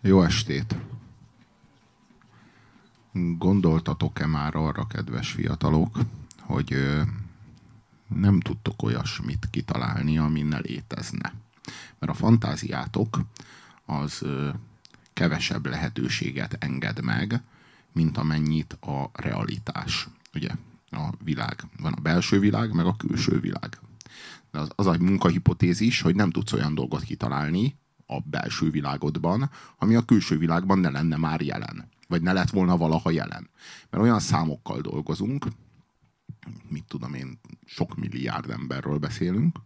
Jó estét! Gondoltatok-e már arra, kedves fiatalok, hogy nem tudtok olyasmit kitalálni, ami ne létezne? Mert a fantáziátok az kevesebb lehetőséget enged meg, mint amennyit a realitás. Ugye a világ. Van a belső világ, meg a külső világ. De az, az a munkahipotézis, hogy nem tudsz olyan dolgot kitalálni, a belső világodban, ami a külső világban ne lenne már jelen. Vagy ne lett volna valaha jelen. Mert olyan számokkal dolgozunk, mit tudom én, sok milliárd emberről beszélünk,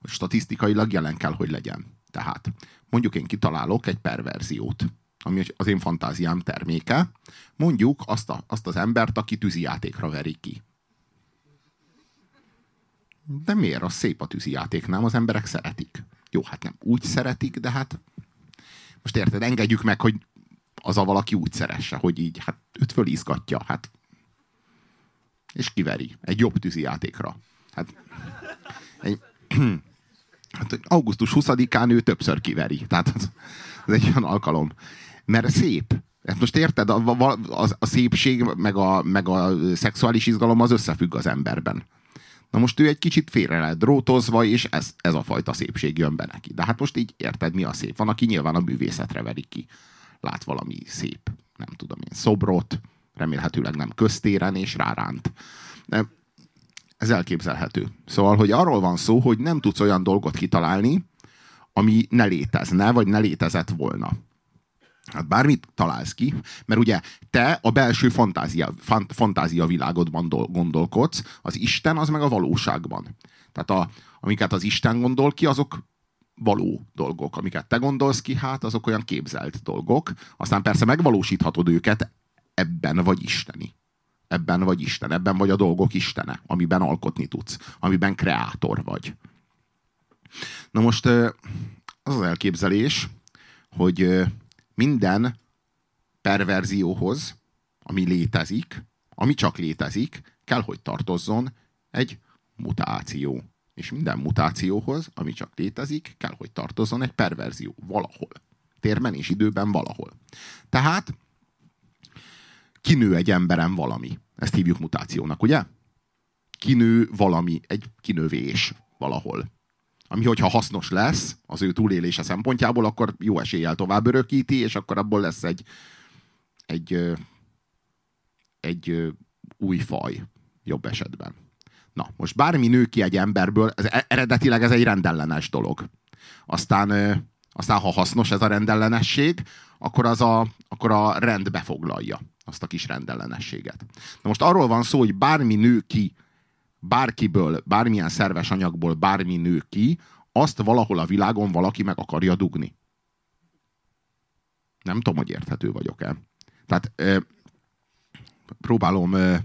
hogy statisztikailag jelen kell, hogy legyen. Tehát mondjuk én kitalálok egy perverziót, ami az én fantáziám terméke, mondjuk azt, a, azt az embert, aki tűzijátékra verik ki. De miért? Az szép a tűzijáték, nem? Az emberek szeretik. Jó, hát nem úgy szeretik, de hát most érted, engedjük meg, hogy az a valaki úgy szeresse, hogy így, hát őt fölizgatja, hát és kiveri egy jobb tűzijátékra. Hát, egy, hát augusztus 20-án ő többször kiveri. Tehát az, az egy olyan alkalom. Mert szép. Hát most érted, a, a, a szépség meg a, meg a szexuális izgalom az összefügg az emberben. Na most ő egy kicsit félre lett drótozva, és ez, ez a fajta szépség jön be neki. De hát most így érted, mi a szép. Van, aki nyilván a művészetre verik ki. Lát valami szép, nem tudom én, szobrot, remélhetőleg nem köztéren, és ráránt. De ez elképzelhető. Szóval, hogy arról van szó, hogy nem tudsz olyan dolgot kitalálni, ami ne létezne, vagy ne létezett volna. Hát bármit találsz ki, mert ugye te a belső fantázia, fant, fantázia világodban gondolkodsz, az Isten az meg a valóságban. Tehát a, amiket az Isten gondol ki, azok való dolgok. Amiket te gondolsz ki, hát azok olyan képzelt dolgok. Aztán persze megvalósíthatod őket, ebben vagy isteni. Ebben vagy Isten, ebben vagy a dolgok istene, amiben alkotni tudsz, amiben kreátor vagy. Na most az az elképzelés, hogy minden perverzióhoz, ami létezik, ami csak létezik, kell, hogy tartozzon egy mutáció. És minden mutációhoz, ami csak létezik, kell, hogy tartozzon egy perverzió valahol. Térben és időben valahol. Tehát kinő egy emberen valami. Ezt hívjuk mutációnak, ugye? Kinő valami, egy kinövés valahol ami hogyha hasznos lesz az ő túlélése szempontjából, akkor jó eséllyel tovább örökíti, és akkor abból lesz egy, egy, egy új faj, jobb esetben. Na, most bármi nő ki egy emberből, ez e-, eredetileg ez egy rendellenes dolog. Aztán, aztán ha hasznos ez a rendellenesség, akkor, az a, akkor a rend befoglalja azt a kis rendellenességet. Na most arról van szó, hogy bármi nő ki bárkiből, bármilyen szerves anyagból bármi nő ki, azt valahol a világon valaki meg akarja dugni. Nem tudom, hogy érthető vagyok-e. Tehát ö, próbálom, ö,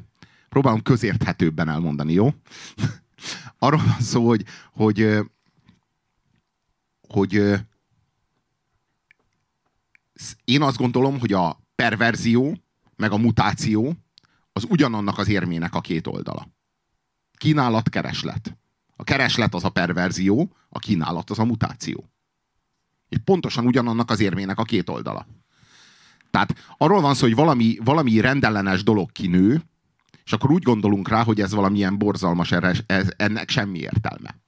próbálom közérthetőbben elmondani, jó? Arról van szó, hogy, hogy, hogy ö, én azt gondolom, hogy a perverzió meg a mutáció az ugyanannak az érmének a két oldala. Kínálat, kereslet. A kereslet az a perverzió, a kínálat az a mutáció. És pontosan ugyanannak az érmének a két oldala. Tehát arról van szó, hogy valami, valami rendellenes dolog kinő, és akkor úgy gondolunk rá, hogy ez valamilyen borzalmas, ez, ennek semmi értelme.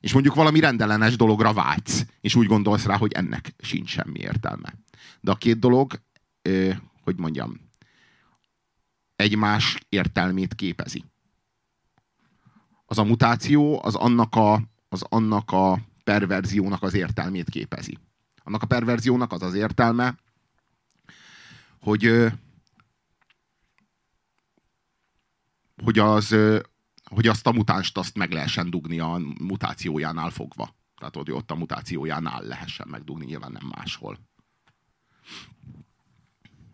És mondjuk valami rendellenes dologra vágysz, és úgy gondolsz rá, hogy ennek sincs semmi értelme. De a két dolog, hogy mondjam, egymás értelmét képezi az a mutáció az annak a, az annak a perverziónak az értelmét képezi. Annak a perverziónak az az értelme, hogy hogy, az, hogy azt a mutánst azt meg lehessen dugni a mutációjánál fogva. Tehát hogy ott a mutációjánál lehessen megdugni, nyilván nem máshol.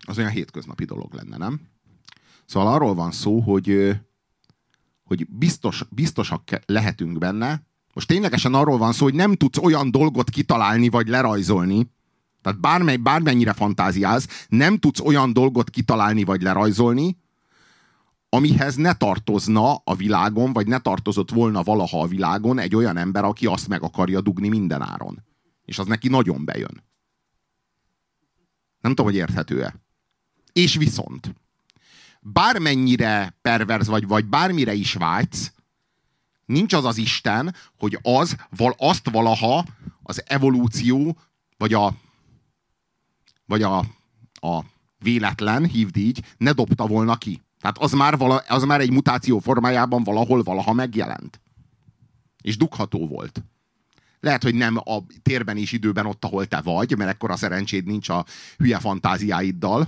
Az olyan hétköznapi dolog lenne, nem? Szóval arról van szó, hogy, hogy biztos, biztosak lehetünk benne. Most ténylegesen arról van szó, hogy nem tudsz olyan dolgot kitalálni vagy lerajzolni, tehát bármely, bármennyire fantáziálsz, nem tudsz olyan dolgot kitalálni vagy lerajzolni, amihez ne tartozna a világon, vagy ne tartozott volna valaha a világon egy olyan ember, aki azt meg akarja dugni minden áron. És az neki nagyon bejön. Nem tudom, hogy érthető-e. És viszont, bármennyire perverz vagy, vagy bármire is vágysz, nincs az az Isten, hogy az, val, azt valaha az evolúció, vagy a, vagy a, a véletlen, hívd így, ne dobta volna ki. Tehát az már, vala, az már egy mutáció formájában valahol valaha megjelent. És dugható volt. Lehet, hogy nem a térben és időben ott, ahol te vagy, mert ekkora szerencséd nincs a hülye fantáziáiddal.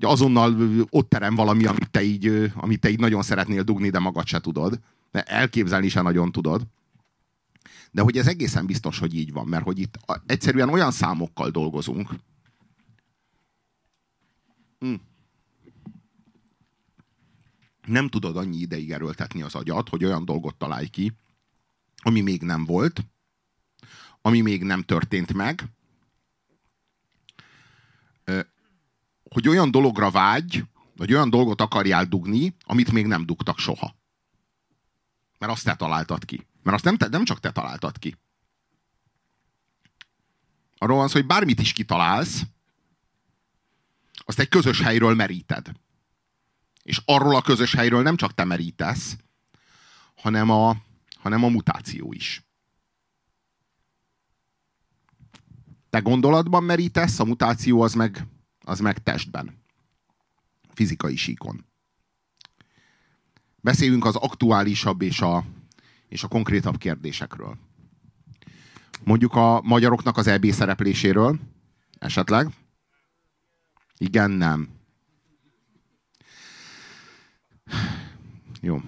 Azonnal ott terem valami, amit te, így, amit te így nagyon szeretnél dugni, de magad se tudod. De elképzelni sem nagyon tudod. De hogy ez egészen biztos, hogy így van, mert hogy itt egyszerűen olyan számokkal dolgozunk. Hm. Nem tudod annyi ideig erőltetni az agyat, hogy olyan dolgot találj ki, ami még nem volt, ami még nem történt meg, hogy olyan dologra vágy, vagy olyan dolgot akarjál dugni, amit még nem dugtak soha. Mert azt te találtad ki. Mert azt nem, te, nem csak te találtad ki. Arról van szó, hogy bármit is kitalálsz, azt egy közös helyről meríted. És arról a közös helyről nem csak te merítesz, hanem a, hanem a mutáció is. Te gondolatban merítesz, a mutáció az meg, az meg testben. Fizikai síkon. Beszéljünk az aktuálisabb és a, és a konkrétabb kérdésekről. Mondjuk a magyaroknak az EB szerepléséről, esetleg. Igen, nem. Jó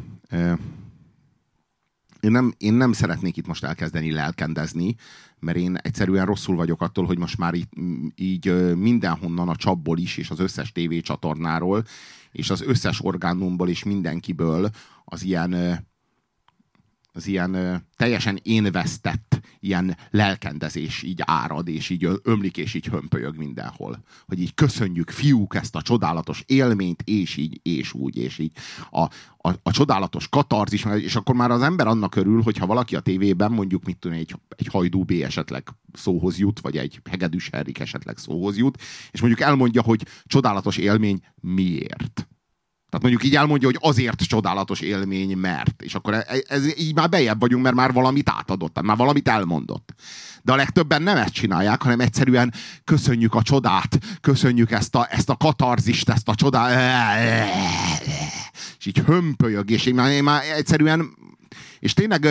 én nem, én nem szeretnék itt most elkezdeni lelkendezni, mert én egyszerűen rosszul vagyok attól, hogy most már így, így mindenhonnan a csapból is, és az összes tévécsatornáról, és az összes orgánumból és mindenkiből az ilyen az ilyen teljesen énvesztett ilyen lelkendezés így árad, és így ömlik, és így hömpölyög mindenhol. Hogy így köszönjük, fiúk, ezt a csodálatos élményt, és így, és úgy, és így. A, a, a csodálatos katarzis, és akkor már az ember annak örül, hogyha valaki a tévében mondjuk, mit tudom, egy, egy hajdú B esetleg szóhoz jut, vagy egy hegedűs Henrik esetleg szóhoz jut, és mondjuk elmondja, hogy csodálatos élmény miért tehát mondjuk így elmondja, hogy azért csodálatos élmény, mert. És akkor ez, ez így már bejebb vagyunk, mert már valamit átadott, már valamit elmondott. De a legtöbben nem ezt csinálják, hanem egyszerűen köszönjük a csodát, köszönjük ezt a, ezt a katarzist, ezt a csodát. És így hömpölyög, és én már, én már egyszerűen... És tényleg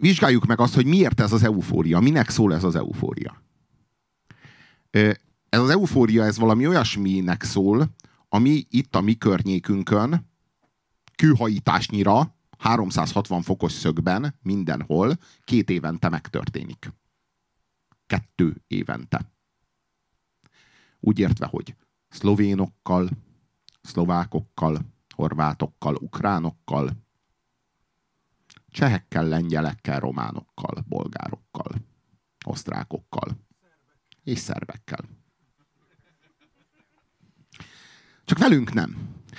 vizsgáljuk meg azt, hogy miért ez az eufória, minek szól ez az eufória. Ez az eufória, ez valami olyasminek szól, ami itt a mi környékünkön kőhajításnyira 360 fokos szögben mindenhol két évente megtörténik. Kettő évente. Úgy értve, hogy szlovénokkal, szlovákokkal, horvátokkal, ukránokkal, csehekkel, lengyelekkel, románokkal, bolgárokkal, osztrákokkal és szerbekkel. Csak velünk nem.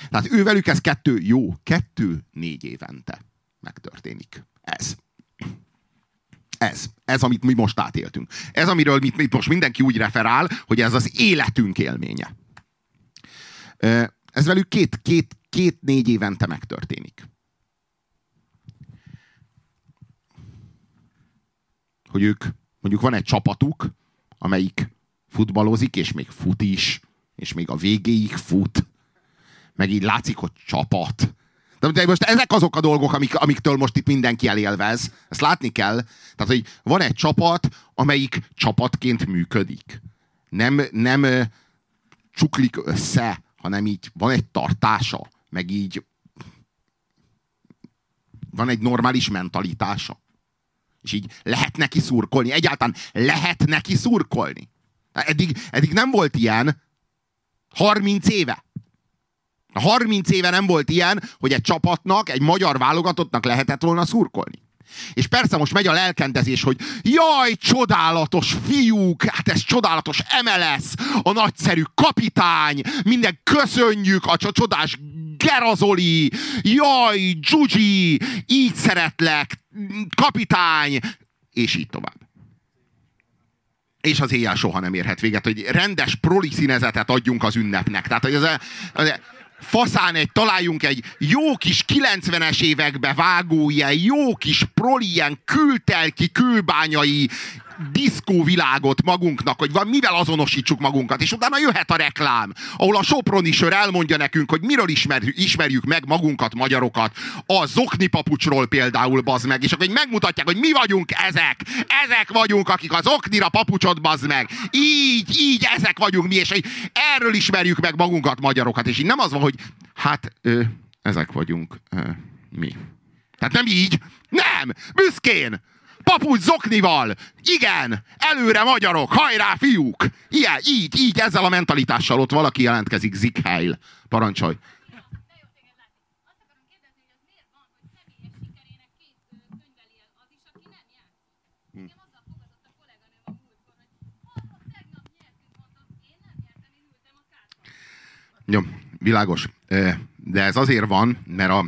Tehát ő velük ez kettő, jó, kettő, négy évente megtörténik. Ez. Ez. Ez, amit mi most átéltünk. Ez, amiről mit, mit most mindenki úgy referál, hogy ez az életünk élménye. Ez velük két, két, két négy évente megtörténik. Hogy ők, mondjuk van egy csapatuk, amelyik futballozik, és még fut is, és még a végéig fut, meg így látszik, hogy csapat. De most ezek azok a dolgok, amik, amiktől most itt mindenki elélvez. Ezt látni kell. Tehát, hogy van egy csapat, amelyik csapatként működik. Nem, nem csuklik össze, hanem így van egy tartása, meg így van egy normális mentalitása. És így lehet neki szurkolni. Egyáltalán lehet neki szurkolni. Eddig, eddig nem volt ilyen, 30 éve. 30 éve nem volt ilyen, hogy egy csapatnak, egy magyar válogatottnak lehetett volna szurkolni. És persze most megy a lelkendezés, hogy jaj, csodálatos fiúk, hát ez csodálatos MLS, a nagyszerű kapitány, minden köszönjük, a csodás Gerazoli, jaj, Gyugyi, így szeretlek, kapitány, és így tovább. És az éjjel soha nem érhet véget, hogy rendes proli színezetet adjunk az ünnepnek. Tehát, hogy az, az faszán egy, találjunk egy jó kis 90-es évekbe vágó, ilyen jó kis proli, ilyen kültelki, kőbányai diszkóvilágot magunknak, hogy van, mivel azonosítsuk magunkat, és utána jöhet a reklám, ahol a Soproni sör elmondja nekünk, hogy miről ismer, ismerjük meg magunkat, magyarokat, a zokni papucsról például, bazd meg, és akkor megmutatják, hogy mi vagyunk ezek, ezek vagyunk, akik az oknira papucsot bazd meg, így, így, ezek vagyunk mi, és erről ismerjük meg magunkat, magyarokat, és így nem az van, hogy hát, ö, ezek vagyunk ö, mi. Tehát nem így, nem, büszkén, papucs zoknival. Igen, előre magyarok, hajrá fiúk. Ilyen, így, így, ezzel a mentalitással ott valaki jelentkezik, Zikheil. Parancsolj. Jó, világos. De ez azért van, mert a,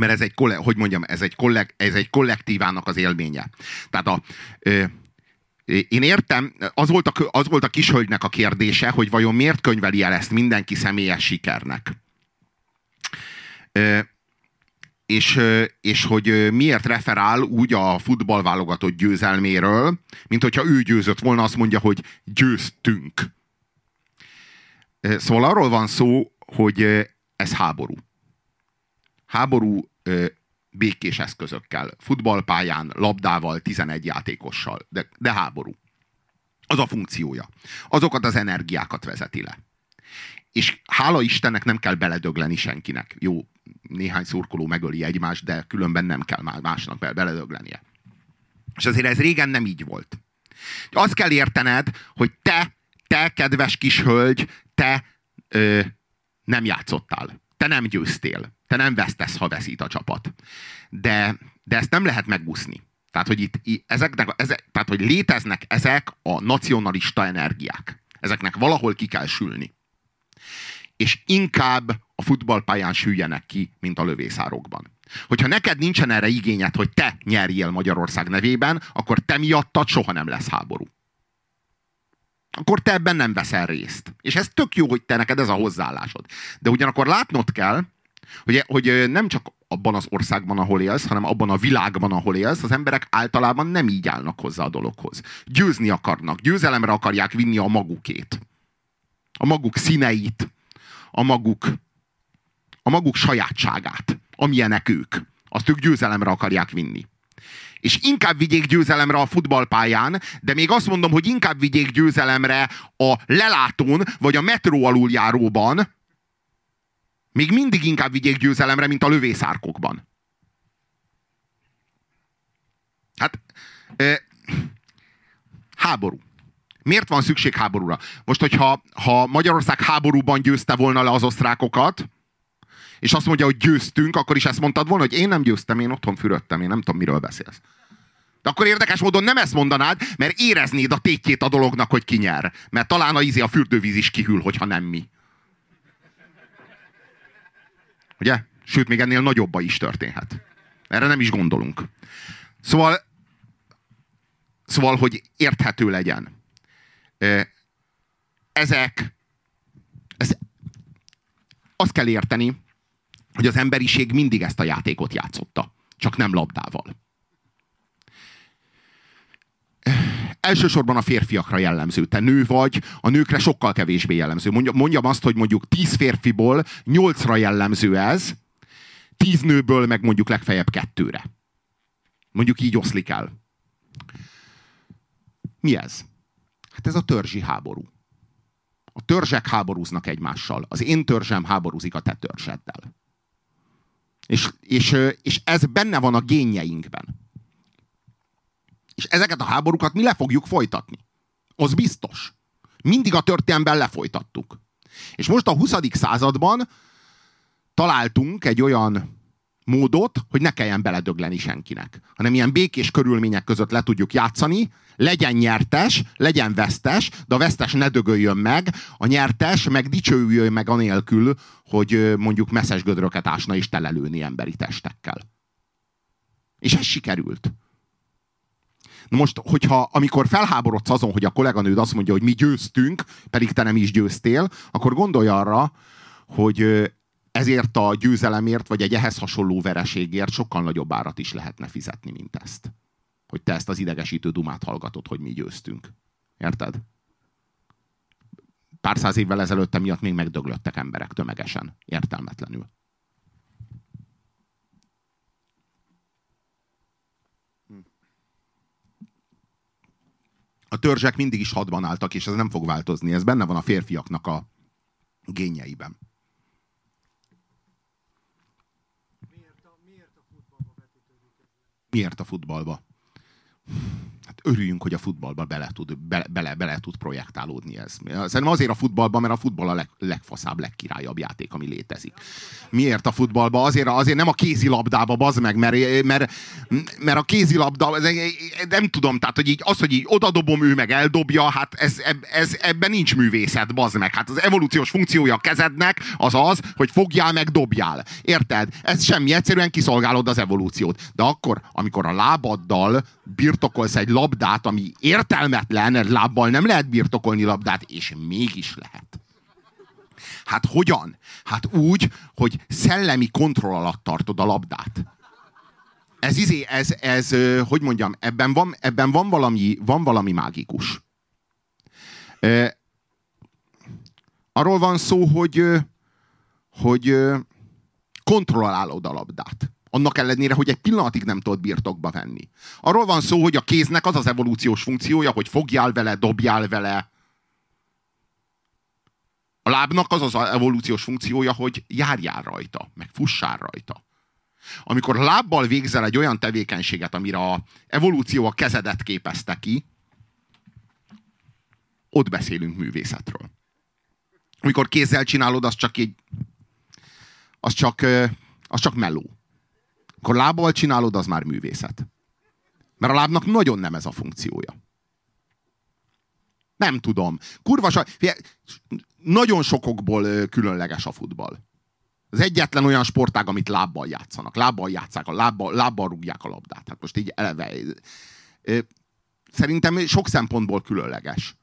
mert ez egy, hogy mondjam, ez egy, kolleg, ez egy kollektívának az élménye. Tehát a, ö, én értem, az volt, a, az volt a kishölgynek a kérdése, hogy vajon miért könyveli el ezt mindenki személyes sikernek. Ö, és, és hogy miért referál úgy a futballválogatott győzelméről, mint hogyha ő győzött volna, azt mondja, hogy győztünk. Szóval arról van szó, hogy ez háború háború ö, békés eszközökkel, futballpályán, labdával, 11 játékossal, de, de háború. Az a funkciója. Azokat az energiákat vezeti le. És hála Istennek nem kell beledögleni senkinek. Jó, néhány szurkoló megöli egymást, de különben nem kell másnak beledöglenie. És azért ez régen nem így volt. Azt kell értened, hogy te, te, kedves kis hölgy, te ö, nem játszottál. Te nem győztél te nem vesztesz, ha veszít a csapat. De, de ezt nem lehet megúszni. Tehát, hogy itt ezeknek, ezek, tehát, hogy léteznek ezek a nacionalista energiák. Ezeknek valahol ki kell sülni. És inkább a futballpályán süljenek ki, mint a lövészárokban. Hogyha neked nincsen erre igényed, hogy te nyerjél Magyarország nevében, akkor te miattad soha nem lesz háború. Akkor te ebben nem veszel részt. És ez tök jó, hogy te neked ez a hozzáállásod. De ugyanakkor látnod kell, hogy, hogy nem csak abban az országban, ahol élsz, hanem abban a világban, ahol élsz, az emberek általában nem így állnak hozzá a dologhoz. Győzni akarnak, győzelemre akarják vinni a magukét. A maguk színeit, a maguk, a maguk sajátságát, amilyenek ők. Azt ők győzelemre akarják vinni. És inkább vigyék győzelemre a futballpályán, de még azt mondom, hogy inkább vigyék győzelemre a lelátón, vagy a metró aluljáróban, még mindig inkább vigyék győzelemre, mint a lövészárkokban. Hát, ö, háború. Miért van szükség háborúra? Most, hogyha ha Magyarország háborúban győzte volna le az osztrákokat, és azt mondja, hogy győztünk, akkor is ezt mondtad volna, hogy én nem győztem, én otthon fürödtem, én nem tudom, miről beszélsz. De akkor érdekes módon nem ezt mondanád, mert éreznéd a tétjét a dolognak, hogy ki nyer. Mert talán a izé a fürdővíz is kihűl, hogyha nem mi. Ugye? Sőt, még ennél nagyobba is történhet. Erre nem is gondolunk. Szóval, szóval hogy érthető legyen. Ezek, ez, azt kell érteni, hogy az emberiség mindig ezt a játékot játszotta. Csak nem labdával. elsősorban a férfiakra jellemző. Te nő vagy, a nőkre sokkal kevésbé jellemző. Mondjam, mondjam azt, hogy mondjuk tíz férfiból nyolcra jellemző ez, tíz nőből meg mondjuk legfeljebb kettőre. Mondjuk így oszlik el. Mi ez? Hát ez a törzsi háború. A törzsek háborúznak egymással. Az én törzsem háborúzik a te törzseddel. És, és, és ez benne van a génjeinkben. És ezeket a háborúkat mi le fogjuk folytatni. Az biztos. Mindig a történelemben lefolytattuk. És most a 20. században találtunk egy olyan módot, hogy ne kelljen beledögleni senkinek, hanem ilyen békés körülmények között le tudjuk játszani, legyen nyertes, legyen vesztes, de a vesztes ne dögöljön meg, a nyertes meg dicsőüljön meg anélkül, hogy mondjuk messzes gödröket ásna és telelőni emberi testekkel. És ez sikerült. Na most, hogyha amikor felháborodsz azon, hogy a kolléganőd azt mondja, hogy mi győztünk, pedig te nem is győztél, akkor gondolj arra, hogy ezért a győzelemért, vagy egy ehhez hasonló vereségért sokkal nagyobb árat is lehetne fizetni, mint ezt. Hogy te ezt az idegesítő dumát hallgatod, hogy mi győztünk. Érted? Pár száz évvel ezelőtt miatt még megdöglöttek emberek tömegesen, értelmetlenül. A törzsek mindig is hadban álltak, és ez nem fog változni. Ez benne van a férfiaknak a génjeiben. Miért a futballba? Hát örüljünk, hogy a futballba bele tud, bele, bele, bele tud projektálódni ez. Szerintem azért a futballba, mert a futball a leg, legfaszább, legkirályabb játék, ami létezik. Miért a futballba? Azért, azért nem a kézilabdába, bazd meg, mert, mert, mert a kézilabda, nem tudom, tehát hogy így, az, hogy így odadobom, ő meg eldobja, hát ez, ez, ebben nincs művészet, bazd meg. Hát az evolúciós funkciója a kezednek az az, hogy fogjál meg dobjál. Érted? Ez semmi, egyszerűen kiszolgálod az evolúciót. De akkor, amikor a lábaddal birtokolsz egy labdát, ami értelmetlen, lábbal nem lehet birtokolni labdát, és mégis lehet. Hát hogyan? Hát úgy, hogy szellemi kontroll alatt tartod a labdát. Ez izé, ez, ez, hogy mondjam, ebben van, ebben van valami, van valami mágikus. Arról van szó, hogy, hogy kontrollálod a labdát. Annak ellenére, hogy egy pillanatig nem tudod birtokba venni. Arról van szó, hogy a kéznek az az evolúciós funkciója, hogy fogjál vele, dobjál vele. A lábnak az az evolúciós funkciója, hogy járjál rajta, meg fussál rajta. Amikor lábbal végzel egy olyan tevékenységet, amire a evolúció a kezedet képezte ki, ott beszélünk művészetről. Amikor kézzel csinálod, az csak egy, az csak, az csak meló. Akkor lábbal csinálod, az már művészet. Mert a lábnak nagyon nem ez a funkciója. Nem tudom. Kurva sa... Nagyon sokokból különleges a futball. Az egyetlen olyan sportág, amit lábbal játszanak. Lábbal játszák, a lábbal, lábbal rúgják a labdát. Hát most így eleve... Szerintem sok szempontból különleges.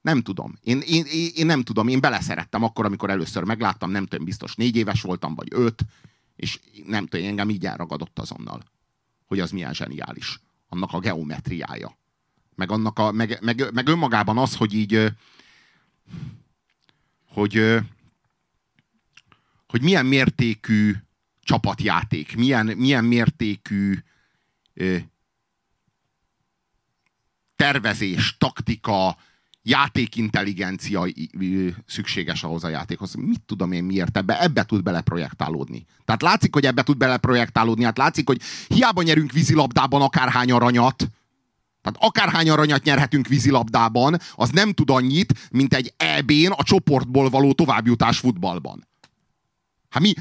Nem tudom. Én, én, én nem tudom. Én beleszerettem akkor, amikor először megláttam, nem tudom, biztos négy éves voltam, vagy öt, és nem tudom, engem így elragadott azonnal, hogy az milyen zseniális. Annak a geometriája. Meg, annak a, meg, meg, meg önmagában az, hogy így hogy, hogy milyen mértékű csapatjáték, milyen, milyen mértékű tervezés, taktika, játékintelligencia szükséges ahhoz a játékhoz. Mit tudom én miért ebbe, ebbe tud beleprojektálódni. Tehát látszik, hogy ebbe tud beleprojektálódni. Hát látszik, hogy hiába nyerünk vízilabdában akárhány aranyat, tehát akárhány aranyat nyerhetünk vízilabdában, az nem tud annyit, mint egy EB-n a csoportból való továbbjutás futballban. Hát mi,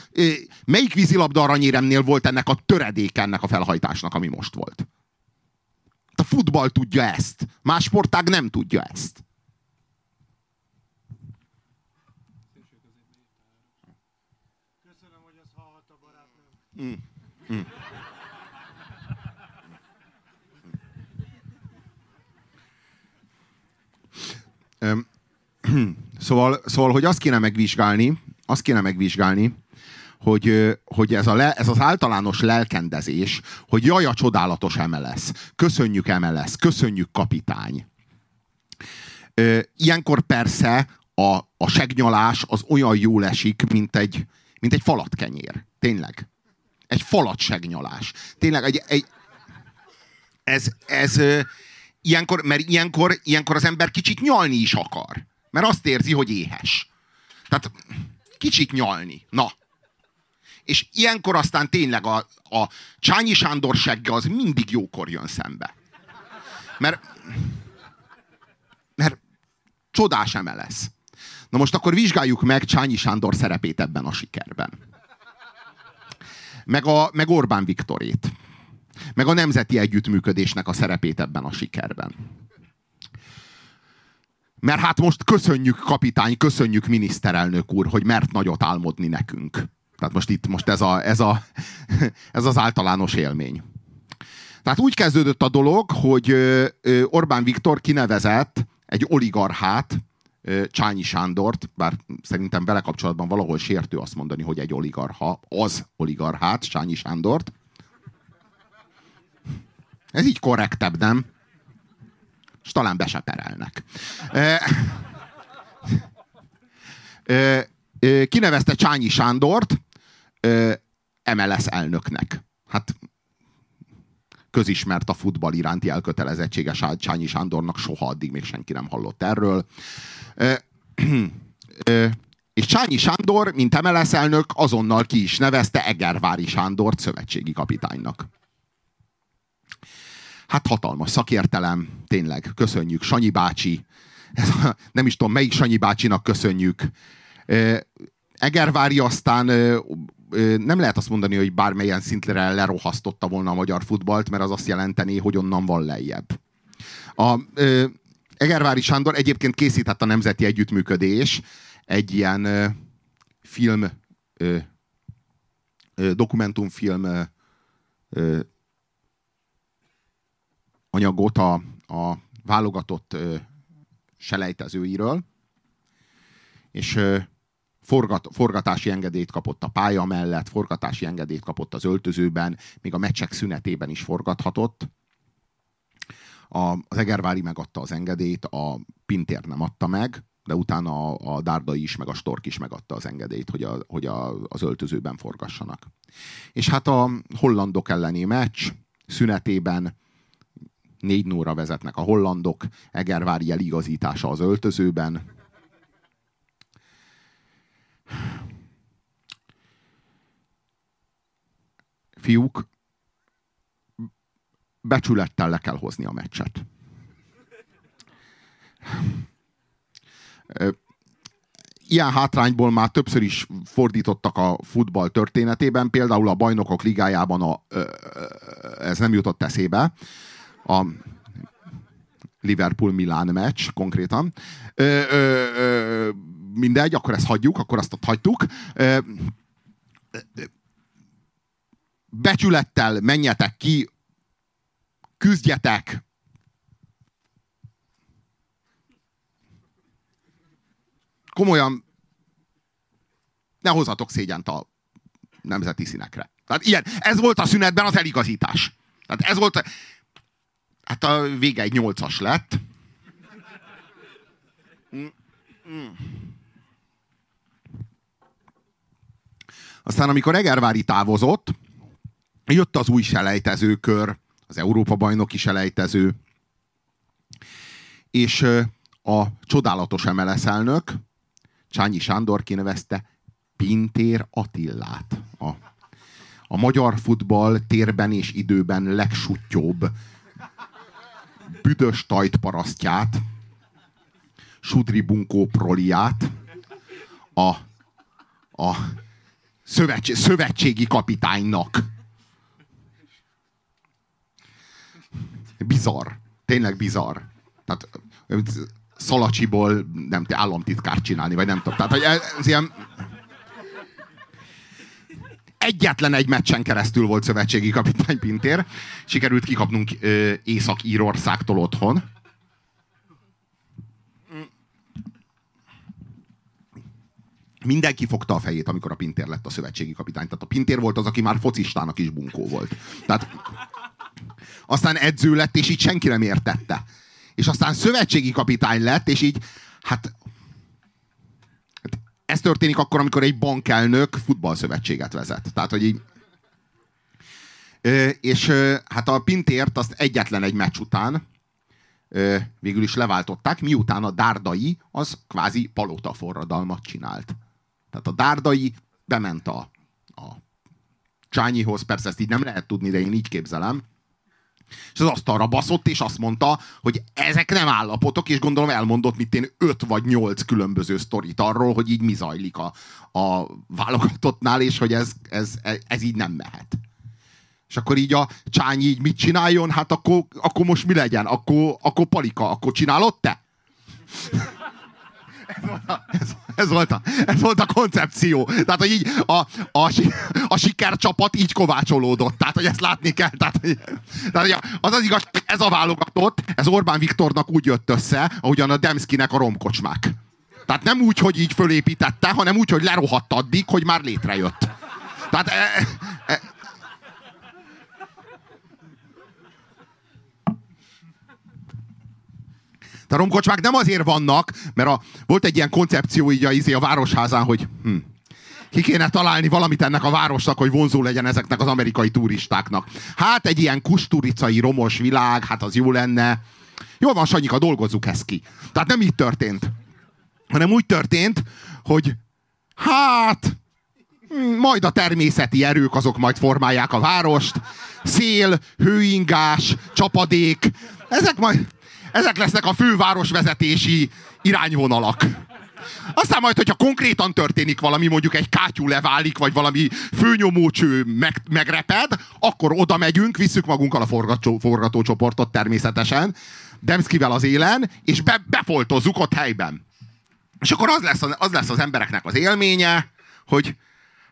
melyik vízilabda aranyéremnél volt ennek a töredéke ennek a felhajtásnak, ami most volt? A futball tudja ezt. Más sportág nem tudja ezt. Mm. Mm. Szóval, szóval, hogy azt kéne megvizsgálni, azt kéne megvizsgálni, hogy, hogy ez, a le, ez az általános lelkendezés, hogy jaj, a csodálatos MLS, köszönjük MLS, köszönjük kapitány. Ilyenkor persze a, a segnyalás az olyan jól esik, mint egy, mint egy falatkenyér. Tényleg. Egy falatságnyalás. Tényleg egy, egy ez, ez ilyenkor, mert ilyenkor, ilyenkor az ember kicsit nyalni is akar. Mert azt érzi, hogy éhes. Tehát kicsit nyalni. Na. És ilyenkor aztán tényleg a, a Csányi Sándor segge az mindig jókor jön szembe. Mert, mert csodás lesz. Na most akkor vizsgáljuk meg Csányi Sándor szerepét ebben a sikerben meg, a, meg Orbán Viktorét, meg a nemzeti együttműködésnek a szerepét ebben a sikerben. Mert hát most köszönjük kapitány, köszönjük miniszterelnök úr, hogy mert nagyot álmodni nekünk. Tehát most itt most ez, a, ez, a, ez az általános élmény. Tehát úgy kezdődött a dolog, hogy Orbán Viktor kinevezett egy oligarchát, Csányi Sándort, bár szerintem vele kapcsolatban valahol sértő azt mondani, hogy egy oligarha, az oligarchát, Csányi Sándort. Ez így korrektebb, nem? És talán be se perelnek. Kinevezte Csányi Sándort MLS elnöknek. Hát közismert a futball iránti elkötelezettsége Csányi Sándornak, soha addig még senki nem hallott erről. És Csányi Sándor, mint MLS elnök, azonnal ki is nevezte Egervári Sándort szövetségi kapitánynak. Hát hatalmas szakértelem, tényleg, köszönjük, Sanyi bácsi. Ez a, nem is tudom, melyik Sanyi bácsinak köszönjük. Egervári aztán nem lehet azt mondani, hogy bármelyen szintre lerohasztotta volna a magyar futballt, mert az azt jelenteni, hogy onnan van lejjebb. A, Egervári Sándor egyébként készített a Nemzeti Együttműködés egy ilyen ö, film, ö, ö, dokumentumfilm ö, anyagot a, a válogatott ö, selejtezőiről, és ö, forgat, forgatási engedélyt kapott a pálya mellett, forgatási engedélyt kapott az öltözőben, még a meccsek szünetében is forgathatott. A, az Egervári megadta az engedélyt, a Pintér nem adta meg, de utána a, a Dárdai is, meg a Stork is megadta az engedélyt, hogy, a, hogy a, az öltözőben forgassanak. És hát a hollandok elleni meccs szünetében 4 0 vezetnek a hollandok, Egervári eligazítása az öltözőben, Fiúk, becsülettel le kell hozni a meccset. Ilyen hátrányból már többször is fordítottak a futball történetében, például a bajnokok ligájában a, ez nem jutott eszébe, a Liverpool-Milán meccs konkrétan. Ö, ö, mindegy, akkor ezt hagyjuk, akkor azt ott hagytuk. Becsülettel menjetek ki, küzdjetek, komolyan ne hozzatok szégyent a nemzeti színekre. Tehát ilyen, ez volt a szünetben az eligazítás. Tehát ez volt, hát a vége egy nyolcas lett. Aztán amikor Egervári távozott, jött az új selejtezőkör, az Európa-bajnoki selejtező, és a csodálatos MLS elnök, Csányi Sándor kinevezte Pintér Attillát. A, a magyar futball térben és időben legsuttyóbb büdös tajt parasztját, Sudri Bunkó proliát, a, a szövetség, szövetségi kapitánynak. Bizarr. Tényleg bizarr. Tehát Szalacsiból nem államtitkárt csinálni, vagy nem tudom. Tehát, hogy ez ilyen... Egyetlen egy meccsen keresztül volt szövetségi kapitány Pintér. Sikerült kikapnunk Észak-Írországtól otthon. mindenki fogta a fejét, amikor a Pintér lett a szövetségi kapitány. Tehát a Pintér volt az, aki már focistának is bunkó volt. Tehát aztán edző lett, és így senki nem értette. És aztán szövetségi kapitány lett, és így, hát, hát ez történik akkor, amikor egy bankelnök futballszövetséget vezet. Tehát, hogy így és hát a Pintért azt egyetlen egy meccs után végül is leváltották, miután a Dárdai az kvázi palota forradalmat csinált. Tehát a Dárdai bement a, a Csányihoz, persze ezt így nem lehet tudni, de én így képzelem, és az asztalra baszott, és azt mondta, hogy ezek nem állapotok, és gondolom elmondott, mint én, öt vagy nyolc különböző sztorit arról, hogy így mi zajlik a, a válogatottnál, és hogy ez, ez, ez így nem mehet. És akkor így a Csányi így mit csináljon? Hát akkor, akkor most mi legyen? Akkor, akkor palika, akkor csinálod te? Ez, ez, volt a, ez volt a koncepció. Tehát, hogy így a, a, a sikercsapat így kovácsolódott. Tehát, hogy ezt látni kell. Tehát, hogy, tehát, hogy az az igaz, ez a válogatott, ez Orbán Viktornak úgy jött össze, ahogyan a Demszkinek a romkocsmák. Tehát nem úgy, hogy így fölépítette, hanem úgy, hogy lerohadt addig, hogy már létrejött. Tehát e, e, a romkocsmák nem azért vannak, mert a, volt egy ilyen koncepció így a, izé a városházán, hogy hm, ki kéne találni valamit ennek a városnak, hogy vonzó legyen ezeknek az amerikai turistáknak. Hát egy ilyen kusturicai romos világ, hát az jó lenne. Jól van, Sanyika, dolgozzuk ezt ki. Tehát nem így történt. Hanem úgy történt, hogy hát hm, majd a természeti erők azok majd formálják a várost. Szél, hőingás, csapadék, ezek majd, ezek lesznek a fővárosvezetési irányvonalak. Aztán majd, hogyha konkrétan történik valami, mondjuk egy kátyú leválik, vagy valami főnyomócső meg, megreped, akkor oda megyünk, visszük magunkkal a forgató, forgatócsoportot természetesen, Demszkivel az élen, és be, befoltozzuk ott helyben. És akkor az lesz, az lesz az embereknek az élménye, hogy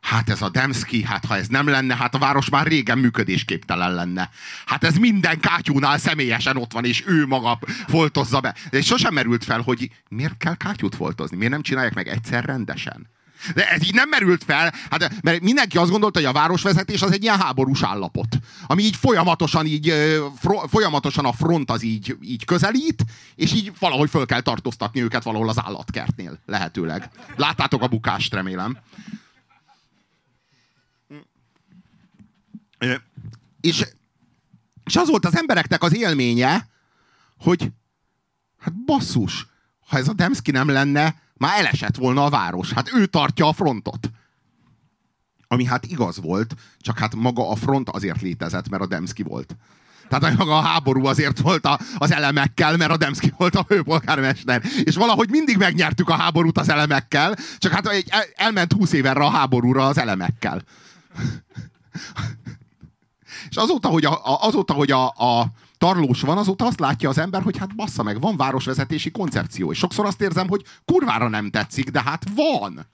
Hát ez a Demszki, hát ha ez nem lenne, hát a város már régen működésképtelen lenne. Hát ez minden kátyúnál személyesen ott van, és ő maga foltozza be. De sosem merült fel, hogy miért kell kátyút foltozni? Miért nem csinálják meg egyszer rendesen? De ez így nem merült fel, hát, mert mindenki azt gondolta, hogy a városvezetés az egy ilyen háborús állapot, ami így folyamatosan, így, folyamatosan a front az így, így közelít, és így valahogy föl kell tartóztatni őket valahol az állatkertnél, lehetőleg. Láttátok a bukást, remélem. És, és az volt az embereknek az élménye, hogy hát basszus, ha ez a Demszki nem lenne, már elesett volna a város. Hát ő tartja a frontot. Ami hát igaz volt, csak hát maga a front azért létezett, mert a Demszki volt. Tehát maga a háború azért volt a, az elemekkel, mert a Demszki volt a főpolgármester. És valahogy mindig megnyertük a háborút az elemekkel, csak hát el, elment húsz évenre a háborúra az elemekkel. És azóta, hogy a, a, azóta, hogy a, a tarlós van, azóta azt látja az ember, hogy hát bassza meg, van városvezetési koncepció. És sokszor azt érzem, hogy kurvára nem tetszik, de hát van.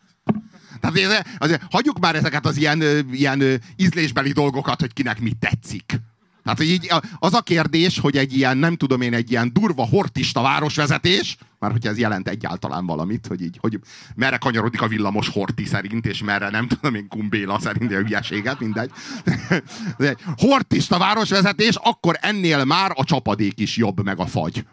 Tehát azért, azért, hagyjuk már ezeket az ilyen, ilyen ízlésbeli dolgokat, hogy kinek mit tetszik. Tehát így az a kérdés, hogy egy ilyen, nem tudom én, egy ilyen durva hortista városvezetés, már hogyha ez jelent egyáltalán valamit, hogy így, hogy merre kanyarodik a villamos horti szerint, és merre nem tudom én kumbéla szerint, a hülyeséget, mindegy. De hortista városvezetés, akkor ennél már a csapadék is jobb, meg a fagy.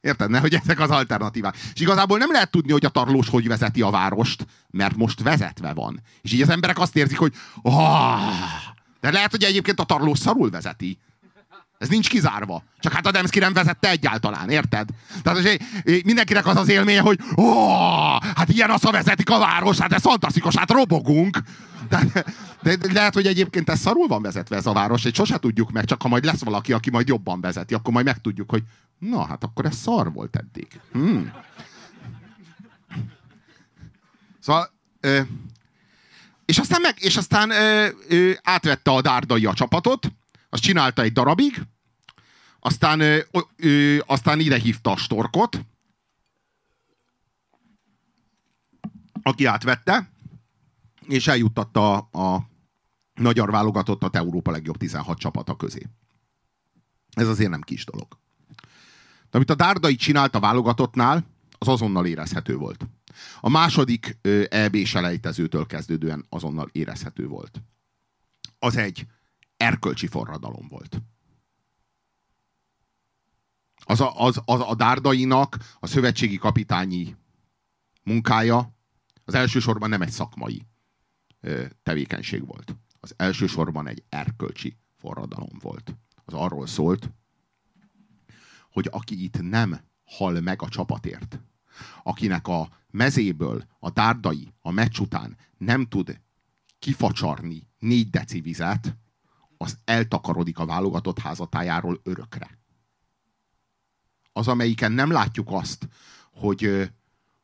Érted? Ne, hogy ezek az alternatívák. És igazából nem lehet tudni, hogy a tarlós hogy vezeti a várost, mert most vezetve van. És így az emberek azt érzik, hogy oh, de lehet, hogy egyébként a tarlós szarul vezeti. Ez nincs kizárva. Csak hát a Demszki nem vezette egyáltalán, érted? Tehát hogy mindenkinek az az élménye, hogy ó, hát ilyen az, vezetik a város, hát ez fantasztikus, hát robogunk. De, de, de lehet, hogy egyébként ez szarul van vezetve ez a város, és sose tudjuk meg, csak ha majd lesz valaki, aki majd jobban vezeti, akkor majd megtudjuk, hogy na, hát akkor ez szar volt eddig. Hmm. Szóval ö, és aztán, meg, és aztán ö, ö, átvette a dárdai a csapatot, azt csinálta egy darabig, aztán, ö, ö, aztán ide hívta a Storkot, aki átvette, és eljuttatta a, a magyar válogatottat Európa legjobb 16 csapata közé. Ez azért nem kis dolog. De amit a Dárdai csinált a válogatottnál, az azonnal érezhető volt. A második EB selejtezőtől kezdődően azonnal érezhető volt. Az egy erkölcsi forradalom volt. Az a, az, az a Dárdainak a szövetségi kapitányi munkája az elsősorban nem egy szakmai tevékenység volt. Az elsősorban egy erkölcsi forradalom volt. Az arról szólt, hogy aki itt nem hal meg a csapatért, akinek a mezéből a dárdai a meccs után nem tud kifacsarni négy deci vizet, az eltakarodik a válogatott házatájáról örökre. Az, amelyiken nem látjuk azt, hogy,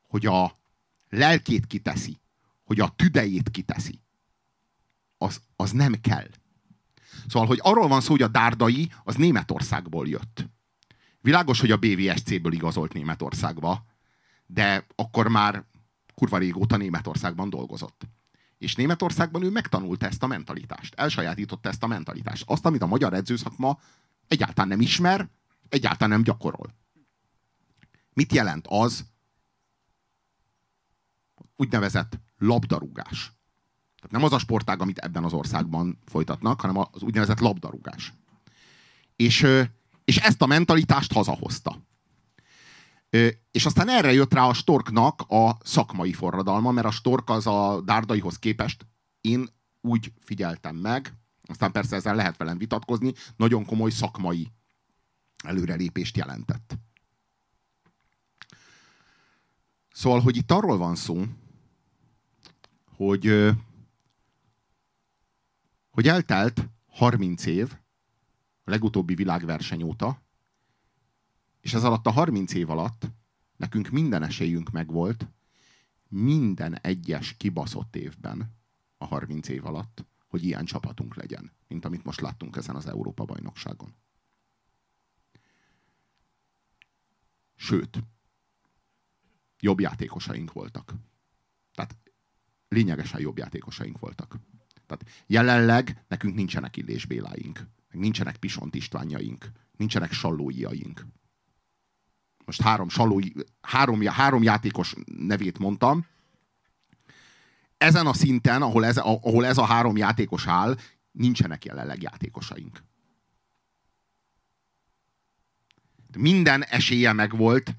hogy a lelkét kiteszi, hogy a tüdejét kiteszi, az, az nem kell. Szóval, hogy arról van szó, hogy a dárdai az Németországból jött. Világos, hogy a BVSC-ből igazolt Németországba, de akkor már kurva régóta Németországban dolgozott. És Németországban ő megtanulta ezt a mentalitást. Elsajátította ezt a mentalitást. Azt, amit a magyar edzőszakma egyáltalán nem ismer, egyáltalán nem gyakorol. Mit jelent az úgynevezett labdarúgás? Tehát nem az a sportág, amit ebben az országban folytatnak, hanem az úgynevezett labdarúgás. És, és ezt a mentalitást hazahozta. És aztán erre jött rá a Storknak a szakmai forradalma, mert a Stork az a Dárdaihoz képest én úgy figyeltem meg, aztán persze ezzel lehet velem vitatkozni, nagyon komoly szakmai előrelépést jelentett. Szóval, hogy itt arról van szó, hogy, hogy eltelt 30 év a legutóbbi világverseny óta, és ez alatt a 30 év alatt nekünk minden esélyünk megvolt, minden egyes kibaszott évben a 30 év alatt, hogy ilyen csapatunk legyen, mint amit most láttunk ezen az Európa-bajnokságon. Sőt, jobb játékosaink voltak. Tehát lényegesen jobb játékosaink voltak. Tehát jelenleg nekünk nincsenek Illés Béláink, meg nincsenek Pisont Istvánjaink, nincsenek Sallóiaink. Most három, Sallói, három, három játékos nevét mondtam. Ezen a szinten, ahol ez, ahol ez a három játékos áll, nincsenek jelenleg játékosaink. Minden esélye megvolt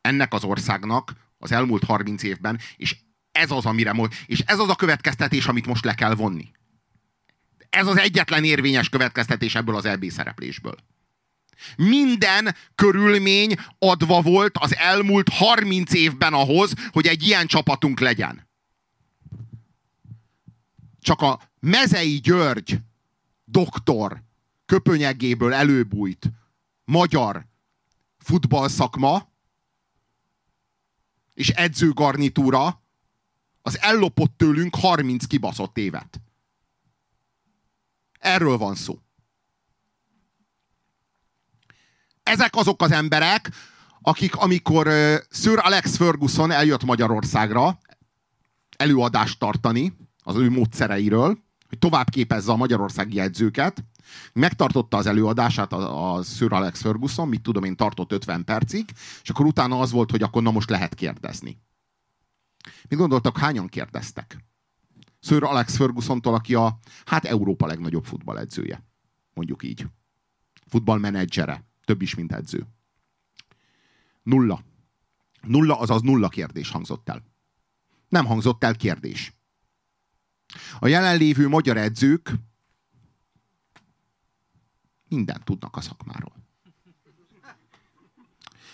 ennek az országnak az elmúlt 30 évben, és ez az, amire és ez az a következtetés, amit most le kell vonni. Ez az egyetlen érvényes következtetés ebből az LB szereplésből. Minden körülmény adva volt az elmúlt 30 évben ahhoz, hogy egy ilyen csapatunk legyen. Csak a Mezei György doktor köpönyegéből előbújt magyar futballszakma és edzőgarnitúra az ellopott tőlünk 30 kibaszott évet. Erről van szó. Ezek azok az emberek, akik amikor Sir Alex Ferguson eljött Magyarországra előadást tartani az ő módszereiről, hogy tovább képezze a magyarországi jegyzőket, megtartotta az előadását a, a Sir Alex Ferguson, mit tudom én, tartott 50 percig, és akkor utána az volt, hogy akkor na most lehet kérdezni. Mit gondoltak, hányan kérdeztek? Sir Alex Ferguson-tól, aki a, hát Európa legnagyobb futballedzője. Mondjuk így. Futballmenedzsere. Több is, mint edző. Nulla. Nulla, azaz nulla kérdés hangzott el. Nem hangzott el kérdés. A jelenlévő magyar edzők mindent tudnak a szakmáról.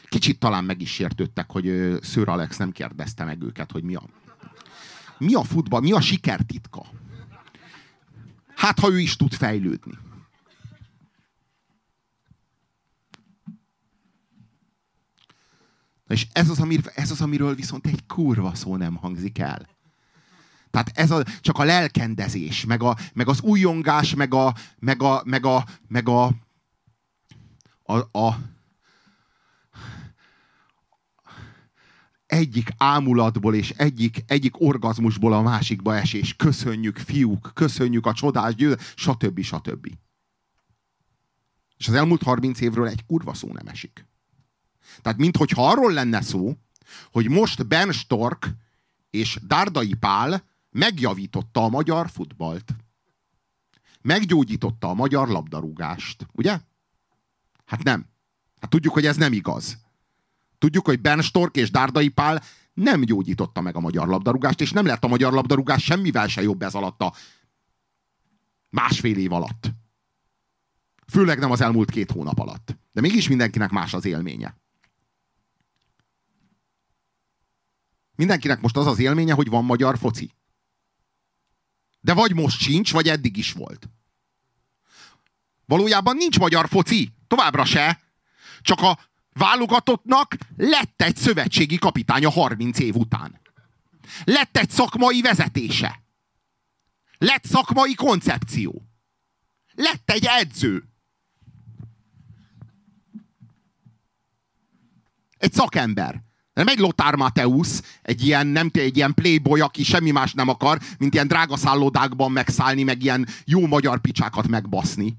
Kicsit talán meg is sértődtek, hogy Szőr Alex nem kérdezte meg őket, hogy mi a, mi a futball, mi a sikertitka. Hát, ha ő is tud fejlődni. És ez az, amir, ez az, amiről viszont egy kurva szó nem hangzik el. Tehát ez a, csak a lelkendezés, meg, a, meg az újongás, meg a, meg a, meg a, meg a, a, a egyik ámulatból és egyik, egyik orgazmusból a másikba esés. Köszönjük, fiúk, köszönjük a csodás győz, stb. stb. És az elmúlt 30 évről egy kurva szó nem esik. Tehát minthogyha arról lenne szó, hogy most Ben Stork és Dárdai Pál megjavította a magyar futbalt. Meggyógyította a magyar labdarúgást. Ugye? Hát nem. Hát tudjuk, hogy ez nem igaz. Tudjuk, hogy Ben Stork és Dárdai Pál nem gyógyította meg a magyar labdarúgást, és nem lett a magyar labdarúgás semmivel se jobb ez alatt a másfél év alatt. Főleg nem az elmúlt két hónap alatt. De mégis mindenkinek más az élménye. Mindenkinek most az az élménye, hogy van magyar foci. De vagy most sincs, vagy eddig is volt. Valójában nincs magyar foci. Továbbra se. Csak a válogatottnak lett egy szövetségi kapitánya 30 év után. Lett egy szakmai vezetése. Lett szakmai koncepció. Lett egy edző. Egy szakember. Nem egy Lothar Mateusz, egy ilyen, nem egy ilyen playboy, aki semmi más nem akar, mint ilyen drága szállodákban megszállni, meg ilyen jó magyar picsákat megbaszni.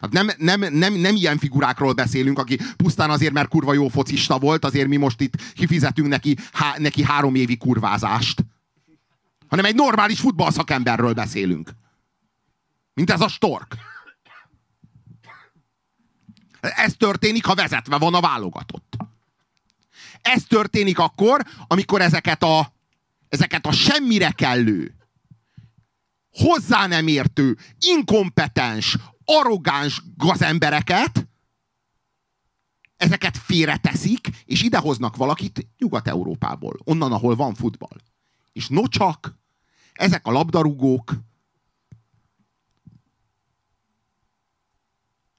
Hát nem, nem, nem, nem ilyen figurákról beszélünk, aki pusztán azért, mert kurva jó focista volt, azért mi most itt kifizetünk neki, há, neki három évi kurvázást. Hanem egy normális futballszakemberről beszélünk. Mint ez a stork. Ez történik, ha vezetve van a válogatott. Ez történik akkor, amikor ezeket a, ezeket a semmire kellő, hozzá nem értő, inkompetens, arrogáns gazembereket, ezeket félreteszik, és idehoznak valakit Nyugat-Európából, onnan, ahol van futball. És no csak, ezek a labdarúgók,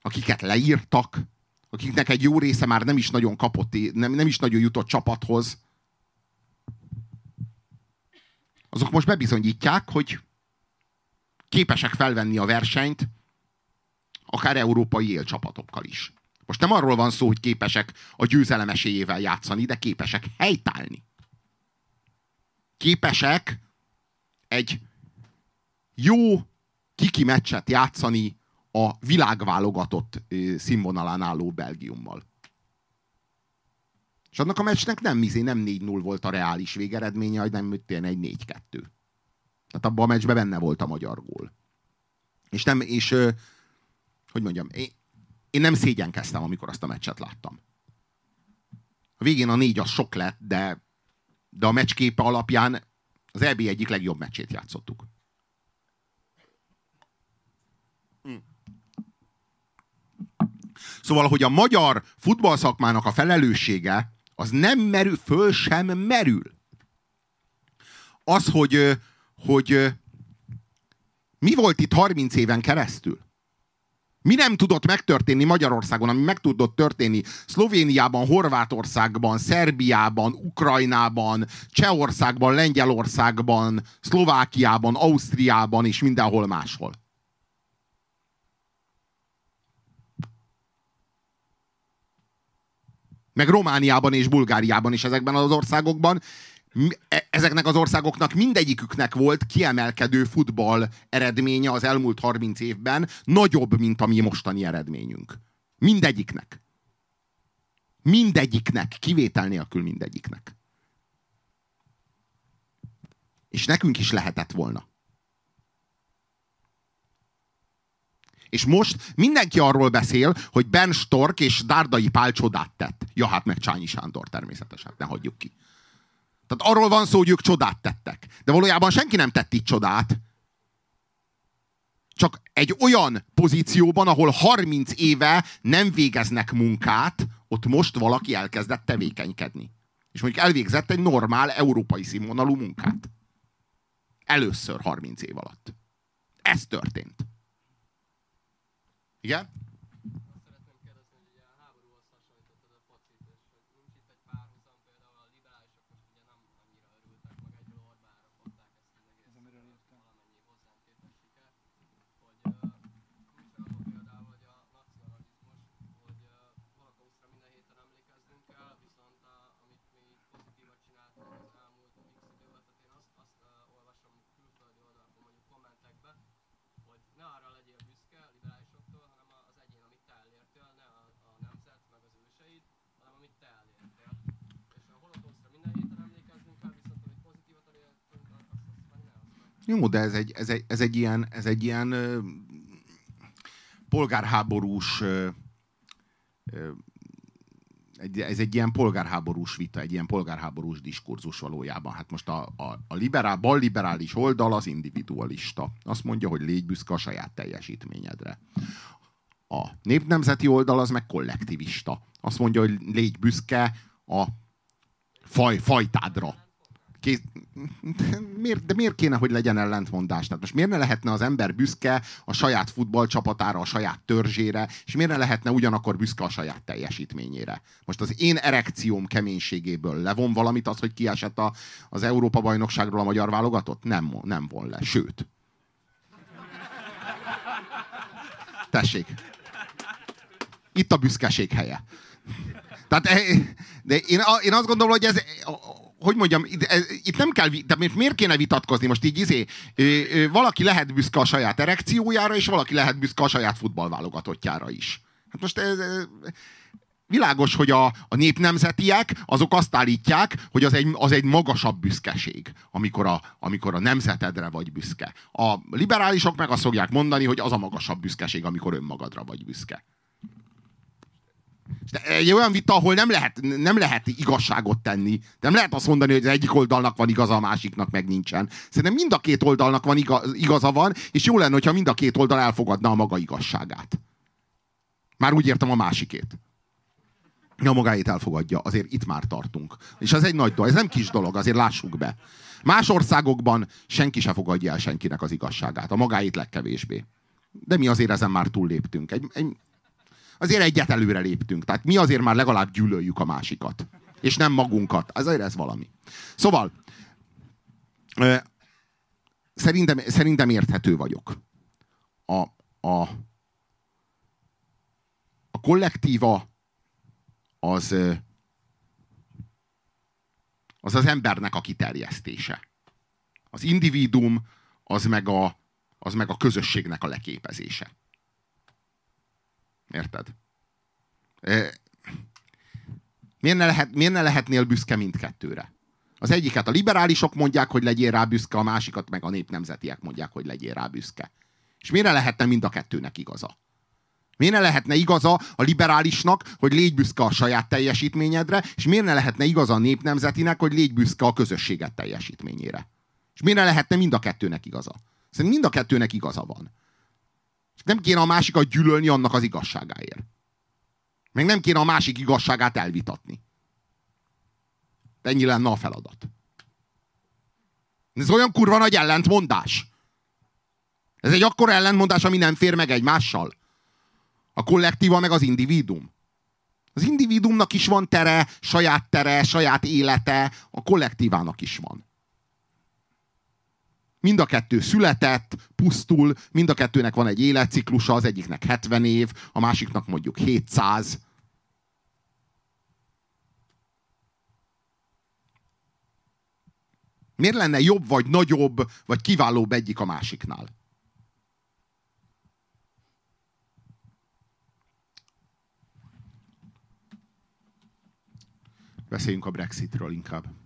akiket leírtak, akiknek egy jó része már nem is nagyon kapott, nem, nem is nagyon jutott csapathoz, azok most bebizonyítják, hogy képesek felvenni a versenyt, akár európai élcsapatokkal is. Most nem arról van szó, hogy képesek a győzelem esélyével játszani, de képesek helytállni. Képesek egy jó kiki meccset játszani a világválogatott színvonalán álló Belgiummal. És annak a meccsnek nem, mizé, nem 4-0 volt a reális végeredménye, hanem egy 4-2. Tehát abban a meccsben benne volt a magyar gól. És nem, és hogy mondjam, én, én nem szégyenkeztem, amikor azt a meccset láttam. A végén a négy az sok lett, de, de a meccsképe alapján az EB egyik legjobb meccsét játszottuk. Szóval, hogy a magyar futballszakmának a felelőssége az nem merül, föl sem merül. Az, hogy, hogy mi volt itt 30 éven keresztül? Mi nem tudott megtörténni Magyarországon, ami meg tudott történni Szlovéniában, Horvátországban, Szerbiában, Ukrajnában, Csehországban, Lengyelországban, Szlovákiában, Ausztriában és mindenhol máshol. Meg Romániában és Bulgáriában is ezekben az országokban, e, ezeknek az országoknak mindegyiküknek volt kiemelkedő futball eredménye az elmúlt 30 évben, nagyobb, mint a mi mostani eredményünk. Mindegyiknek. Mindegyiknek, kivétel nélkül mindegyiknek. És nekünk is lehetett volna. És most mindenki arról beszél, hogy Ben Stork és Dárdai Pál csodát tett. Ja, hát meg Csányi Sándor természetesen, ne hagyjuk ki. Tehát arról van szó, hogy ők csodát tettek. De valójában senki nem tett itt csodát. Csak egy olyan pozícióban, ahol 30 éve nem végeznek munkát, ott most valaki elkezdett tevékenykedni. És mondjuk elvégzett egy normál európai színvonalú munkát. Először 30 év alatt. Ez történt. Igen? Jó, de ez egy, ez egy, ez egy ilyen, ez egy ilyen ö, polgárháborús ö, egy, ez egy ilyen polgárháborús vita, egy ilyen polgárháborús diskurzus valójában. Hát most a, a, a liberál, balliberális oldal az individualista. Azt mondja, hogy légy büszke a saját teljesítményedre. A népnemzeti oldal az meg kollektivista. Azt mondja, hogy légy büszke a faj, fajtádra kész, miért, de miért kéne, hogy legyen ellentmondás? Tehát most miért ne lehetne az ember büszke a saját futballcsapatára, a saját törzsére, és miért ne lehetne ugyanakkor büszke a saját teljesítményére? Most az én erekcióm keménységéből levon valamit az, hogy kiesett a, az Európa-bajnokságról a magyar válogatott? Nem, nem von le, sőt. Tessék. Itt a büszkeség helye. Tehát, eh, de én, én azt gondolom, hogy ez, hogy mondjam, itt nem kell, de miért kéne vitatkozni most így izé, valaki lehet büszke a saját erekciójára, és valaki lehet büszke a saját futballválogatottjára is. Hát most ez, világos, hogy a, a népnemzetiek azok azt állítják, hogy az egy, az egy magasabb büszkeség, amikor a, amikor a nemzetedre vagy büszke. A liberálisok meg azt fogják mondani, hogy az a magasabb büszkeség, amikor önmagadra vagy büszke. De egy olyan vita, ahol nem lehet, nem lehet igazságot tenni. Nem lehet azt mondani, hogy az egyik oldalnak van igaza, a másiknak meg nincsen. Szerintem mind a két oldalnak van igaz, igaza van, és jó lenne, hogyha mind a két oldal elfogadna a maga igazságát. Már úgy értem a másikét. A magáét elfogadja, azért itt már tartunk. És ez egy nagy dolog, ez nem kis dolog, azért lássuk be. Más országokban senki se fogadja el senkinek az igazságát, a magáét legkevésbé. De mi azért ezen már túlléptünk. Egy, egy, azért egyet előre léptünk. Tehát mi azért már legalább gyűlöljük a másikat. És nem magunkat. Azért ez valami. Szóval, szerintem, szerintem érthető vagyok. A, a, a kollektíva az, az az embernek a kiterjesztése. Az individuum az meg a, az meg a közösségnek a leképezése. Érted? Miért ne, lehet, miért ne lehetnél büszke mindkettőre? Az egyiket a liberálisok mondják, hogy legyél rá büszke, a másikat meg a népnemzetiek mondják, hogy legyél rá büszke. És miért ne lehetne mind a kettőnek igaza? Miért ne lehetne igaza a liberálisnak, hogy légy büszke a saját teljesítményedre, és miért ne lehetne igaza a népnemzetinek, hogy légy büszke a közösséget teljesítményére? És miért ne lehetne mind a kettőnek igaza? Szerintem mind a kettőnek igaza van. Nem kéne a másikat gyűlölni annak az igazságáért. Meg nem kéne a másik igazságát elvitatni. Ennyi lenne a feladat. Ez olyan kurva nagy ellentmondás. Ez egy akkora ellentmondás, ami nem fér meg egymással. A kollektíva meg az individuum. Az individuumnak is van tere, saját tere, saját élete, a kollektívának is van. Mind a kettő született, pusztul, mind a kettőnek van egy életciklusa, az egyiknek 70 év, a másiknak mondjuk 700. Miért lenne jobb, vagy nagyobb, vagy kiválóbb egyik a másiknál? Beszéljünk a Brexitről inkább.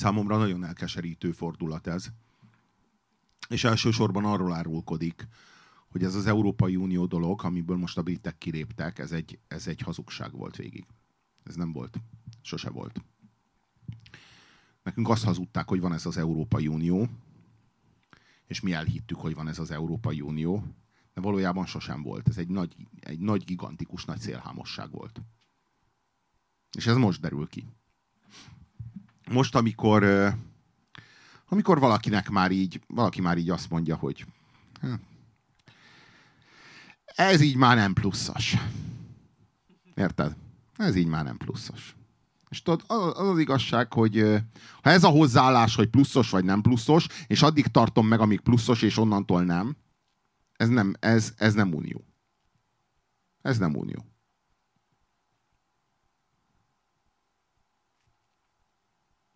Számomra nagyon elkeserítő fordulat ez. És elsősorban arról árulkodik, hogy ez az Európai Unió dolog, amiből most a britek kiléptek, ez egy, ez egy hazugság volt végig. Ez nem volt. Sose volt. Nekünk azt hazudták, hogy van ez az Európai Unió, és mi elhittük, hogy van ez az Európai Unió, de valójában sosem volt. Ez egy nagy, egy nagy gigantikus, nagy szélhámosság volt. És ez most derül ki. Most, amikor, amikor valakinek már így, valaki már így azt mondja, hogy ez így már nem pluszos. Érted? Ez így már nem pluszos. És tudod, az, az az igazság, hogy ha ez a hozzáállás, hogy pluszos vagy nem pluszos, és addig tartom meg, amíg pluszos, és onnantól nem, ez nem, ez, ez nem unió. Ez nem unió.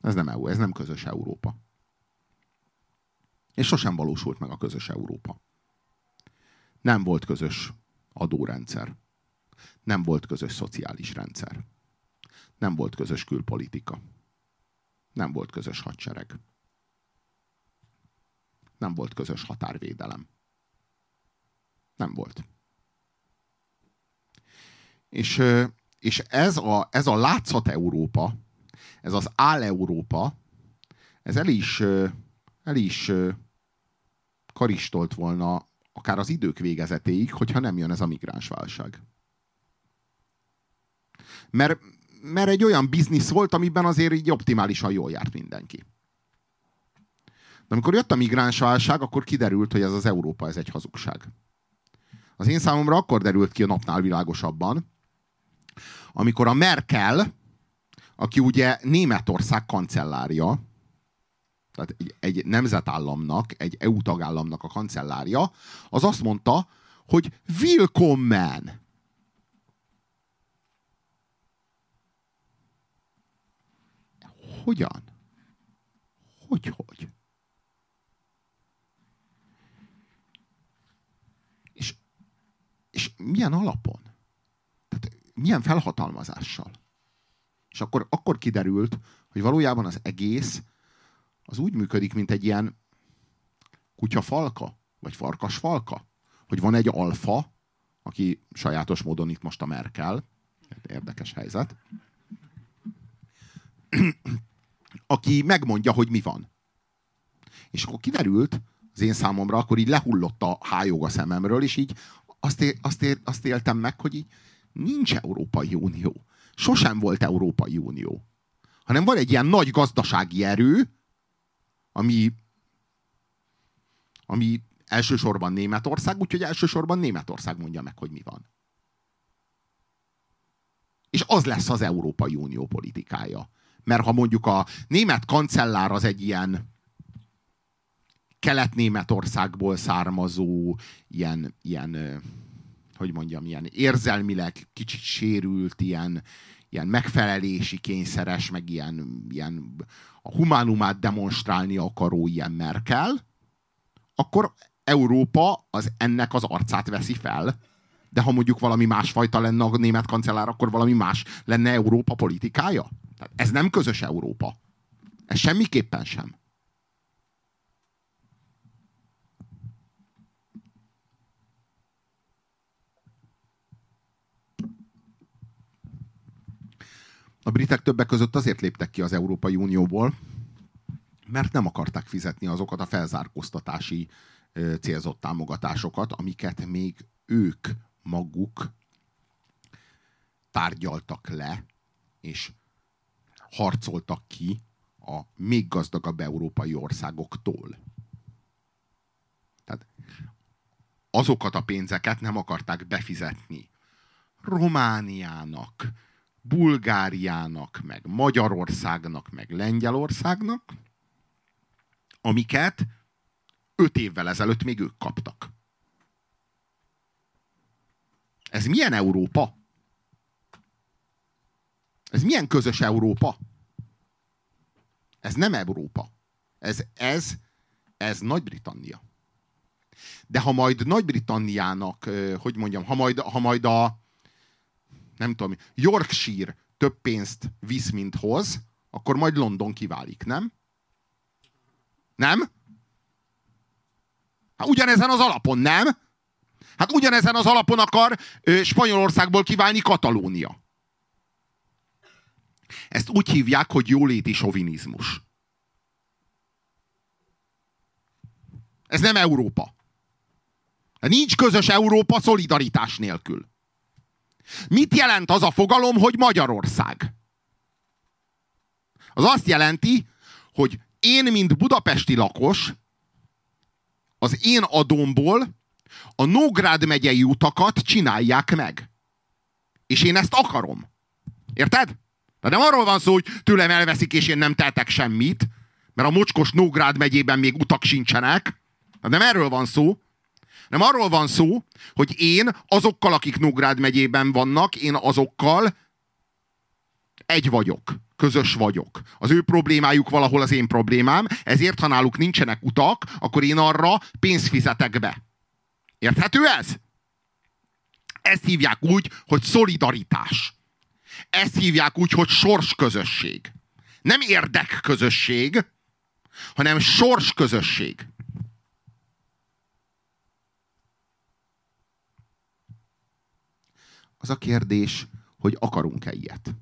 Ez nem EU, ez nem közös Európa. És sosem valósult meg a közös Európa. Nem volt közös adórendszer. Nem volt közös szociális rendszer. Nem volt közös külpolitika. Nem volt közös hadsereg. Nem volt közös határvédelem. Nem volt. És, és ez, a, ez a látszat Európa, ez az áll Európa, ez el is, el is karistolt volna akár az idők végezetéig, hogyha nem jön ez a migránsválság. Mert, mert egy olyan biznisz volt, amiben azért így optimálisan jól járt mindenki. De amikor jött a migránsválság, akkor kiderült, hogy ez az Európa, ez egy hazugság. Az én számomra akkor derült ki a napnál világosabban, amikor a Merkel, aki ugye Németország kancellárja, tehát egy, nemzetállamnak, egy EU tagállamnak a kancellárja, az azt mondta, hogy willkommen. Hogyan? Hogy, hogy? És, és milyen alapon? Tehát milyen felhatalmazással? És akkor, akkor kiderült, hogy valójában az egész az úgy működik, mint egy ilyen kutyafalka, vagy farkasfalka. Hogy van egy alfa, aki sajátos módon itt most a Merkel, érdekes helyzet, aki megmondja, hogy mi van. És akkor kiderült, az én számomra, akkor így lehullott a hájog a szememről, és így azt, é, azt, é, azt éltem meg, hogy így nincs Európai Unió. Sosem volt Európai Unió. Hanem van egy ilyen nagy gazdasági erő, ami, ami elsősorban Németország, úgyhogy elsősorban Németország mondja meg, hogy mi van. És az lesz az Európai Unió politikája. Mert ha mondjuk a német kancellár az egy ilyen kelet-németországból származó, ilyen, ilyen, hogy mondjam, ilyen érzelmileg kicsit sérült, ilyen, ilyen megfelelési kényszeres, meg ilyen, ilyen a humánumát demonstrálni akaró ilyen Merkel, akkor Európa az ennek az arcát veszi fel. De ha mondjuk valami másfajta lenne a német kancellár, akkor valami más lenne Európa politikája? Tehát ez nem közös Európa. Ez semmiképpen sem. A britek többek között azért léptek ki az Európai Unióból, mert nem akarták fizetni azokat a felzárkóztatási célzott támogatásokat, amiket még ők maguk tárgyaltak le, és harcoltak ki a még gazdagabb európai országoktól. Tehát azokat a pénzeket nem akarták befizetni Romániának, Bulgáriának, meg Magyarországnak, meg Lengyelországnak, amiket öt évvel ezelőtt még ők kaptak. Ez milyen Európa? Ez milyen közös Európa? Ez nem Európa. Ez, ez, ez Nagy-Britannia. De ha majd Nagy-Britanniának, hogy mondjam, ha majd, ha majd a, nem tudom, Yorkshire több pénzt visz, mint hoz, akkor majd London kiválik, nem? Nem? Hát ugyanezen az alapon, nem? Hát ugyanezen az alapon akar ö, Spanyolországból kiválni Katalónia. Ezt úgy hívják, hogy jóléti sovinizmus. Ez nem Európa. Nincs közös Európa szolidaritás nélkül. Mit jelent az a fogalom, hogy Magyarország? Az azt jelenti, hogy én, mint budapesti lakos, az én adomból a Nógrád megyei utakat csinálják meg. És én ezt akarom. Érted? De nem arról van szó, hogy tőlem elveszik, és én nem tehetek semmit, mert a mocskos Nógrád megyében még utak sincsenek. De nem erről van szó. Nem arról van szó, hogy én azokkal, akik Nógrád megyében vannak, én azokkal egy vagyok. Közös vagyok. Az ő problémájuk valahol az én problémám, ezért, ha náluk nincsenek utak, akkor én arra pénzt fizetek be. Érthető ez? Ezt hívják úgy, hogy szolidaritás. Ezt hívják úgy, hogy sorsközösség. Nem érdekközösség, hanem sorsközösség. Az a kérdés, hogy akarunk-e ilyet.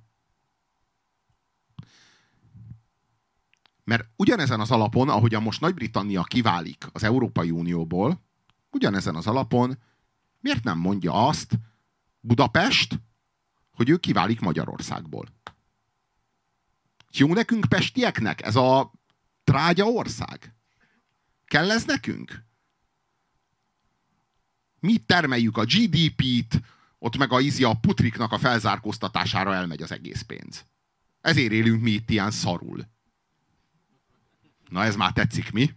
Mert ugyanezen az alapon, ahogyan most Nagy-Britannia kiválik az Európai Unióból, ugyanezen az alapon miért nem mondja azt Budapest, hogy ő kiválik Magyarországból? Jó nekünk pestieknek ez a trágya ország? Kell ez nekünk? Mi termeljük a GDP-t, ott meg a izi a putriknak a felzárkóztatására elmegy az egész pénz. Ezért élünk mi itt ilyen szarul. Na ez már tetszik, mi?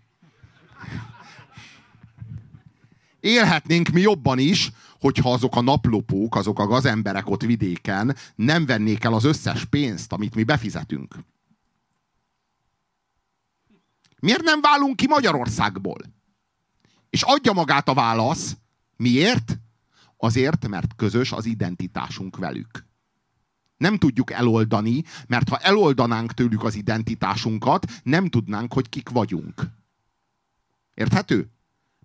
Élhetnénk mi jobban is, hogyha azok a naplopók, azok a gazemberek ott vidéken nem vennék el az összes pénzt, amit mi befizetünk. Miért nem válunk ki Magyarországból? És adja magát a válasz. Miért? Azért, mert közös az identitásunk velük. Nem tudjuk eloldani, mert ha eloldanánk tőlük az identitásunkat, nem tudnánk, hogy kik vagyunk. Érthető?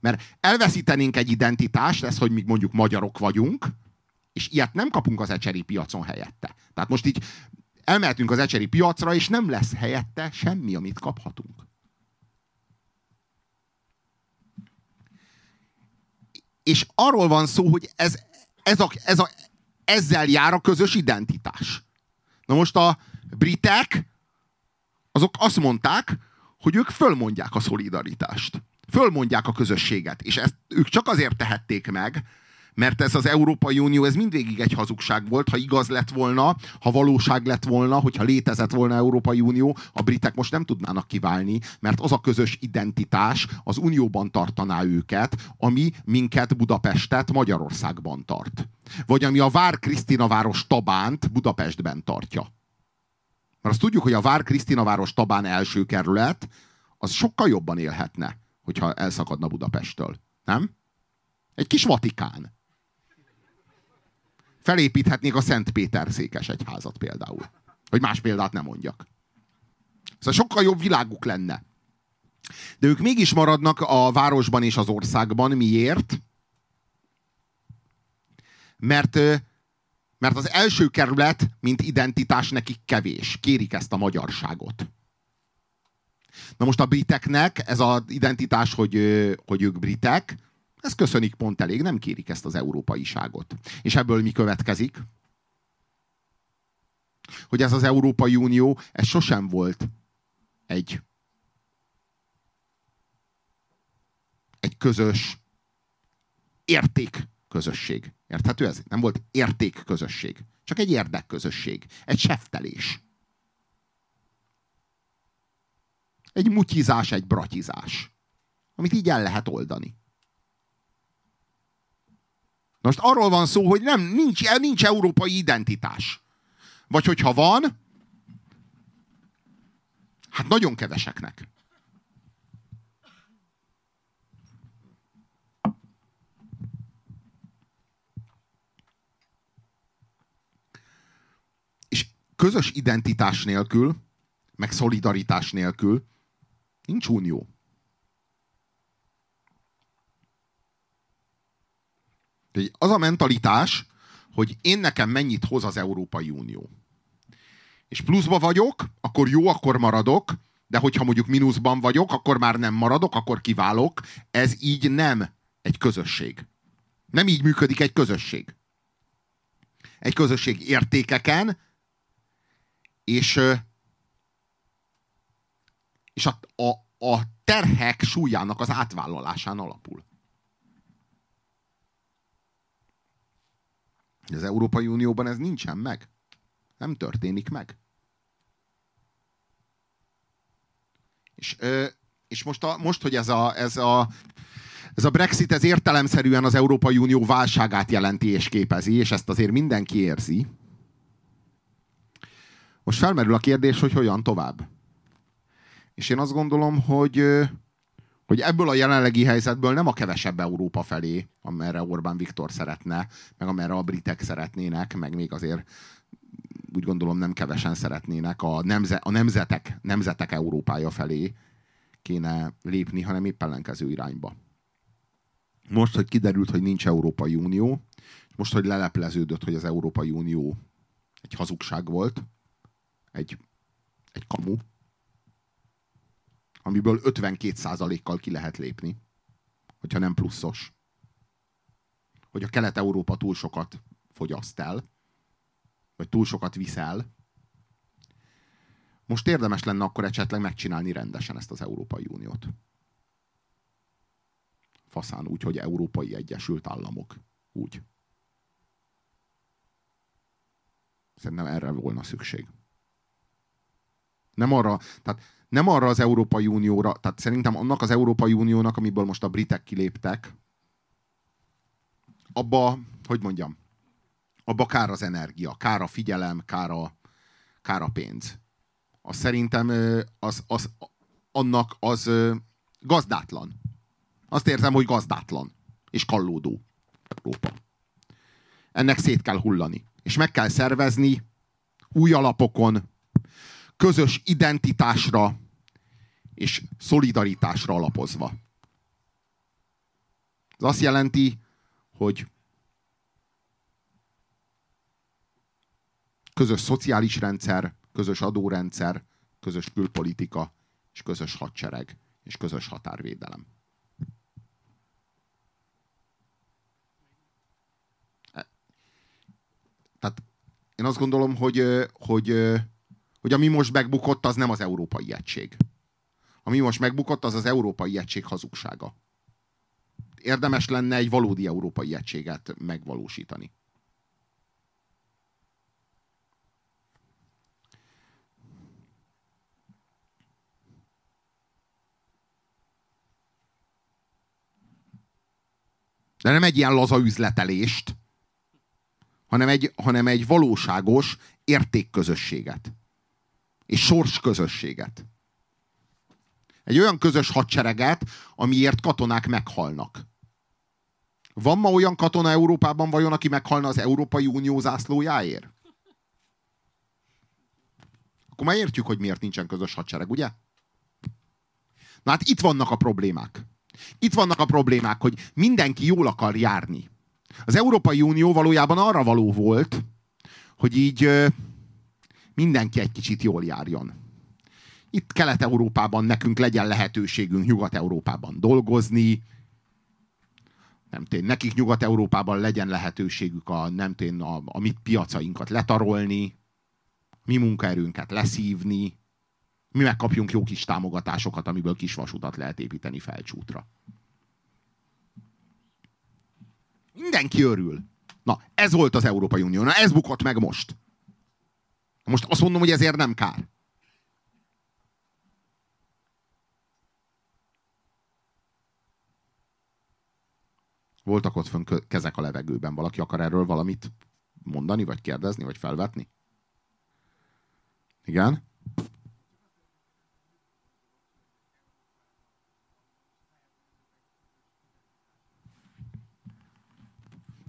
Mert elveszítenénk egy identitást, ez, hogy mi mondjuk magyarok vagyunk, és ilyet nem kapunk az ecseri piacon helyette. Tehát most így elmehetünk az ecseri piacra, és nem lesz helyette semmi, amit kaphatunk. És arról van szó, hogy ez, ez, a, ez a, ezzel jár a közös identitás. Na most a britek, azok azt mondták, hogy ők fölmondják a szolidaritást. Fölmondják a közösséget. És ezt ők csak azért tehették meg, mert ez az Európai Unió, ez mindvégig egy hazugság volt, ha igaz lett volna, ha valóság lett volna, hogyha létezett volna Európai Unió, a britek most nem tudnának kiválni, mert az a közös identitás az Unióban tartaná őket, ami minket Budapestet Magyarországban tart. Vagy ami a Vár Krisztina város Tabánt Budapestben tartja. Mert azt tudjuk, hogy a Vár Krisztina város Tabán első kerület, az sokkal jobban élhetne, hogyha elszakadna Budapesttől. Nem? Egy kis Vatikán felépíthetnék a Szent Péter székes egyházat például. Hogy más példát nem mondjak. Szóval sokkal jobb világuk lenne. De ők mégis maradnak a városban és az országban. Miért? Mert, mert az első kerület, mint identitás nekik kevés. Kérik ezt a magyarságot. Na most a briteknek ez az identitás, hogy, hogy ők britek, ez köszönik pont elég, nem kérik ezt az európaiságot. És ebből mi következik? Hogy ez az Európai Unió, ez sosem volt egy egy közös értékközösség. Érthető ez? Nem volt értékközösség. Csak egy érdekközösség. Egy seftelés. Egy mutyizás, egy bratizás. Amit így el lehet oldani. Most arról van szó, hogy nem, nincs, nincs európai identitás. Vagy hogyha van, hát nagyon keveseknek. És közös identitás nélkül, meg szolidaritás nélkül nincs unió. Az a mentalitás, hogy én nekem mennyit hoz az Európai Unió. És pluszba vagyok, akkor jó, akkor maradok, de hogyha mondjuk mínuszban vagyok, akkor már nem maradok, akkor kiválok. Ez így nem egy közösség. Nem így működik egy közösség. Egy közösség értékeken, és, és a, a, a terhek súlyának az átvállalásán alapul. Az Európai Unióban ez nincsen meg. Nem történik meg. És, és most, a, most, hogy ez a, ez a ez a Brexit ez értelemszerűen az Európai Unió válságát jelenti és képezi, és ezt azért mindenki érzi. Most felmerül a kérdés, hogy hogyan tovább. És én azt gondolom, hogy hogy ebből a jelenlegi helyzetből nem a kevesebb Európa felé, amerre Orbán Viktor szeretne, meg amerre a britek szeretnének, meg még azért úgy gondolom nem kevesen szeretnének a, nemze, a nemzetek, nemzetek Európája felé kéne lépni, hanem épp ellenkező irányba. Most, hogy kiderült, hogy nincs Európai Unió, most, hogy lelepleződött, hogy az Európai Unió egy hazugság volt, egy, egy kamu, amiből 52%-kal ki lehet lépni, hogyha nem pluszos. Hogy a Kelet-Európa túl sokat fogyaszt el, vagy túl sokat viszel. Most érdemes lenne akkor esetleg megcsinálni rendesen ezt az Európai Uniót. Faszán úgy, hogy Európai Egyesült Államok. Úgy. Szerintem erre volna szükség. Nem arra, tehát nem arra az Európai Unióra, tehát szerintem annak az Európai Uniónak, amiből most a britek kiléptek, abba, hogy mondjam, abba kár az energia, kár a figyelem, kár a, kár a pénz. Az szerintem az, az, annak az gazdátlan. Azt érzem, hogy gazdátlan és kallódó Európa. Ennek szét kell hullani. És meg kell szervezni új alapokon, közös identitásra és szolidaritásra alapozva. Ez azt jelenti, hogy közös szociális rendszer, közös adórendszer, közös külpolitika és közös hadsereg és közös határvédelem. E, tehát én azt gondolom, hogy, hogy, hogy ami most megbukott, az nem az európai egység. Ami most megbukott, az az európai egység hazugsága. Érdemes lenne egy valódi európai egységet megvalósítani. De nem egy ilyen laza üzletelést, hanem egy, hanem egy valóságos értékközösséget. És sorsközösséget. Egy olyan közös hadsereget, amiért katonák meghalnak. Van ma olyan katona Európában vajon, aki meghalna az Európai Unió zászlójáért? Akkor már értjük, hogy miért nincsen közös hadsereg, ugye? Na hát itt vannak a problémák. Itt vannak a problémák, hogy mindenki jól akar járni. Az Európai Unió valójában arra való volt, hogy így mindenki egy kicsit jól járjon. Itt Kelet-Európában nekünk legyen lehetőségünk Nyugat-Európában dolgozni, nem tény, nekik Nyugat-Európában legyen lehetőségük a, nem tény, a, a mi piacainkat letarolni, mi munkaerőnket leszívni, mi megkapjunk jó kis támogatásokat, amiből kis vasutat lehet építeni felcsútra. Mindenki örül. Na, ez volt az Európai Unió. Na, ez bukott meg most. Most azt mondom, hogy ezért nem kár. Voltak ott fönn kezek a levegőben. Valaki akar erről valamit mondani, vagy kérdezni, vagy felvetni? Igen?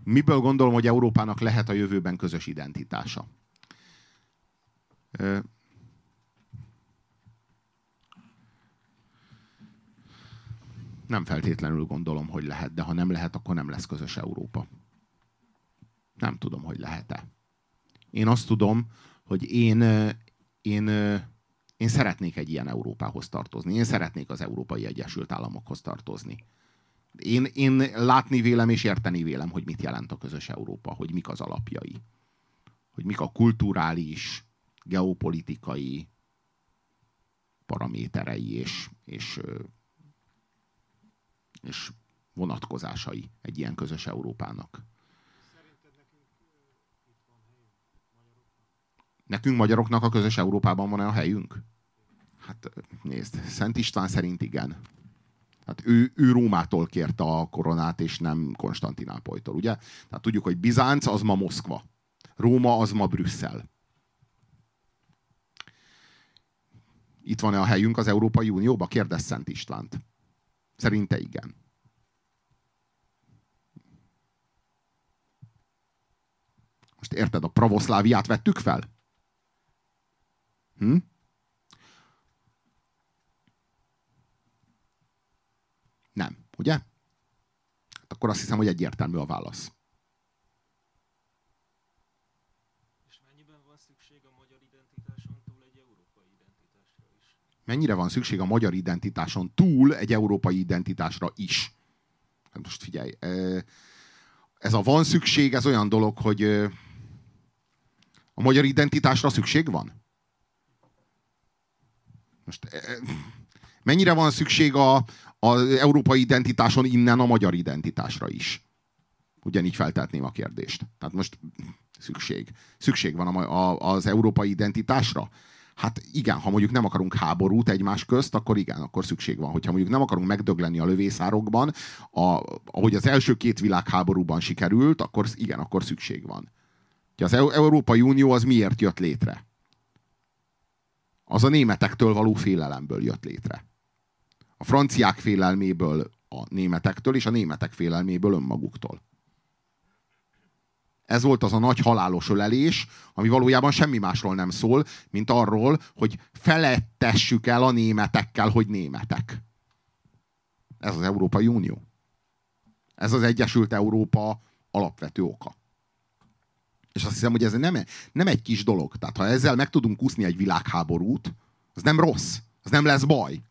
Miből gondolom, hogy Európának lehet a jövőben közös identitása? Nem feltétlenül gondolom, hogy lehet, de ha nem lehet, akkor nem lesz közös Európa. Nem tudom, hogy lehet-e. Én azt tudom, hogy én, én, én szeretnék egy ilyen Európához tartozni. Én szeretnék az Európai Egyesült Államokhoz tartozni. Én, én látni vélem és érteni vélem, hogy mit jelent a közös Európa, hogy mik az alapjai. Hogy mik a kulturális, geopolitikai paraméterei és, és, és vonatkozásai egy ilyen közös Európának. Nekünk magyaroknak a közös Európában van-e a helyünk? Hát nézd, Szent István szerint igen. Hát ő, ő Rómától kérte a koronát, és nem Konstantinápolytól, ugye? Tehát tudjuk, hogy Bizánc az ma Moszkva. Róma az ma Brüsszel. Itt van-e a helyünk az Európai Unióba? Kérdez Szent Istvánt. Szerinte igen. Most érted, a pravoszláviát vettük fel? Hm? Nem, ugye? Hát akkor azt hiszem, hogy egyértelmű a válasz. Mennyire van szükség a magyar identitáson túl egy európai identitásra is. Hát most figyelj, ez a van szükség, ez olyan dolog, hogy a magyar identitásra szükség van? Most mennyire van szükség a, az európai identitáson innen a magyar identitásra is? Ugyanígy feltetném a kérdést. Tehát most szükség. Szükség van a, a, az európai identitásra? Hát igen, ha mondjuk nem akarunk háborút egymás közt, akkor igen, akkor szükség van. Hogyha mondjuk nem akarunk megdögleni a lövészárokban, a, ahogy az első két világháborúban sikerült, akkor igen, akkor szükség van. Az Európai Unió az miért jött létre? Az a németektől való félelemből jött létre. A franciák félelméből a németektől, és a németek félelméből önmaguktól. Ez volt az a nagy halálos ölelés, ami valójában semmi másról nem szól, mint arról, hogy felettessük el a németekkel, hogy németek. Ez az Európai Unió. Ez az Egyesült Európa alapvető oka. És azt hiszem, hogy ez nem, nem egy kis dolog. Tehát ha ezzel meg tudunk úszni egy világháborút, az nem rossz. Az nem lesz baj.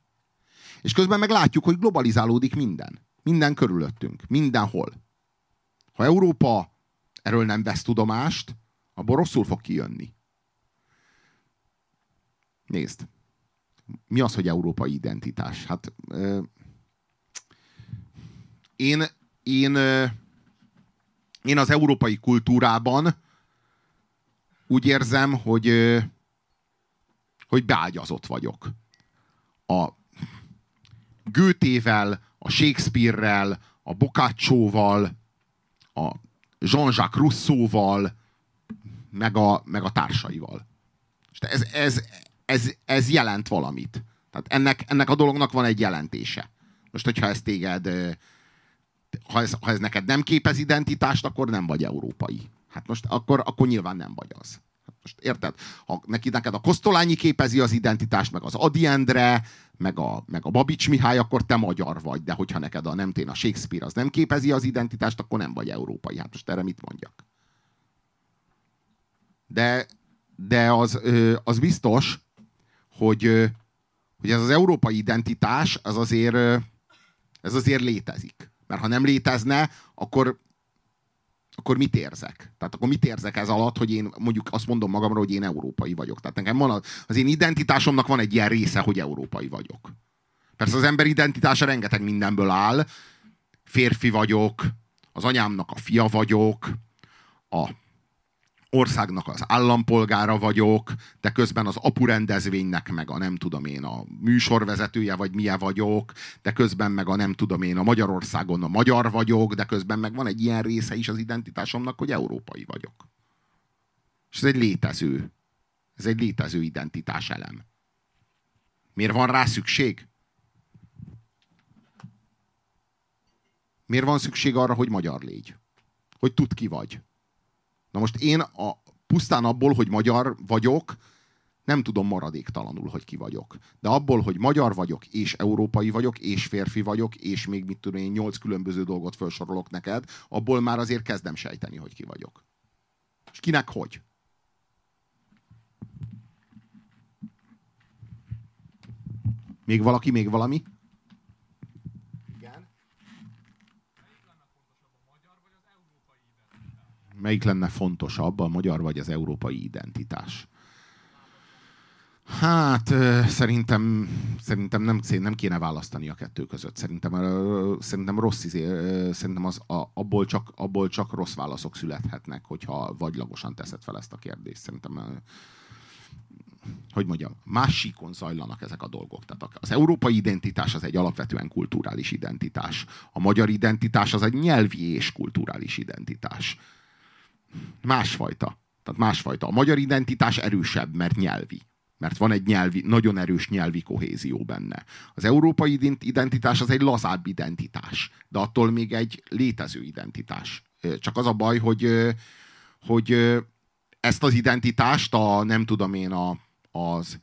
És közben meg látjuk, hogy globalizálódik minden. Minden körülöttünk. Mindenhol. Ha Európa erről nem vesz tudomást, abból rosszul fog kijönni. Nézd. Mi az, hogy európai identitás? Hát euh, én, én, euh, én az európai kultúrában úgy érzem, hogy, euh, hogy beágyazott vagyok. A Goethe-vel, a Shakespeare-rel, a Boccaccio-val, a Jean-Jacques Rousseau-val, meg a, meg a társaival. És ez, ez, ez, ez jelent valamit. Tehát ennek, ennek a dolognak van egy jelentése. Most, hogyha ez téged, ha ez, ha ez neked nem képez identitást, akkor nem vagy európai. Hát most akkor, akkor nyilván nem vagy az. Hát most érted? Ha neki, neked a Kosztolányi képezi az identitást, meg az Adi Endre, meg a, meg a Babics Mihály, akkor te magyar vagy, de hogyha neked a nem tén a Shakespeare az nem képezi az identitást, akkor nem vagy európai. Hát most erre mit mondjak? De, de az, az biztos, hogy, hogy ez az európai identitás, az azért, ez azért létezik. Mert ha nem létezne, akkor, akkor mit érzek? Tehát akkor mit érzek ez alatt, hogy én mondjuk azt mondom magamról, hogy én európai vagyok. Tehát nekem van az én identitásomnak van egy ilyen része, hogy európai vagyok. Persze az ember identitása rengeteg mindenből áll. Férfi vagyok, az anyámnak a fia vagyok, a országnak az állampolgára vagyok, de közben az apu rendezvénynek meg a nem tudom én a műsorvezetője vagy milyen vagyok, de közben meg a nem tudom én a Magyarországon a magyar vagyok, de közben meg van egy ilyen része is az identitásomnak, hogy európai vagyok. És ez egy létező, ez egy létező identitás elem. Miért van rá szükség? Miért van szükség arra, hogy magyar légy? Hogy tud ki vagy? Na most én a, pusztán abból, hogy magyar vagyok, nem tudom maradéktalanul, hogy ki vagyok. De abból, hogy magyar vagyok, és európai vagyok, és férfi vagyok, és még mit tudom én, nyolc különböző dolgot felsorolok neked, abból már azért kezdem sejteni, hogy ki vagyok. És kinek hogy? Még valaki, még valami? Melyik lenne fontosabb, a magyar vagy az európai identitás? Hát szerintem, szerintem nem, nem kéne választani a kettő között. Szerintem, szerintem rossz, izé, szerintem az, a, abból, csak, abból csak rossz válaszok születhetnek, hogyha vagylagosan teszed fel ezt a kérdést. Szerintem hogy mondjam, más zajlanak ezek a dolgok. Tehát az európai identitás az egy alapvetően kulturális identitás. A magyar identitás az egy nyelvi és kulturális identitás másfajta. Tehát másfajta. A magyar identitás erősebb, mert nyelvi. Mert van egy nyelvi, nagyon erős nyelvi kohézió benne. Az európai identitás az egy lazább identitás, de attól még egy létező identitás. Csak az a baj, hogy, hogy ezt az identitást a, nem tudom én, a, az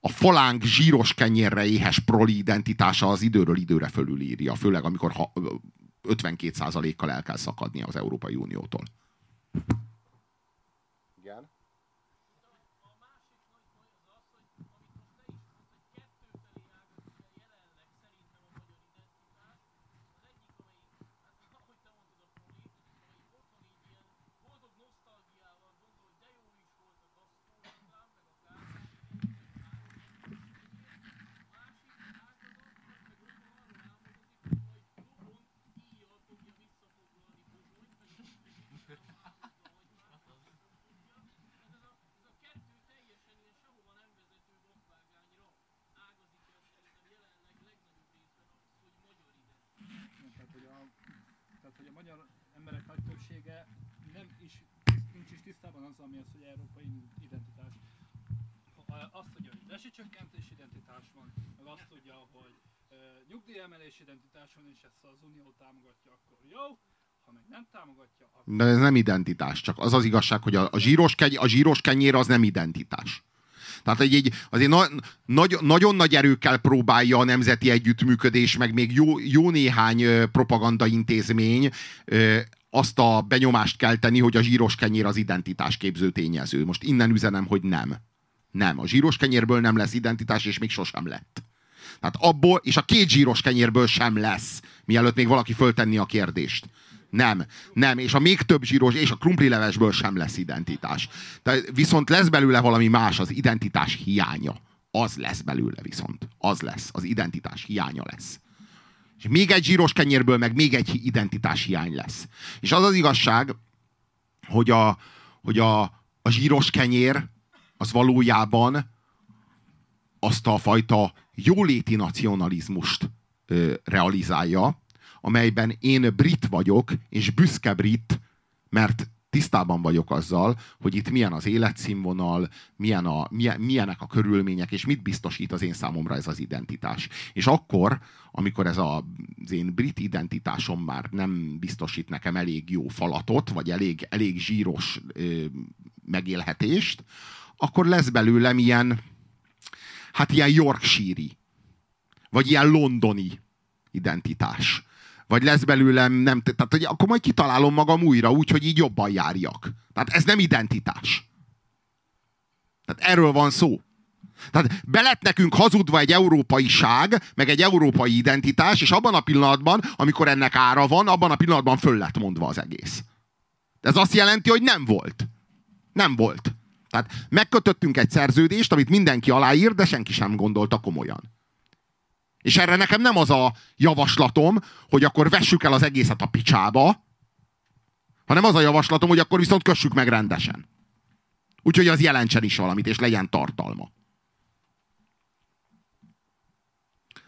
a falánk zsíros kenyérre éhes proli identitása az időről időre fölülírja, főleg amikor ha, 52%-kal el kell szakadni az Európai Uniótól. Tisztában azzal, ami az, hogy európai identitás. Azt hogy rezsicsökkentés identitás van, meg azt tudja, hogy nyugdíjemelés identitás van, és ezt az Unió támogatja, akkor jó, ha meg nem támogatja, akkor... De ez nem identitás, csak az az igazság, hogy a, a, zsíros, keny, a zsíros kenyér az nem identitás. Tehát egy, egy, azért na, nagy, nagyon nagy erőkkel próbálja a nemzeti együttműködés, meg még jó, jó néhány propaganda intézmény azt a benyomást kelteni, hogy a zsíros kenyér az identitás képző tényező. Most innen üzenem, hogy nem. Nem. A zsíros kenyérből nem lesz identitás, és még sosem lett. Tehát abból, és a két zsíros kenyérből sem lesz, mielőtt még valaki föltenni a kérdést. Nem, nem, és a még több zsíros, és a krumplilevesből sem lesz identitás. De viszont lesz belőle valami más, az identitás hiánya. Az lesz belőle viszont. Az lesz, az identitás hiánya lesz. És még egy zsíros kenyérből meg még egy identitás hiány lesz. És az az igazság, hogy a, hogy a, a zsíros kenyér az valójában azt a fajta jóléti nacionalizmust ö, realizálja, amelyben én brit vagyok, és büszke brit, mert tisztában vagyok azzal, hogy itt milyen az életszínvonal, milyen a, milyen, milyenek a körülmények, és mit biztosít az én számomra ez az identitás. És akkor, amikor ez a, az én brit identitásom már nem biztosít nekem elég jó falatot, vagy elég, elég zsíros ö, megélhetést, akkor lesz belőlem ilyen, hát ilyen Yorkshire vagy ilyen londoni identitás vagy lesz belőlem, nem, tehát hogy akkor majd kitalálom magam újra úgy, hogy így jobban járjak. Tehát ez nem identitás. Tehát erről van szó. Tehát belet nekünk hazudva egy európai ság, meg egy európai identitás, és abban a pillanatban, amikor ennek ára van, abban a pillanatban föl lett mondva az egész. Ez azt jelenti, hogy nem volt. Nem volt. Tehát megkötöttünk egy szerződést, amit mindenki aláír, de senki sem gondolta komolyan. És erre nekem nem az a javaslatom, hogy akkor vessük el az egészet a picsába, hanem az a javaslatom, hogy akkor viszont kössük meg rendesen. Úgyhogy az jelentsen is valamit, és legyen tartalma.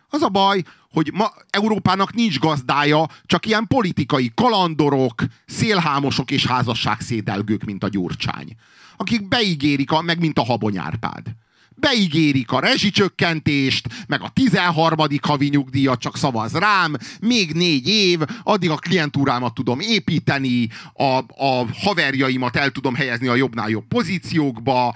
Az a baj, hogy ma Európának nincs gazdája, csak ilyen politikai kalandorok, szélhámosok és házasságszédelgők, mint a Gyurcsány. Akik beígérik, a, meg mint a Habonyárpád beígérik a rezsicsökkentést, meg a 13. havi nyugdíjat csak szavaz rám, még négy év, addig a klientúrámat tudom építeni, a, a haverjaimat el tudom helyezni a jobbnál jobb pozíciókba,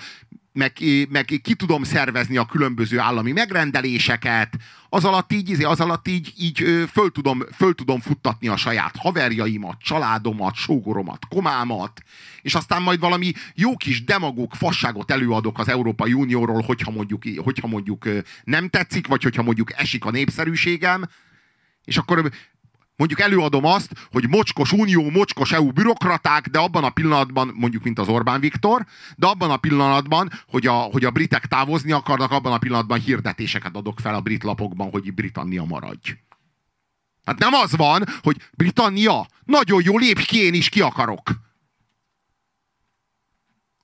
meg, meg ki tudom szervezni a különböző állami megrendeléseket, az alatt így, izé, az alatt így, így föl, tudom, föl tudom futtatni a saját haverjaimat, családomat, sógoromat, komámat, és aztán majd valami jó kis demagóg fasságot előadok az Európai Unióról, hogyha mondjuk, hogyha mondjuk nem tetszik, vagy hogyha mondjuk esik a népszerűségem, és akkor mondjuk előadom azt, hogy mocskos unió, mocskos EU bürokraták, de abban a pillanatban, mondjuk mint az Orbán Viktor, de abban a pillanatban, hogy a, hogy a britek távozni akarnak, abban a pillanatban hirdetéseket adok fel a brit lapokban, hogy Britannia maradj. Hát nem az van, hogy Britannia, nagyon jó, lépj ki, én is ki akarok.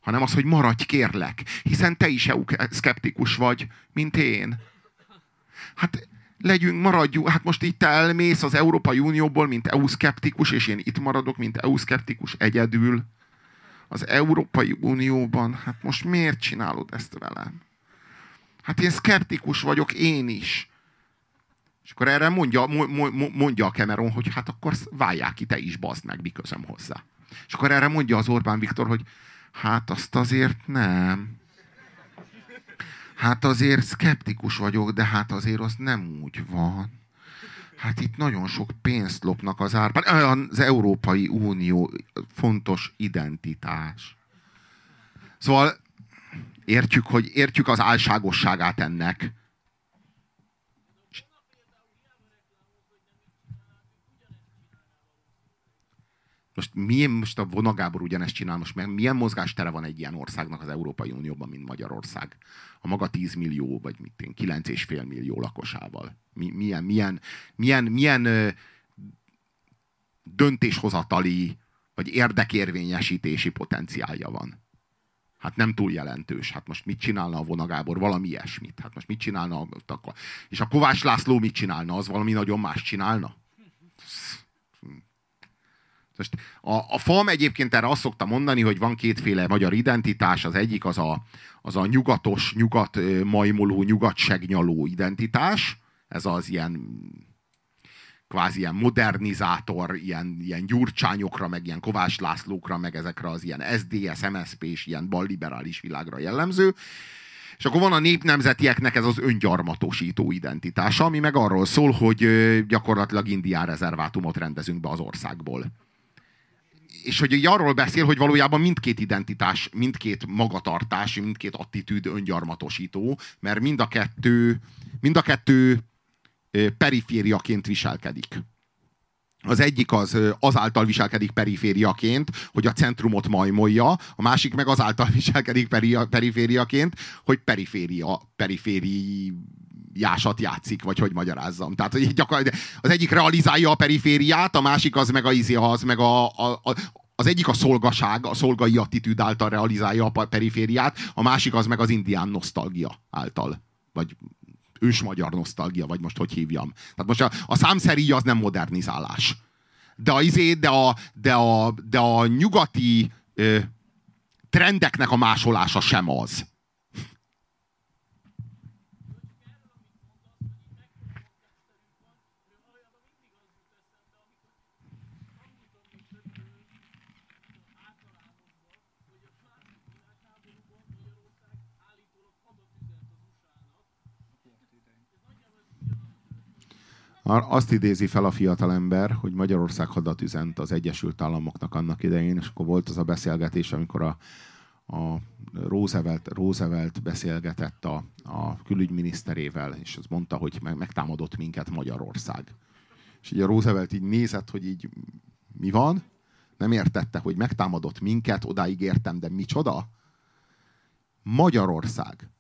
Hanem az, hogy maradj, kérlek, hiszen te is EU szkeptikus vagy, mint én. Hát legyünk, maradjunk, hát most itt elmész az Európai Unióból, mint EU-szkeptikus, és én itt maradok, mint EU-szkeptikus egyedül. Az Európai Unióban, hát most miért csinálod ezt velem? Hát én szkeptikus vagyok, én is. És akkor erre mondja, mondja a Cameron, hogy hát akkor válják ki te is, bazd meg, mi hozzá. És akkor erre mondja az Orbán Viktor, hogy hát azt azért nem. Hát azért szkeptikus vagyok, de hát azért az nem úgy van. Hát itt nagyon sok pénzt lopnak az árban. Az Európai Unió fontos identitás. Szóval értjük, hogy értjük az álságosságát ennek. Most milyen, most a vonagábor ugyanezt csinál, most milyen mozgástere van egy ilyen országnak az Európai Unióban, mint Magyarország? A maga 10 millió, vagy mit én, 9,5 millió lakosával. Mi, milyen, milyen, milyen, milyen döntéshozatali, vagy érdekérvényesítési potenciálja van? Hát nem túl jelentős. Hát most mit csinálna a vonagábor? Valami ilyesmit. Hát most mit csinálna? És a Kovács László mit csinálna? Az valami nagyon más csinálna? Most a, a FAM egyébként erre azt szokta mondani, hogy van kétféle magyar identitás, az egyik az a, az a nyugatos, nyugat majmoló, nyugatsegnyaló identitás, ez az ilyen kvázi ilyen modernizátor, ilyen, ilyen gyurcsányokra, meg ilyen Kovács Lászlókra, meg ezekre az ilyen SDS, MSZP és ilyen balliberális világra jellemző. És akkor van a népnemzetieknek ez az öngyarmatosító identitása, ami meg arról szól, hogy gyakorlatilag indián rezervátumot rendezünk be az országból. És hogy arról beszél, hogy valójában mindkét identitás, mindkét magatartás, mindkét attitűd öngyarmatosító, mert mind a kettő, mind a kettő perifériaként viselkedik. Az egyik az azáltal viselkedik perifériaként, hogy a centrumot majmolja, a másik meg azáltal viselkedik peri, perifériaként, hogy periféria, perifériásat játszik, vagy hogy magyarázzam. Tehát hogy gyakorlatilag az egyik realizálja a perifériát, a másik az meg a izé, az meg a, a, a az egyik a szolgaság, a szolgai attitűd által realizálja a perifériát, a másik az meg az indián nosztalgia által. Vagy ősmagyar nosztalgia, vagy most hogy hívjam. Tehát most a, a számszeri az nem modernizálás. De a, izé, de a, de a, de a nyugati ö, trendeknek a másolása sem az. Azt idézi fel a fiatalember, hogy Magyarország hadat üzent az Egyesült Államoknak annak idején, és akkor volt az a beszélgetés, amikor a, a Roosevelt, Roosevelt beszélgetett a, a külügyminiszterével, és az mondta, hogy meg, megtámadott minket Magyarország. És így a Roosevelt így nézett, hogy így mi van? Nem értette, hogy megtámadott minket, odáig értem, de micsoda? Magyarország.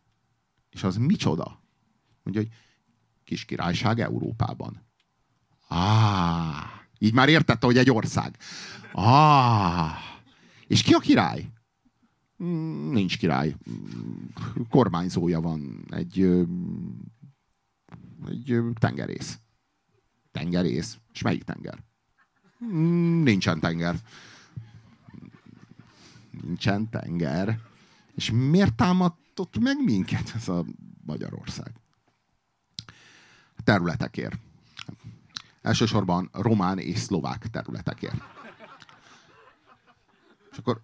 És az micsoda? Mondja, hogy kis királyság Európában. Ah, így már értette, hogy egy ország. Ah, és ki a király? Hmm, nincs király. Kormányzója van. Egy, egy tengerész. Tengerész. És melyik tenger? Hmm, nincsen tenger. Nincsen tenger. És miért támadott meg minket ez a Magyarország? Területekért. Elsősorban román és szlovák területekért. És akkor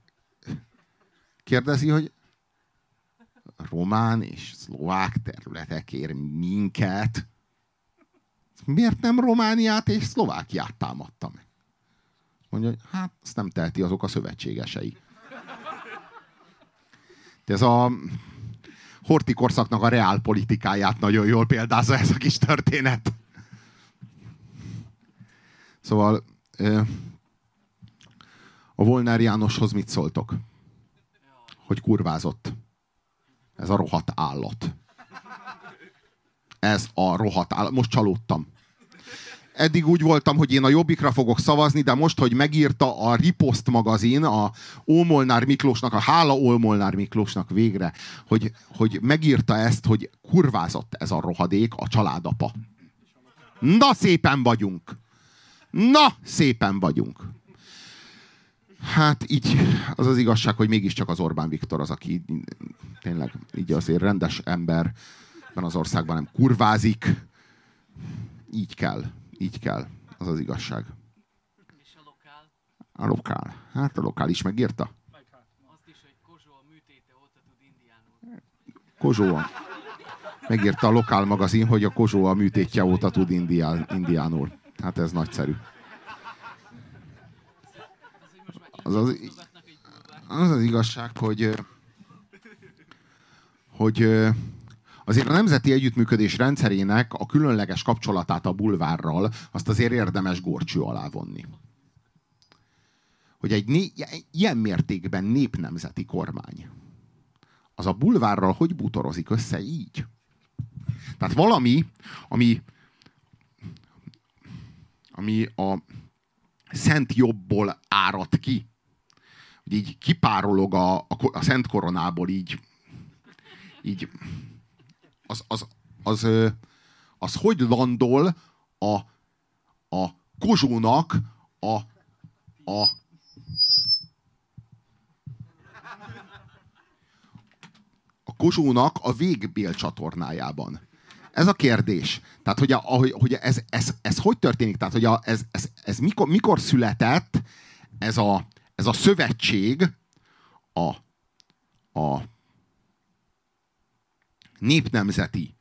kérdezi, hogy román és szlovák területekért minket, miért nem Romániát és Szlovákiát támadta meg? Mondja, hogy hát azt nem teheti azok a szövetségesei. De ez a Horti korszaknak a reálpolitikáját nagyon jól példázza ez a kis történet. Szóval a Volner Jánoshoz mit szóltok? Hogy kurvázott. Ez a rohadt állat. Ez a rohadt állat. Most csalódtam eddig úgy voltam, hogy én a Jobbikra fogok szavazni, de most, hogy megírta a Ripost magazin, a Ómolnár Miklósnak, a Hála Ómolnár Miklósnak végre, hogy, hogy megírta ezt, hogy kurvázott ez a rohadék, a családapa. Na, szépen vagyunk! Na, szépen vagyunk! Hát így az az igazság, hogy mégiscsak az Orbán Viktor az, aki tényleg így azért rendes ember az országban nem kurvázik. Így kell. Így kell. Az az igazság. És a lokál? A lokál. Hát a lokál is megírta. Meg hát. Azt is, hogy Kozsó a műtéte óta tud indiánul. Kozsó a... Megírta a lokál magazin, hogy a Kozsó a műtétje óta tud indián, indiánul. Hát ez nagyszerű. Az az, az az igazság, hogy hogy azért a nemzeti együttműködés rendszerének a különleges kapcsolatát a bulvárral azt azért érdemes górcső alá vonni. Hogy egy né- ilyen mértékben népnemzeti kormány az a bulvárral hogy bútorozik össze így? Tehát valami, ami, ami a szent jobbból árad ki, hogy így kipárolog a, a, a szent koronából így, így az, az, az, az, az hogy landol a, a Kozsónak a a a Kozsónak a végbél csatornájában. Ez a kérdés. Tehát, hogy, a, hogy, hogy ez, ez, ez, hogy történik? Tehát, hogy a, ez, ez, ez mikor, mikor született ez a, ez a szövetség a, a népnemzeti,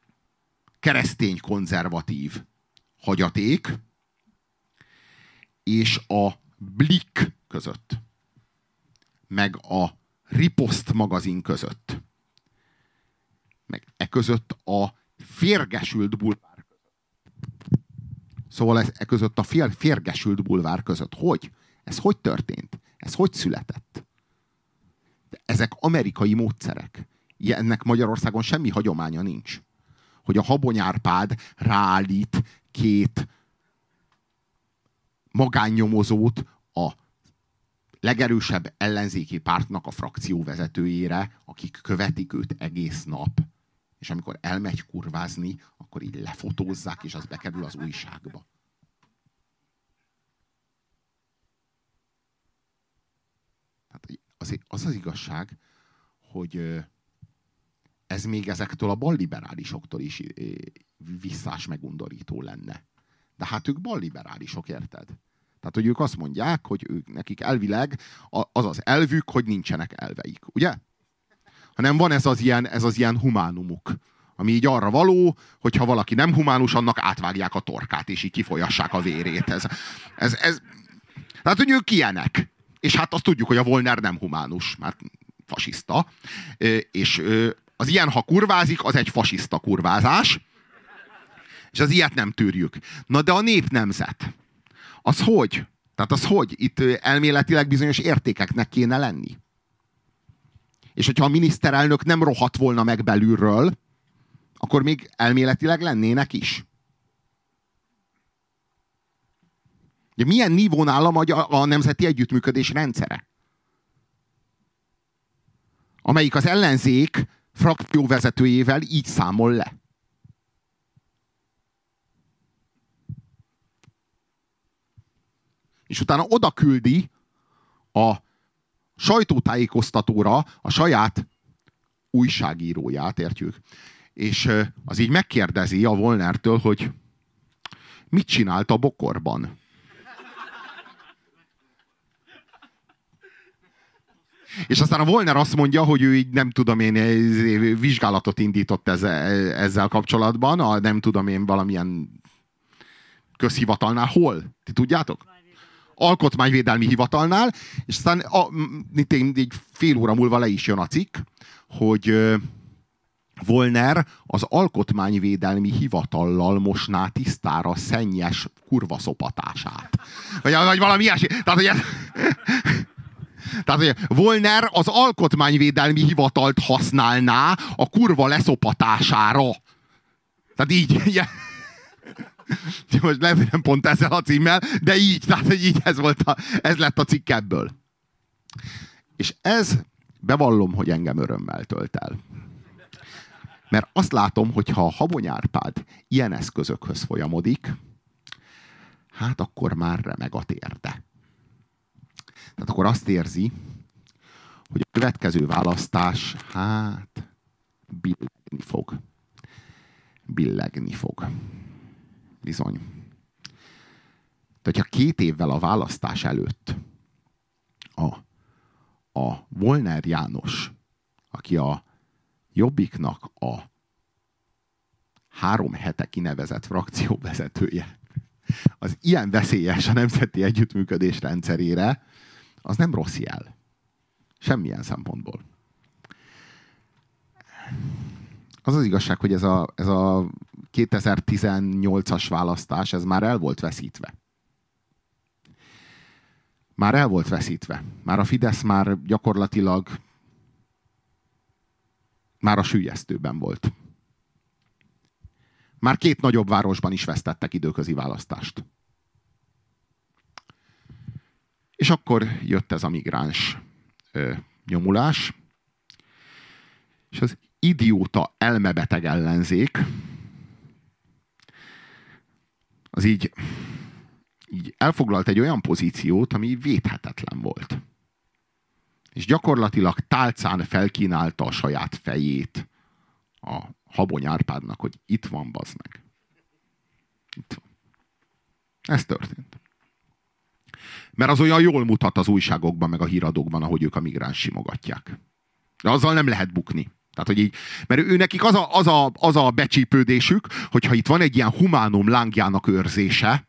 keresztény konzervatív hagyaték és a Blick között, meg a Ripost magazin között, meg e között a férgesült bulvár között. Szóval ez, e között a fér, férgesült bulvár között. Hogy? Ez hogy történt? Ez hogy született? De ezek amerikai módszerek. Ennek Magyarországon semmi hagyománya nincs. Hogy a Habonyárpád ráállít két magánnyomozót a legerősebb ellenzéki pártnak a frakcióvezetőjére, akik követik őt egész nap, és amikor elmegy kurvázni, akkor így lefotózzák, és az bekerül az újságba. Tehát az, az igazság, hogy ez még ezektől a balliberálisoktól is visszás megundorító lenne. De hát ők balliberálisok, érted? Tehát, hogy ők azt mondják, hogy ők, nekik elvileg az az elvük, hogy nincsenek elveik, ugye? Hanem van ez az ilyen, ez az ilyen humánumuk, ami így arra való, hogy ha valaki nem humánus, annak átvágják a torkát, és így kifolyassák a vérét. Ez, ez, ez, tehát, hogy ők ilyenek. És hát azt tudjuk, hogy a Volner nem humánus, mert fasiszta. És az ilyen, ha kurvázik, az egy fasiszta kurvázás. És az ilyet nem tűrjük. Na de a népnemzet, az hogy? Tehát az hogy? Itt elméletileg bizonyos értékeknek kéne lenni. És hogyha a miniszterelnök nem rohadt volna meg belülről, akkor még elméletileg lennének is. De milyen nívón áll a, a nemzeti együttműködés rendszere? Amelyik az ellenzék frakcióvezetőjével így számol le. És utána oda küldi a sajtótájékoztatóra a saját újságíróját, értjük? És az így megkérdezi a Volnertől, hogy mit csinált a bokorban? És aztán a Volner azt mondja, hogy ő így nem tudom én vizsgálatot indított ezzel, kapcsolatban, a nem tudom én valamilyen közhivatalnál. Hol? Ti tudjátok? Alkotmányvédelmi hivatalnál, és aztán a, egy fél óra múlva le is jön a cikk, hogy Volner az alkotmányvédelmi hivatallal mosná tisztára szennyes kurvaszopatását. Vagy, vagy valami ilyesmi. Tehát, hogy ez, tehát, hogy Volner az alkotmányvédelmi hivatalt használná a kurva leszopatására. Tehát így. Ilyen. Most lehet, hogy nem pont ezzel a címmel, de így, tehát hogy így ez, volt a, ez lett a cikk ebből. És ez, bevallom, hogy engem örömmel tölt el. Mert azt látom, hogy ha a Habony Árpád ilyen eszközökhöz folyamodik, hát akkor már remeg a térde. Tehát akkor azt érzi, hogy a következő választás, hát, billegni fog. Billegni fog. Bizony. Tehát, hogyha két évvel a választás előtt a, a Volner János, aki a Jobbiknak a három hete kinevezett frakcióvezetője, az ilyen veszélyes a nemzeti együttműködés rendszerére, az nem rossz jel. Semmilyen szempontból. Az az igazság, hogy ez a, ez a 2018-as választás, ez már el volt veszítve. Már el volt veszítve. Már a Fidesz már gyakorlatilag már a sűjesztőben volt. Már két nagyobb városban is vesztettek időközi választást. És akkor jött ez a migráns ö, nyomulás, és az idióta elmebeteg ellenzék, az így, így elfoglalt egy olyan pozíciót, ami védhetetlen volt. És gyakorlatilag tálcán felkínálta a saját fejét a Habony Árpádnak, hogy itt van, bazd meg. Itt van. Ez történt. Mert az olyan jól mutat az újságokban, meg a híradókban, ahogy ők a migráns simogatják. De azzal nem lehet bukni. Tehát, hogy így, mert ő nekik az a, az, a, az a becsípődésük, hogyha itt van egy ilyen humánum lángjának őrzése,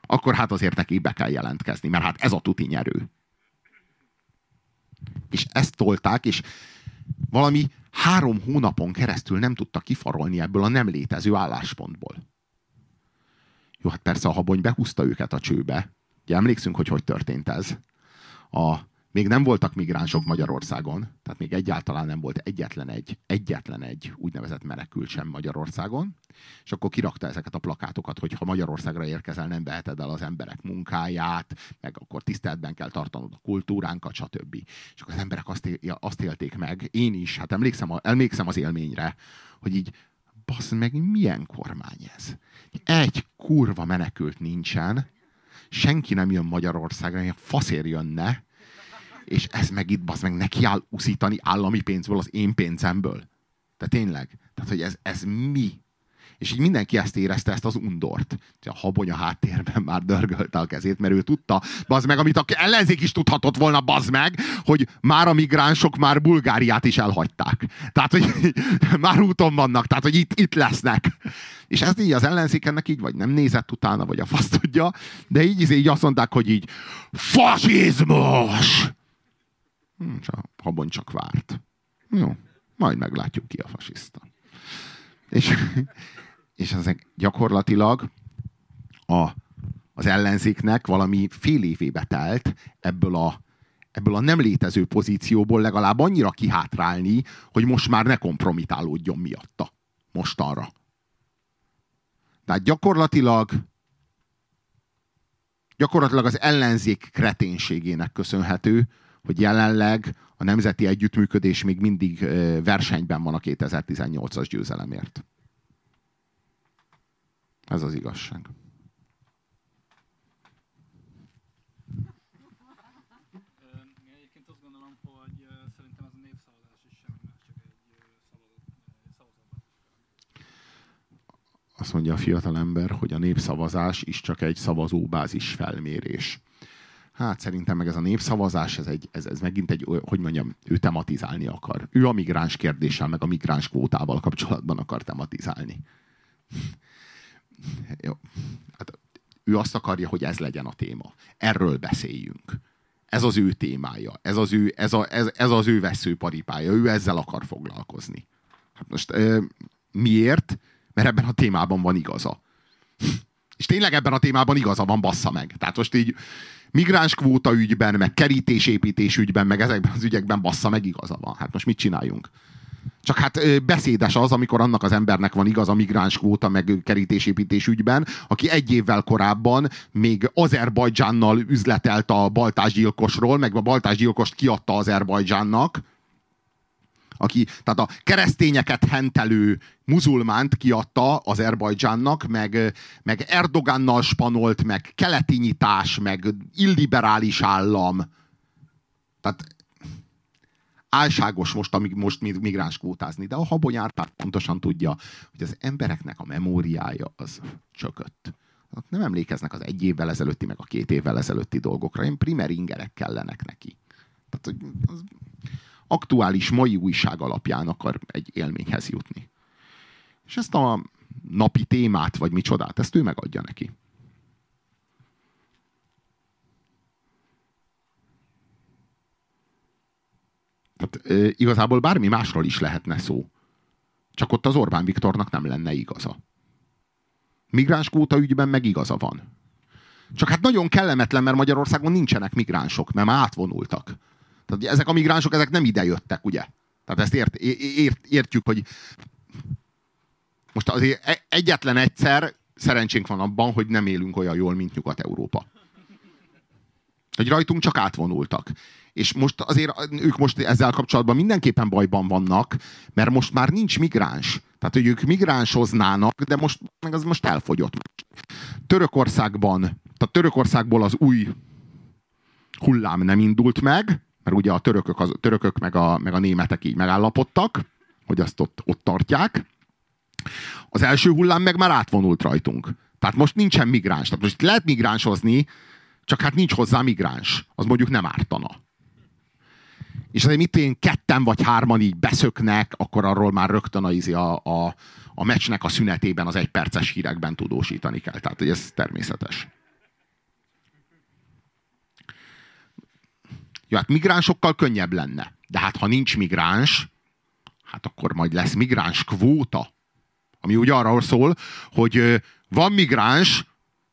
akkor hát azért nekik be kell jelentkezni, mert hát ez a tuti nyerő. És ezt tolták, és valami három hónapon keresztül nem tudta kifarolni ebből a nem létező álláspontból. Jó, hát persze a habony behúzta őket a csőbe. Ugye emlékszünk, hogy hogy történt ez. A, még nem voltak migránsok Magyarországon, tehát még egyáltalán nem volt egyetlen egy, egyetlen egy úgynevezett menekült sem Magyarországon, és akkor kirakta ezeket a plakátokat, hogy ha Magyarországra érkezel, nem veheted el az emberek munkáját, meg akkor tiszteletben kell tartanod a kultúránkat, stb. És akkor az emberek azt, azt élték meg, én is, hát emlékszem, emlékszem az élményre, hogy így, basz meg, milyen kormány ez? Egy kurva menekült nincsen, senki nem jön Magyarországra, faszér jönne, és ez meg itt, az meg neki áll uszítani állami pénzből, az én pénzemből. De tényleg. Tehát, hogy ez, ez mi? És így mindenki ezt érezte, ezt az undort. A habony a háttérben már dörgölte a kezét, mert ő tudta, bazd meg, amit a ellenzék is tudhatott volna, bazd meg, hogy már a migránsok már Bulgáriát is elhagyták. Tehát, hogy már úton vannak, tehát, hogy itt, itt lesznek. És ez így az ellenzék ennek így vagy nem nézett utána, vagy a fasz tudja, de így, így azt mondták, hogy így fasizmus! Hm, csak, habon csak várt. Jó, majd meglátjuk ki a fasiszta. És, és ezek gyakorlatilag a, az ellenzéknek valami fél évébe telt ebből a, ebből a nem létező pozícióból legalább annyira kihátrálni, hogy most már ne kompromitálódjon miatta. Mostanra. Tehát gyakorlatilag gyakorlatilag az ellenzék kreténségének köszönhető, hogy jelenleg a nemzeti együttműködés még mindig versenyben van a 2018-as győzelemért. Ez az igazság. Azt mondja a fiatal ember, hogy a népszavazás is csak egy szavazóbázis felmérés. Hát szerintem meg ez a népszavazás, ez, egy, ez, ez megint egy, hogy mondjam, ő tematizálni akar. Ő a migráns kérdéssel, meg a migráns kvótával kapcsolatban akar tematizálni. Jó. Hát, ő azt akarja, hogy ez legyen a téma. Erről beszéljünk. Ez az ő témája. Ez az ő, ez a, ez, ez az ő veszőparipája. Ő ezzel akar foglalkozni. Hát most miért? Mert ebben a témában van igaza. És tényleg ebben a témában igaza van, bassza meg. Tehát most így migráns kvóta ügyben, meg kerítésépítés ügyben, meg ezekben az ügyekben bassza meg igaza van. Hát most mit csináljunk? Csak hát beszédes az, amikor annak az embernek van igaz a migráns kvóta meg kerítésépítés ügyben, aki egy évvel korábban még Azerbajdzsánnal üzletelt a baltásgyilkosról, meg a baltásgyilkost kiadta Azerbajdzsánnak, aki, tehát a keresztényeket hentelő muzulmánt kiadta Azerbajdzsánnak, meg, meg Erdogánnal spanolt, meg keleti nyitás, meg illiberális állam. Tehát álságos most, amíg most migráns kvótázni, de a Habony Árpád pontosan tudja, hogy az embereknek a memóriája az csökött. Nem emlékeznek az egy évvel ezelőtti, meg a két évvel ezelőtti dolgokra. Én primer ingerek kellenek neki. Tehát, az aktuális mai újság alapján akar egy élményhez jutni. És ezt a napi témát, vagy micsodát, ezt ő megadja neki. Tehát e, igazából bármi másról is lehetne szó. Csak ott az Orbán Viktornak nem lenne igaza. Migráns kvóta ügyben meg igaza van. Csak hát nagyon kellemetlen, mert Magyarországon nincsenek migránsok, mert már átvonultak. Tehát ezek a migránsok, ezek nem ide jöttek, ugye? Tehát ezt ért, ért, értjük, hogy most azért e- egyetlen egyszer szerencsénk van abban, hogy nem élünk olyan jól, mint Nyugat-Európa. Hogy rajtunk csak átvonultak. És most azért ők most ezzel kapcsolatban mindenképpen bajban vannak, mert most már nincs migráns. Tehát, hogy ők migránsoznának, de most, meg az most elfogyott. Törökországban tehát Törökországból az új hullám nem indult meg, mert ugye a törökök, az, törökök meg, a, meg a németek így megállapodtak, hogy azt ott, ott tartják. Az első hullám meg már átvonult rajtunk. Tehát most nincsen migráns. Tehát most lehet migránsozni, csak hát nincs hozzá migráns. Az mondjuk nem ártana. És azért mit én ketten vagy hárman így beszöknek, akkor arról már rögtön a, a, a, a meccsnek a szünetében az egyperces hírekben tudósítani kell. Tehát, hogy ez természetes. Jó, hát migránsokkal könnyebb lenne. De hát ha nincs migráns, hát akkor majd lesz migráns kvóta. Ami úgy arról szól, hogy van migráns,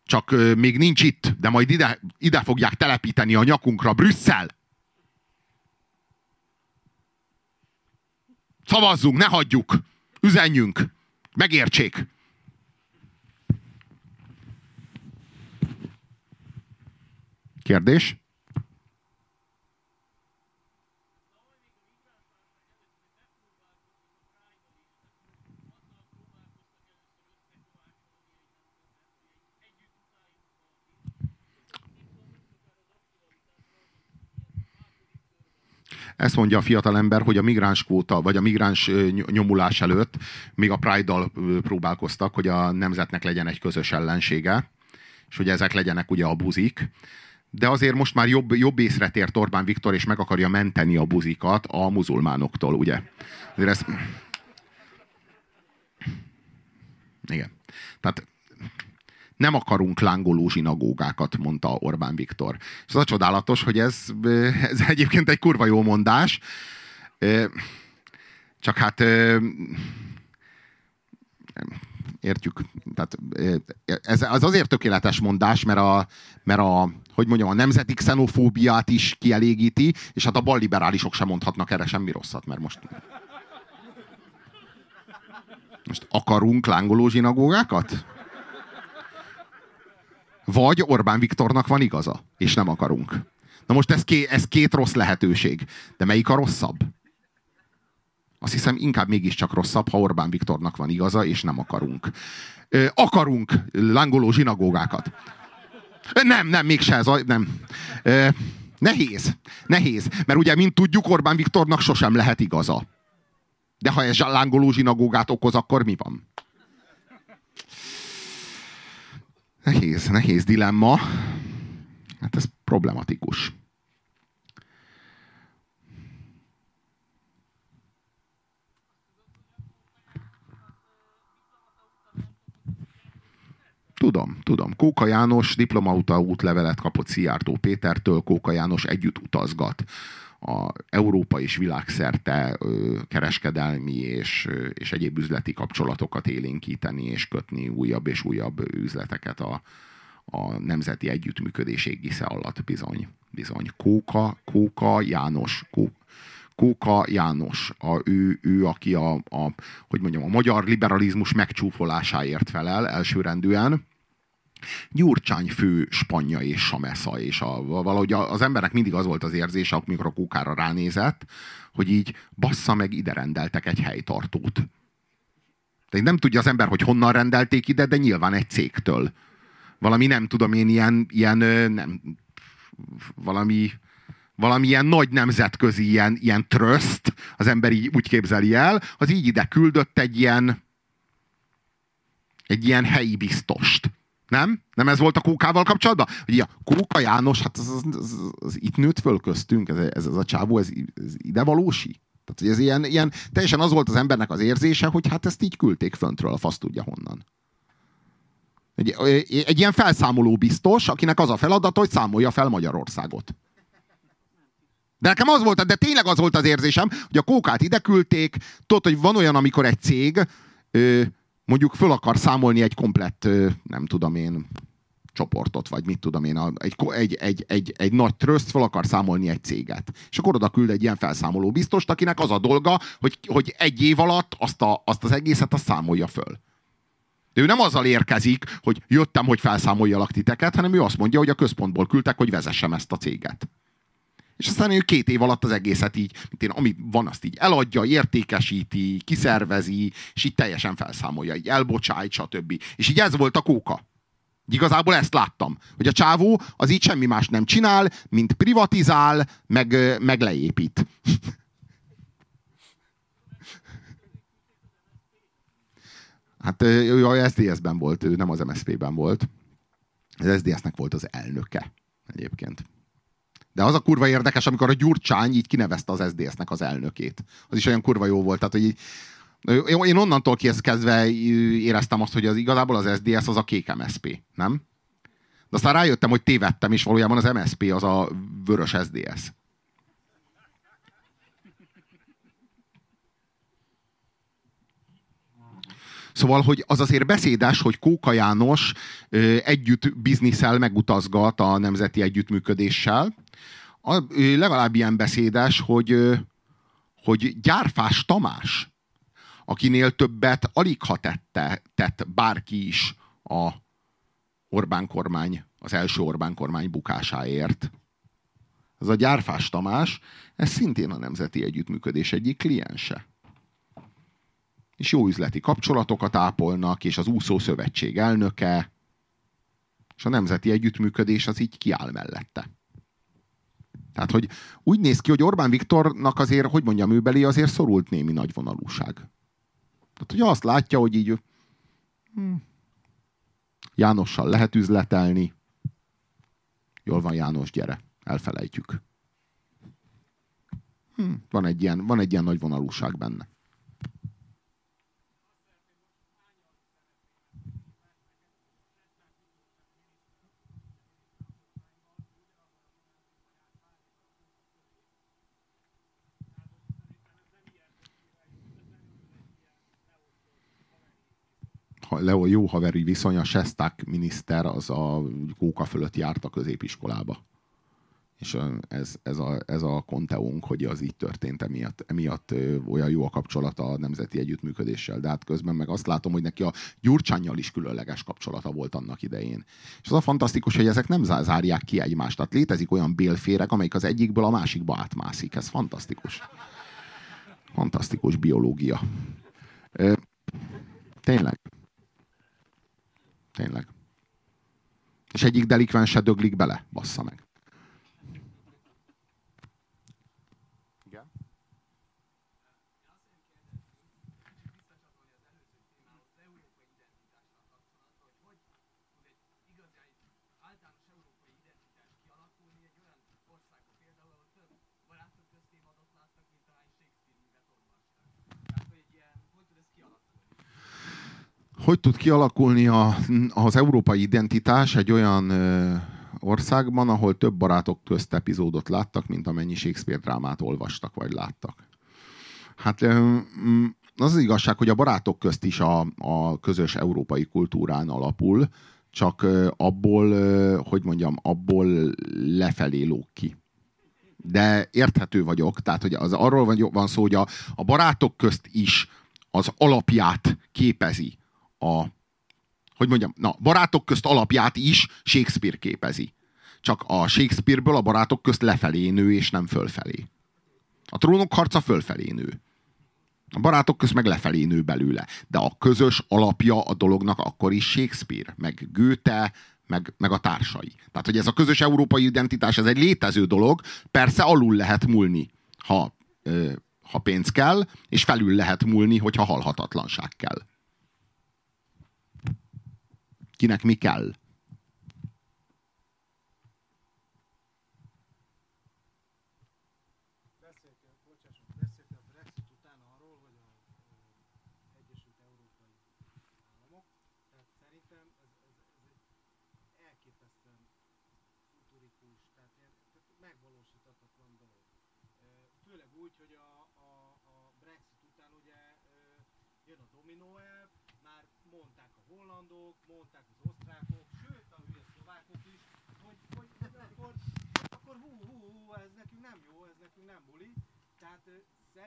csak még nincs itt, de majd ide, ide fogják telepíteni a nyakunkra Brüsszel. Szavazzunk, ne hagyjuk. Üzenjünk. Megértsék. Kérdés? Ezt mondja a fiatalember, hogy a migráns kvóta, vagy a migráns nyomulás előtt még a Pride-dal próbálkoztak, hogy a nemzetnek legyen egy közös ellensége, és hogy ezek legyenek ugye a buzik. De azért most már jobb, jobb észre tért Orbán Viktor, és meg akarja menteni a buzikat a muzulmánoktól, ugye? Azért ez... Igen. Tehát nem akarunk lángoló zsinagógákat, mondta Orbán Viktor. És az a csodálatos, hogy ez, ez egyébként egy kurva jó mondás, csak hát értjük. Tehát ez az azért tökéletes mondás, mert a, mert a hogy mondjam, a nemzeti xenofóbiát is kielégíti, és hát a balliberálisok sem mondhatnak erre semmi rosszat, mert most most akarunk lángoló zsinagógákat? Vagy Orbán Viktornak van igaza, és nem akarunk. Na most ez, ké, ez két rossz lehetőség. De melyik a rosszabb? Azt hiszem inkább mégiscsak rosszabb, ha Orbán Viktornak van igaza, és nem akarunk. Ö, akarunk lángoló zsinagógákat. Nem, nem, mégse ez a... Nem. Ö, nehéz. Nehéz. Mert ugye, mint tudjuk, Orbán Viktornak sosem lehet igaza. De ha ez lángoló zsinagógát okoz, akkor mi van? Nehéz, nehéz dilemma. Hát ez problematikus. Tudom, tudom. Kóka János diplomauta útlevelet kapott Szijjártó Pétertől, Kóka János együtt utazgat a Európa és világszerte kereskedelmi és, és egyéb üzleti kapcsolatokat élénkíteni és kötni újabb és újabb üzleteket a, a nemzeti együttműködés égisze alatt bizony. bizony. Kóka, Kóka János, Kóka, János, a, ő, ő aki a, a, hogy mondjam, a magyar liberalizmus megcsúfolásáért felel elsőrendűen, Gyurcsány fő spanya és samesza, és a, valahogy az embernek mindig az volt az érzése, amikor a kókára ránézett, hogy így bassza meg, ide rendeltek egy helytartót. De nem tudja az ember, hogy honnan rendelték ide, de nyilván egy cégtől. Valami nem tudom én, ilyen, ilyen nem, valami, valami ilyen nagy nemzetközi ilyen, ilyen tröszt, az ember így úgy képzeli el, az így ide küldött egy ilyen egy ilyen helyi biztost nem? Nem ez volt a kókával kapcsolatban? Hogy a Kóka János, hát az, az, az, az itt nőtt föl köztünk, ez, ez, ez a csávó, ez, ez ide valósi? Tehát, ez ilyen, ilyen, teljesen az volt az embernek az érzése, hogy hát ezt így küldték föntről, a fasz tudja honnan. Egy, egy ilyen felszámoló biztos, akinek az a feladata, hogy számolja fel Magyarországot. De nekem az volt, de tényleg az volt az érzésem, hogy a kókát ide küldték, tudod, hogy van olyan, amikor egy cég ö, mondjuk föl akar számolni egy komplett, nem tudom én, csoportot, vagy mit tudom én, egy, egy, egy, egy, egy nagy tröszt fel akar számolni egy céget. És akkor oda küld egy ilyen felszámoló biztost, akinek az a dolga, hogy, hogy egy év alatt azt, a, azt az egészet azt számolja föl. De ő nem azzal érkezik, hogy jöttem, hogy felszámoljalak titeket, hanem ő azt mondja, hogy a központból küldtek, hogy vezessem ezt a céget. És aztán ő két év alatt az egészet így, mint én, ami van, azt így eladja, értékesíti, kiszervezi, és így teljesen felszámolja, így elbocsájt, stb. És így ez volt a kóka. Igazából ezt láttam, hogy a csávó az így semmi más nem csinál, mint privatizál, meg, meg leépít. Hát ő a SZDSZ-ben volt, ő nem az MSZP-ben volt. Az SZDSZ-nek volt az elnöke egyébként. De az a kurva érdekes, amikor a Gyurcsány így kinevezte az SZDSZ-nek az elnökét. Az is olyan kurva jó volt. Tehát, hogy így, én onnantól kezdve éreztem azt, hogy az igazából az SZDSZ az a kék MSZP, nem? De aztán rájöttem, hogy tévedtem, és valójában az MSZP az a vörös SZDSZ. Szóval, hogy az azért beszédes, hogy Kóka János együtt bizniszel megutazgat a nemzeti együttműködéssel. A, legalább ilyen beszédes, hogy, hogy Gyárfás Tamás, akinél többet alig ha tette, tett bárki is a Orbán kormány, az első Orbán kormány bukásáért. Ez a Gyárfás Tamás, ez szintén a Nemzeti Együttműködés egyik kliense és jó üzleti kapcsolatokat ápolnak, és az úszó szövetség elnöke, és a nemzeti együttműködés az így kiáll mellette. Tehát, hogy úgy néz ki, hogy Orbán Viktornak azért, hogy mondjam, ő azért szorult némi nagyvonalúság. Tehát, hogy azt látja, hogy így hm, Jánossal lehet üzletelni, jól van János, gyere, elfelejtjük. Hm, van, egy ilyen, van egy ilyen nagy vonalúság benne. Leo jó haveri viszony, a Sesták miniszter az a kóka fölött járt a középiskolába. És ez, ez, a, ez a konteunk, hogy az így történt, emiatt, emiatt olyan jó a kapcsolata a nemzeti együttműködéssel. De hát közben meg azt látom, hogy neki a Gyurcsányjal is különleges kapcsolata volt annak idején. És az a fantasztikus, hogy ezek nem zárják ki egymást. Tehát létezik olyan bélférek, amelyik az egyikből a másikba átmászik. Ez fantasztikus. Fantasztikus biológia. Tényleg. Tényleg. És egyik delikvens se döglik bele, bassza meg. Hogy tud kialakulni a, az európai identitás egy olyan ö, országban, ahol több barátok közt epizódot láttak, mint amennyi Shakespeare drámát olvastak vagy láttak. Hát ö, az az igazság, hogy a barátok közt is a, a közös európai kultúrán alapul, csak abból, hogy mondjam, abból lefelé lóg ki. De érthető vagyok, tehát hogy az arról van szó, hogy a, a barátok közt is az alapját képezi a, hogy mondjam, na, barátok közt alapját is Shakespeare képezi. Csak a Shakespeareből a barátok közt lefelé nő, és nem fölfelé. A trónok harca fölfelé nő. A barátok közt meg lefelé nő belőle. De a közös alapja a dolognak akkor is Shakespeare, meg Goethe, meg, meg a társai. Tehát, hogy ez a közös európai identitás, ez egy létező dolog, persze alul lehet múlni, ha, ö, ha pénz kell, és felül lehet múlni, hogyha halhatatlanság kell. Kinek mi kell.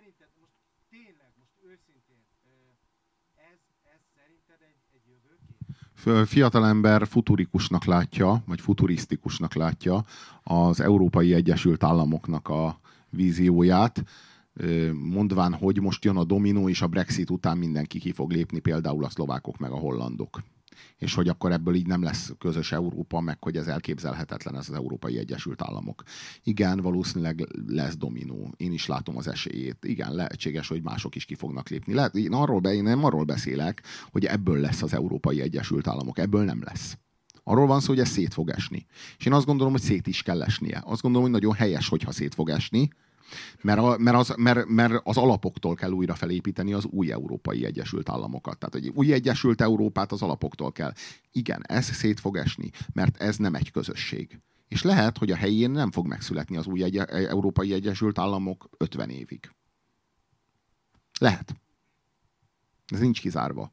Szerinted most tényleg, most őszintén, ez, ez szerinted egy, egy jövőkép? Fiatalember futurikusnak látja, vagy futurisztikusnak látja az Európai Egyesült Államoknak a vízióját, mondván, hogy most jön a dominó, és a Brexit után mindenki ki fog lépni, például a szlovákok meg a hollandok. És hogy akkor ebből így nem lesz közös Európa, meg hogy ez elképzelhetetlen, ez az Európai Egyesült Államok. Igen, valószínűleg lesz dominó. Én is látom az esélyét. Igen, lehetséges, hogy mások is ki fognak lépni. Lehet, én, arról be, én nem arról beszélek, hogy ebből lesz az Európai Egyesült Államok. Ebből nem lesz. Arról van szó, hogy ez szét fog esni. És én azt gondolom, hogy szét is kell esnie. Azt gondolom, hogy nagyon helyes, hogyha szét fog esni, mert, a, mert, az, mert, mert az alapoktól kell újra felépíteni az új Európai Egyesült Államokat. Tehát egy új Egyesült Európát az alapoktól kell. Igen, ez szét fog esni, mert ez nem egy közösség. És lehet, hogy a helyén nem fog megszületni az új egy- Európai Egyesült Államok 50 évig. Lehet. Ez nincs kizárva.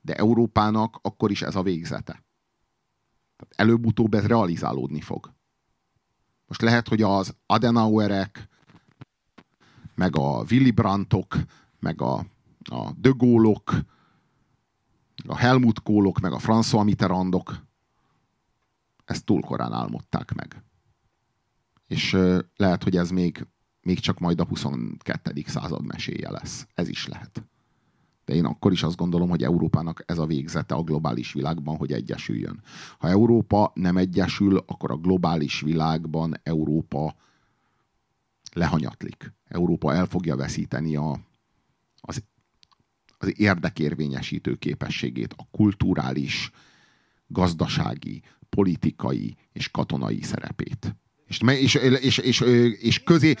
De Európának akkor is ez a végzete. Előbb-utóbb ez realizálódni fog. Most lehet, hogy az Adenauerek, meg a Willy Brandtok, meg a, a De Gaulle-ok, a Helmut Kohlok, meg a François Mitterrandok ezt túl korán álmodták meg. És lehet, hogy ez még, még csak majd a 22. század meséje lesz. Ez is lehet. De én akkor is azt gondolom, hogy Európának ez a végzete a globális világban, hogy egyesüljön. Ha Európa nem egyesül, akkor a globális világban Európa lehanyatlik. Európa el fogja veszíteni a, az, az érdekérvényesítő képességét, a kulturális, gazdasági, politikai és katonai szerepét. És, és, és, és, és közé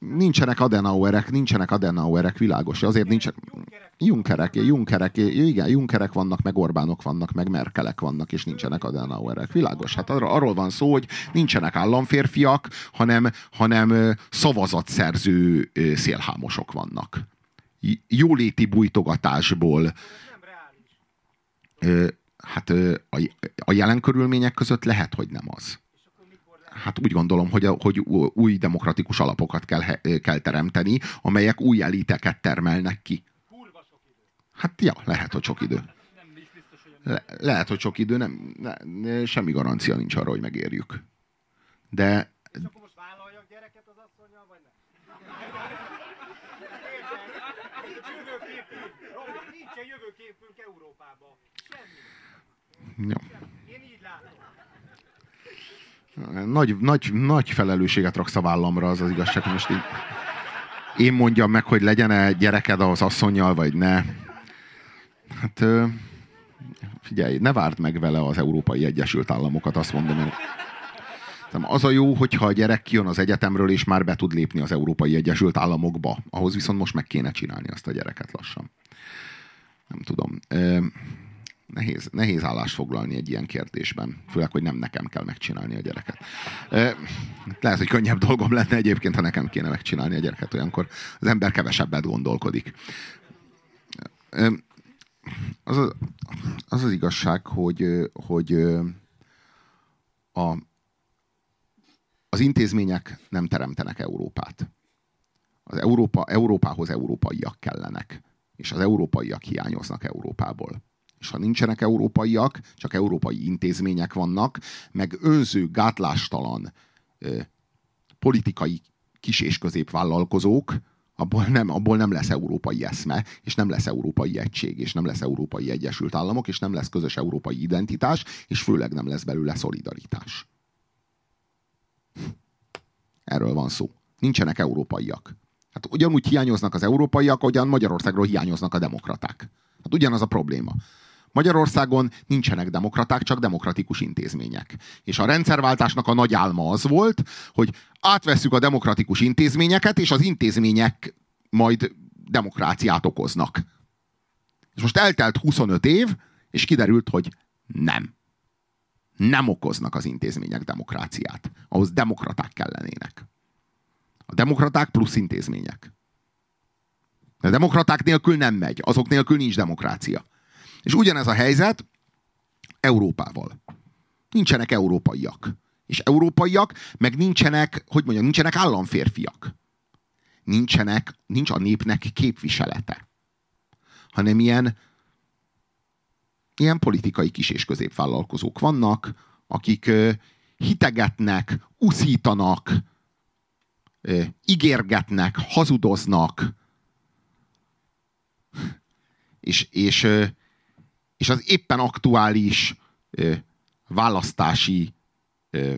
nincsenek Adenauerek, nincsenek Adenauerek, világos. Azért nincsen... Junkerek, Junkerek, igen, Junkerek vannak, meg Orbánok vannak, meg Merkelek vannak, és nincsenek Adenauerek. Világos. Hát arról, arról van szó, hogy nincsenek államférfiak, hanem, hanem szavazatszerző szélhámosok vannak. Jóléti bújtogatásból. Hát a jelen körülmények között lehet, hogy nem az hát úgy gondolom, hogy, hogy új demokratikus alapokat kell, kell teremteni, amelyek új eliteket termelnek ki. Hát ja, lehet, hogy sok idő. Le, lehet, hogy sok idő, nem, ne, semmi garancia nincs arra, hogy megérjük. De... És akkor most vállaljak gyereket az asszonyjal, vagy nem? Nincsen jövőképünk Európában. Semmi. Ja. Én így látom. Nagy, nagy, nagy felelősséget raksz a vállamra, az az igazság, hogy most így én mondjam meg, hogy legyen-e gyereked az asszonyjal, vagy ne. Hát figyelj, ne várd meg vele az Európai Egyesült Államokat, azt mondom én. Az a jó, hogyha a gyerek kijön az egyetemről, és már be tud lépni az Európai Egyesült Államokba. Ahhoz viszont most meg kéne csinálni azt a gyereket lassan. Nem tudom nehéz, nehéz állást foglalni egy ilyen kérdésben. Főleg, hogy nem nekem kell megcsinálni a gyereket. Lehet, hogy könnyebb dolgom lenne egyébként, ha nekem kéne megcsinálni a gyereket, olyankor az ember kevesebbet gondolkodik. Az az, az, az igazság, hogy, hogy a, az intézmények nem teremtenek Európát. Az Európa, Európához európaiak kellenek, és az európaiak hiányoznak Európából és ha nincsenek európaiak, csak európai intézmények vannak, meg önző, gátlástalan ö, politikai kis- és középvállalkozók, abból nem, abból nem lesz európai eszme, és nem lesz európai egység, és nem lesz európai Egyesült Államok, és nem lesz közös európai identitás, és főleg nem lesz belőle szolidaritás. Erről van szó. Nincsenek európaiak. Hát ugyanúgy hiányoznak az európaiak, ahogyan Magyarországról hiányoznak a demokraták. Hát ugyanaz a probléma. Magyarországon nincsenek demokraták, csak demokratikus intézmények. És a rendszerváltásnak a nagy álma az volt, hogy átvesszük a demokratikus intézményeket, és az intézmények majd demokráciát okoznak. És most eltelt 25 év, és kiderült, hogy nem. Nem okoznak az intézmények demokráciát. Ahhoz demokraták kellenének. A demokraták plusz intézmények. A demokraták nélkül nem megy, azok nélkül nincs demokrácia. És ugyanez a helyzet Európával. Nincsenek európaiak. És európaiak, meg nincsenek, hogy mondjam, nincsenek államférfiak. Nincsenek, nincs a népnek képviselete. Hanem ilyen, ilyen politikai kis- és középvállalkozók vannak, akik hitegetnek, uszítanak, ígérgetnek, hazudoznak, és, és, és az éppen aktuális ö, választási ö,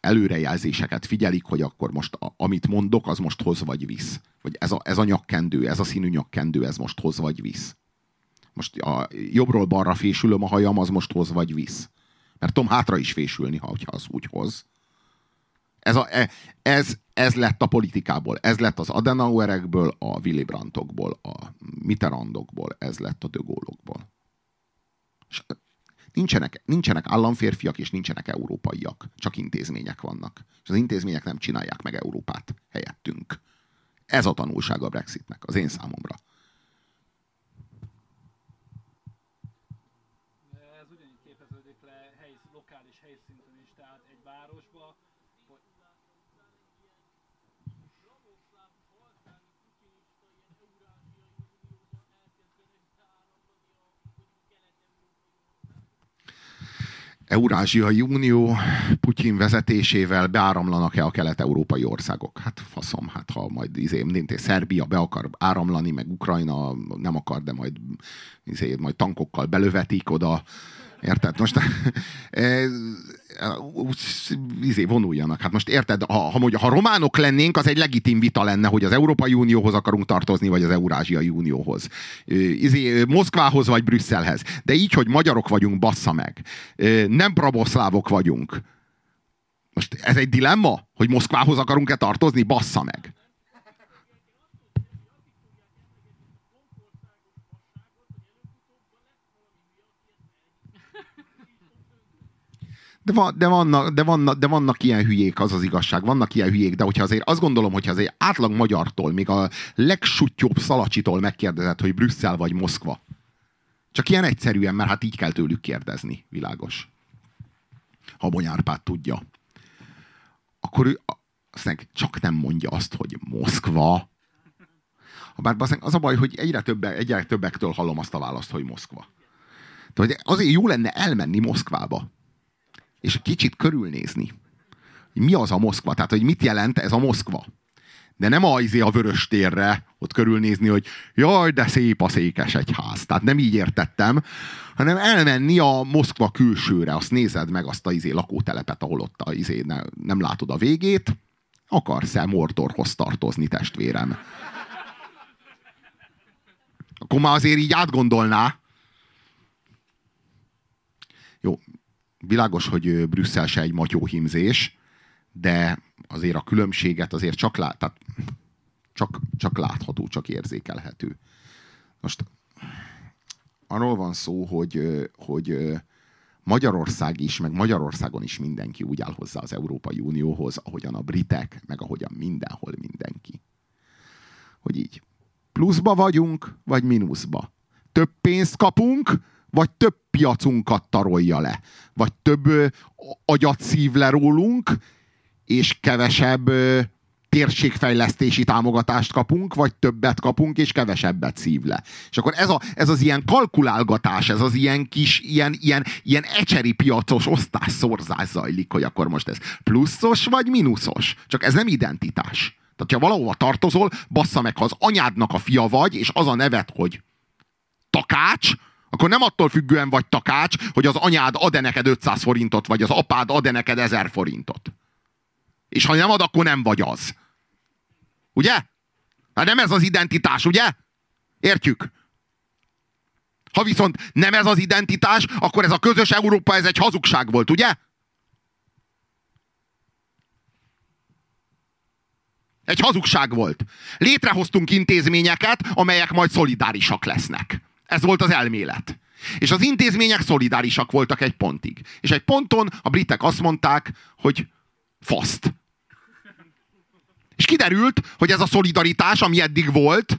előrejelzéseket figyelik, hogy akkor most a, amit mondok, az most hoz vagy visz. Vagy ez a, ez a nyakkendő, ez a színű nyakkendő, ez most hoz vagy visz. Most a jobbról balra fésülöm a hajam, az most hoz vagy visz. Mert Tom hátra is fésülni, ha az úgy hoz. Ez, a, e, ez, ez lett a politikából. Ez lett az Adenauerekből, a Willy Brandtokból, a Mitterrandokból, ez lett a Dögólokból. És nincsenek, nincsenek államférfiak, és nincsenek európaiak. Csak intézmények vannak. És az intézmények nem csinálják meg Európát helyettünk. Ez a tanulság a Brexitnek, az én számomra. De ez ugyanígy képeződik le helyi, lokális helyszinten is, tehát egy városba, hogy Eurázsiai Unió Putyin vezetésével beáramlanak-e a kelet-európai országok? Hát faszom, hát ha majd izé, mint Szerbia be akar áramlani, meg Ukrajna nem akar, de majd, izé, majd tankokkal belövetik oda. Érted? Most eh, izé, vonuljanak. Hát most érted, ha, ha, mondja, ha románok lennénk, az egy legitim vita lenne, hogy az Európai Unióhoz akarunk tartozni, vagy az Eurázsiai Unióhoz. Izé, Moszkvához, vagy Brüsszelhez. De így, hogy magyarok vagyunk, bassza meg. Nem pravoszlávok vagyunk. Most ez egy dilemma, hogy Moszkvához akarunk-e tartozni? Bassza meg. De, van, de, vannak, de, vannak, de vannak ilyen hülyék, az az igazság. Vannak ilyen hülyék, de hogyha azért azt gondolom, hogyha azért átlag magyartól, még a legsuttyóbb szalacsitól megkérdezett, hogy Brüsszel vagy Moszkva. Csak ilyen egyszerűen, mert hát így kell tőlük kérdezni, világos. Ha Bonyárpát tudja. Akkor ő aztán csak nem mondja azt, hogy Moszkva. Bár az a baj, hogy egyre, többe, egyre többektől hallom azt a választ, hogy Moszkva. Tehát azért jó lenne elmenni Moszkvába és kicsit körülnézni. Mi az a Moszkva? Tehát, hogy mit jelent ez a Moszkva? De nem a, izé a vörös térre ott körülnézni, hogy jaj, de szép a székes egyház. Tehát nem így értettem, hanem elmenni a Moszkva külsőre, azt nézed meg azt a izé lakótelepet, ahol ott a izé ne, nem látod a végét, akarsz-e Mordorhoz tartozni, testvérem? Akkor már azért így átgondolná. Jó, világos, hogy Brüsszel se egy matyóhimzés, de azért a különbséget azért csak, lát, tehát csak, csak látható, csak érzékelhető. Most arról van szó, hogy, hogy Magyarország is, meg Magyarországon is mindenki úgy áll hozzá az Európai Unióhoz, ahogyan a britek, meg ahogyan mindenhol mindenki. Hogy így pluszba vagyunk, vagy mínuszba. Több pénzt kapunk, vagy több piacunkat tarolja le, vagy több ö, agyat szív le rólunk, és kevesebb ö, térségfejlesztési támogatást kapunk, vagy többet kapunk, és kevesebbet szív le. És akkor ez, a, ez az ilyen kalkulálgatás, ez az ilyen kis, ilyen, ilyen, ilyen ecseri piacos osztásszorzás zajlik, hogy akkor most ez pluszos vagy mínuszos. Csak ez nem identitás. Tehát, ha valahova tartozol, bassza meg, ha az anyádnak a fia vagy, és az a neved, hogy takács, akkor nem attól függően vagy takács, hogy az anyád ad-e neked 500 forintot, vagy az apád ad-e neked 1000 forintot. És ha nem ad, akkor nem vagy az. Ugye? Hát nem ez az identitás, ugye? Értjük? Ha viszont nem ez az identitás, akkor ez a közös Európa, ez egy hazugság volt, ugye? Egy hazugság volt. Létrehoztunk intézményeket, amelyek majd szolidárisak lesznek. Ez volt az elmélet. És az intézmények szolidárisak voltak egy pontig. És egy ponton a britek azt mondták, hogy faszt. És kiderült, hogy ez a szolidaritás, ami eddig volt,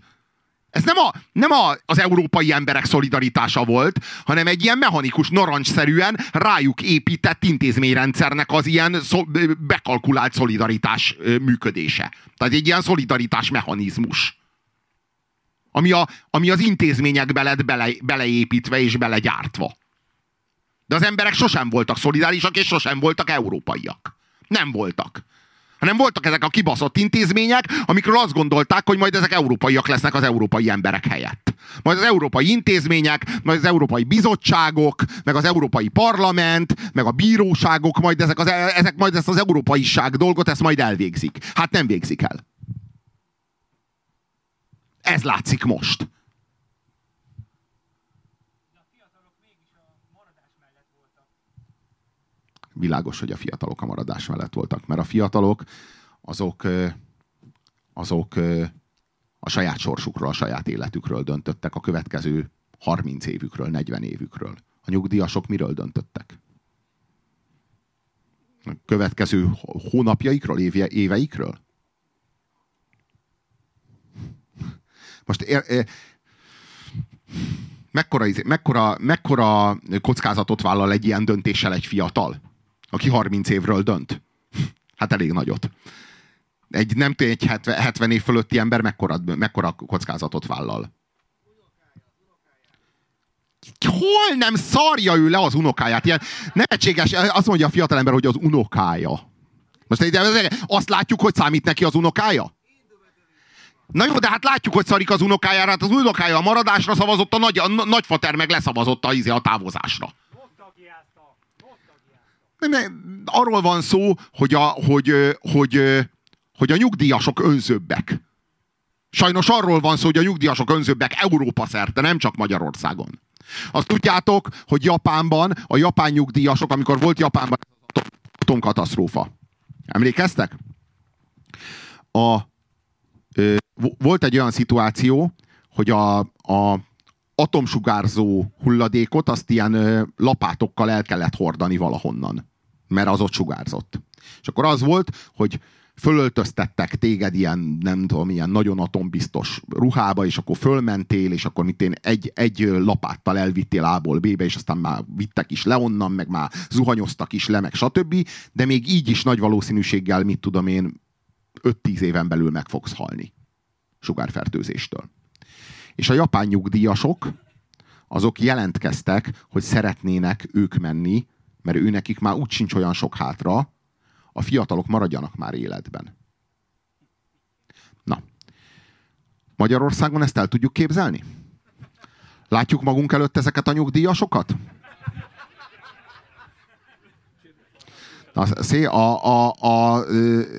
ez nem, a, nem a, az európai emberek szolidaritása volt, hanem egy ilyen mechanikus, narancsszerűen rájuk épített intézményrendszernek az ilyen szó, bekalkulált szolidaritás működése. Tehát egy ilyen szolidaritás mechanizmus ami, a, ami az intézményekbe lett bele, beleépítve és belegyártva. De az emberek sosem voltak szolidárisak, és sosem voltak európaiak. Nem voltak. hanem voltak ezek a kibaszott intézmények, amikről azt gondolták, hogy majd ezek európaiak lesznek az európai emberek helyett. Majd az európai intézmények, majd az európai bizottságok, meg az európai parlament, meg a bíróságok, majd ezek, az, ezek majd ezt az európaiság dolgot, ezt majd elvégzik. Hát nem végzik el. Ez látszik most. Világos, hogy a fiatalok a maradás mellett voltak, mert a fiatalok azok, azok a saját sorsukról, a saját életükről döntöttek, a következő 30 évükről, 40 évükről. A nyugdíjasok miről döntöttek? A következő hónapjaikról, évje, éveikről? Most ér, ér, mekkora, izé- mekkora, mekkora kockázatot vállal egy ilyen döntéssel egy fiatal, aki 30 évről dönt? Hát elég nagyot. Egy nem tudom, egy 70, 70 év fölötti ember mekkora, mekkora kockázatot vállal? Hol nem szarja ő le az unokáját? Ilyen nevetséges, azt mondja a fiatalember, hogy az unokája. Most azt látjuk, hogy számít neki az unokája? Na jó, de hát látjuk, hogy szarik az unokájára, hát az unokája a maradásra szavazott, a, nagy, a nagyfater meg leszavazott a, izé, a távozásra. Nem, nem, arról van szó, hogy a, hogy, hogy, hogy a nyugdíjasok önzőbbek. Sajnos arról van szó, hogy a nyugdíjasok önzőbbek Európa szerte, nem csak Magyarországon. Azt tudjátok, hogy Japánban a japán nyugdíjasok, amikor volt Japánban atomkatasztrófa. Emlékeztek? A, volt egy olyan szituáció, hogy a, a atomsugárzó hulladékot azt ilyen lapátokkal el kellett hordani valahonnan, mert az ott sugárzott. És akkor az volt, hogy fölöltöztettek téged ilyen, nem tudom, ilyen nagyon atombiztos ruhába, és akkor fölmentél, és akkor mit én egy, egy lapáttal elvittél A-ból B-be, és aztán már vittek is le onnan, meg már zuhanyoztak is le, meg stb. De még így is nagy valószínűséggel, mit tudom én, 5-10 éven belül meg fogsz halni sugárfertőzéstől. És a japán nyugdíjasok, azok jelentkeztek, hogy szeretnének ők menni, mert ő nekik már úgy sincs olyan sok hátra, a fiatalok maradjanak már életben. Na. Magyarországon ezt el tudjuk képzelni? Látjuk magunk előtt ezeket a nyugdíjasokat? Na, szé, a, a, a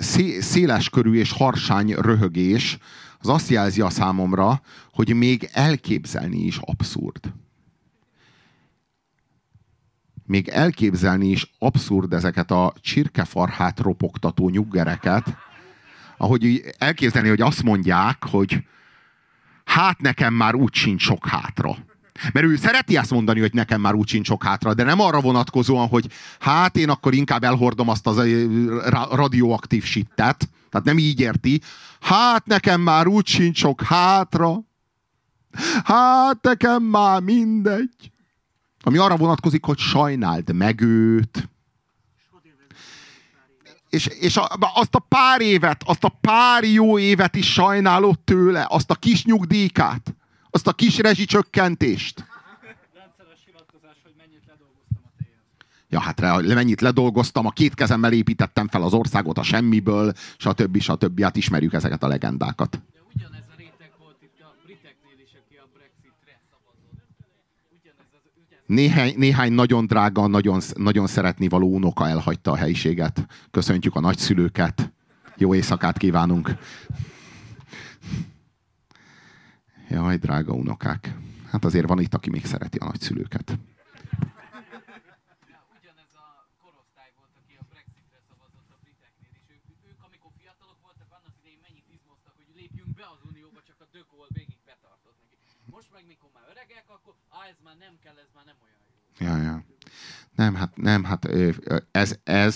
szé, széles körű és harsány röhögés az azt jelzi a számomra, hogy még elképzelni is abszurd. Még elképzelni is abszurd ezeket a csirkefarhát ropogtató nyuggereket, ahogy elképzelni, hogy azt mondják, hogy hát nekem már úgy sincs sok hátra. Mert ő szereti ezt mondani, hogy nekem már úgy sincs sok hátra, de nem arra vonatkozóan, hogy hát én akkor inkább elhordom azt az ra- radioaktív sittet. Tehát nem így érti. Hát nekem már úgy sincs sok hátra. Hát nekem már mindegy. Ami arra vonatkozik, hogy sajnáld meg őt. És, és a, azt a pár évet, azt a pár jó évet is sajnálod tőle, azt a kis nyugdíjkát, azt a kis rezsicsökkentést. Rendszeres hivatkozás, hogy mennyit ledolgoztam a téhez. Ja, hát re- mennyit ledolgoztam, a két kezemmel építettem fel az országot a semmiből, stb. stb. Hát ismerjük ezeket a legendákat. De ugyanez a réteg volt itt a briteknél is, aki a Brexitre szavazott. Ugyanez az, ugyanez Néhány, néhány nagyon drága, nagyon, nagyon szeretni való unoka elhagyta a helyiséget. Köszöntjük a nagyszülőket. Jó éjszakát kívánunk. Jaj, drága unokák. Hát azért van itt, aki még szereti a nagyszülőket. Ja, ugyanez a korosztály volt, aki a Brexitre szavazott a briteknél, és ők, ők amikor fiatalok voltak, annak idején mennyit izmoztak, hogy lépjünk be az Unióba, csak a De Gaulle végig betartott neki. Most meg mikor már öregek, akkor á, ez már nem kell, ez már nem olyan jó. Ja. Nem, hát, nem, hát ez, ez,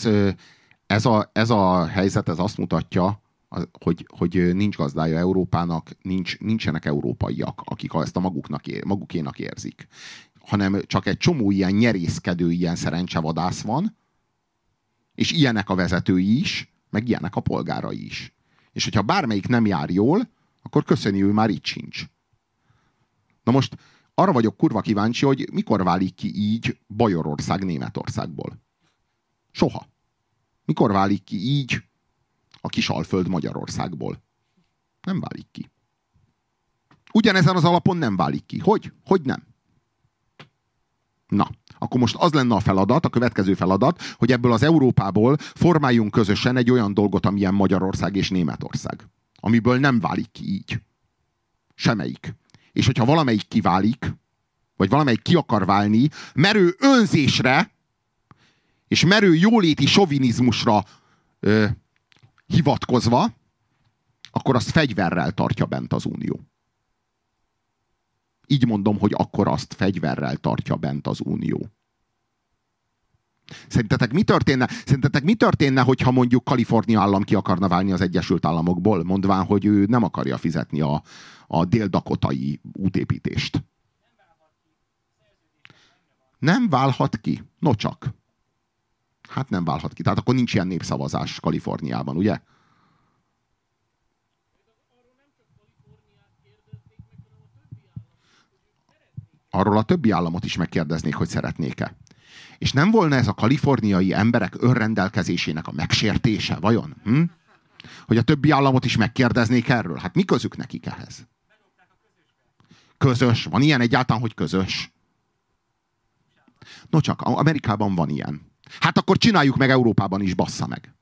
ez, a, ez a helyzet, ez azt mutatja, hogy, hogy nincs gazdája Európának, nincs, nincsenek európaiak, akik ezt a maguknak, ér- magukénak érzik. Hanem csak egy csomó ilyen nyerészkedő, ilyen szerencsevadász van, és ilyenek a vezetői is, meg ilyenek a polgárai is. És hogyha bármelyik nem jár jól, akkor köszöni ő már itt sincs. Na most arra vagyok kurva kíváncsi, hogy mikor válik ki így Bajorország Németországból. Soha. Mikor válik ki így a kisalföld Magyarországból. Nem válik ki. Ugyanezen az alapon nem válik ki. Hogy? Hogy nem? Na, akkor most az lenne a feladat, a következő feladat, hogy ebből az Európából formáljunk közösen egy olyan dolgot, amilyen Magyarország és Németország. Amiből nem válik ki így. Semmelyik. És hogyha valamelyik kiválik, vagy valamelyik ki akar válni, merő önzésre és merő jóléti sovinizmusra ö, hivatkozva, akkor azt fegyverrel tartja bent az Unió. Így mondom, hogy akkor azt fegyverrel tartja bent az Unió. Szerintetek mi történne, szerintetek mi történne, hogyha mondjuk Kalifornia állam ki akarna válni az Egyesült Államokból, mondván, hogy ő nem akarja fizetni a, a dél-dakotai útépítést? Nem válhat ki. No csak. Hát nem válhat ki. Tehát akkor nincs ilyen népszavazás Kaliforniában, ugye? Arról a többi államot is megkérdeznék, hogy szeretnék-e. És nem volna ez a kaliforniai emberek önrendelkezésének a megsértése, vajon? Hm? Hogy a többi államot is megkérdeznék erről? Hát mi közük nekik ehhez? Közös. Van ilyen egyáltalán, hogy közös? No csak, Amerikában van ilyen. Hát akkor csináljuk meg Európában is, bassza meg.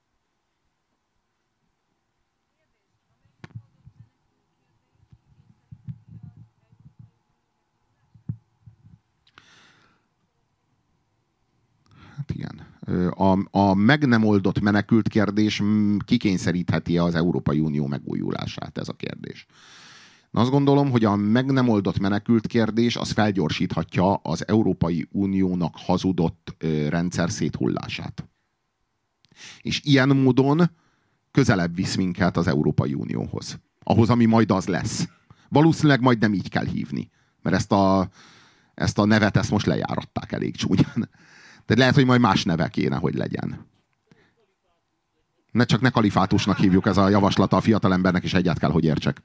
Hát igen. A, a meg nem oldott menekült kérdés kikényszerítheti az Európai Unió megújulását, ez a kérdés. Azt gondolom, hogy a meg nem oldott menekült kérdés az felgyorsíthatja az Európai Uniónak hazudott rendszer széthullását. És ilyen módon közelebb visz minket az Európai Unióhoz. Ahhoz, ami majd az lesz. Valószínűleg majd nem így kell hívni. Mert ezt a, ezt a nevet ezt most lejáratták elég csúnyán. De lehet, hogy majd más neve kéne, hogy legyen. Ne csak ne kalifátusnak hívjuk ez a javaslata a fiatalembernek, is egyet kell, hogy értsek.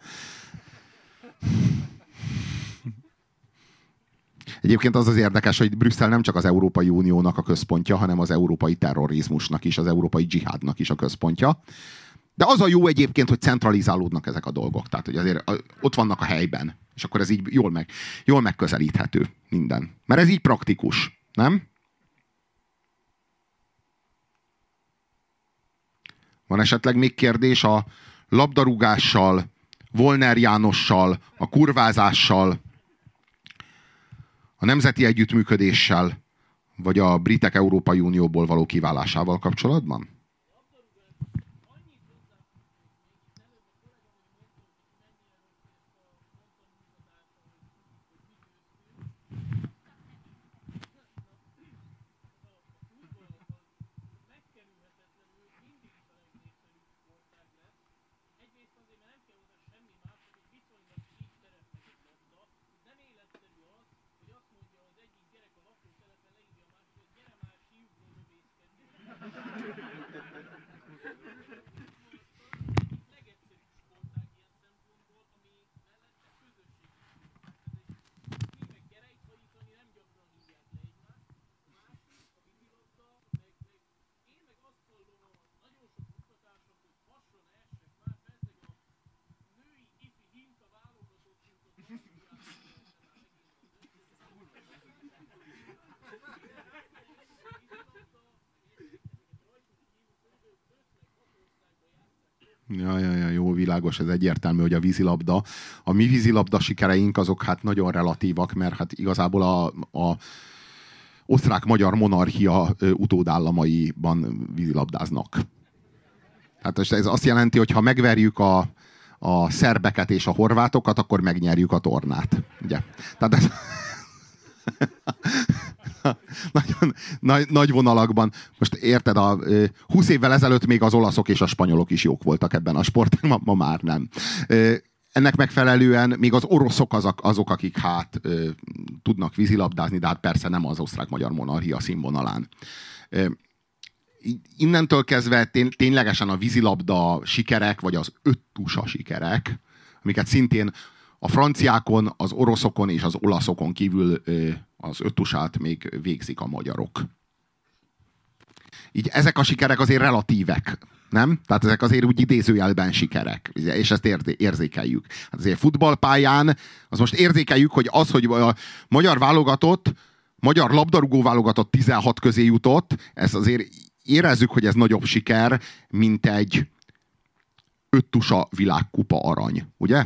Egyébként az az érdekes, hogy Brüsszel nem csak az Európai Uniónak a központja, hanem az európai terrorizmusnak is, az európai dzsihádnak is a központja. De az a jó egyébként, hogy centralizálódnak ezek a dolgok. Tehát, hogy azért ott vannak a helyben. És akkor ez így jól, meg, jól megközelíthető minden. Mert ez így praktikus, nem? Van esetleg még kérdés a labdarúgással, Volner Jánossal, a kurvázással, a nemzeti együttműködéssel, vagy a britek Európai Unióból való kiválásával kapcsolatban? Ja, ja, ja, jó, világos, ez egyértelmű, hogy a vízilabda, a mi vízilabda sikereink azok hát nagyon relatívak, mert hát igazából a, a osztrák-magyar monarchia utódállamaiban vízilabdáznak. Hát ez azt jelenti, hogy ha megverjük a, a szerbeket és a horvátokat, akkor megnyerjük a tornát. Ugye? Tehát ez, nagyon nagy, nagy vonalakban. Most érted, a 20 évvel ezelőtt még az olaszok és a spanyolok is jók voltak ebben a sportban, ma, ma már nem. Ennek megfelelően még az oroszok azok, azok akik hát tudnak vízilabdázni, de hát persze nem az osztrák-magyar monarchia színvonalán. Innentől kezdve tény, ténylegesen a vízilabda sikerek, vagy az öttusa sikerek, amiket szintén a franciákon, az oroszokon és az olaszokon kívül az öttusát még végzik a magyarok. Így ezek a sikerek azért relatívek. Nem? Tehát ezek azért úgy idézőjelben sikerek, és ezt érzékeljük. Hát azért futballpályán, az most érzékeljük, hogy az, hogy a magyar válogatott, magyar labdarúgó válogatott 16 közé jutott, ez azért érezzük, hogy ez nagyobb siker, mint egy öttusa világkupa arany, ugye?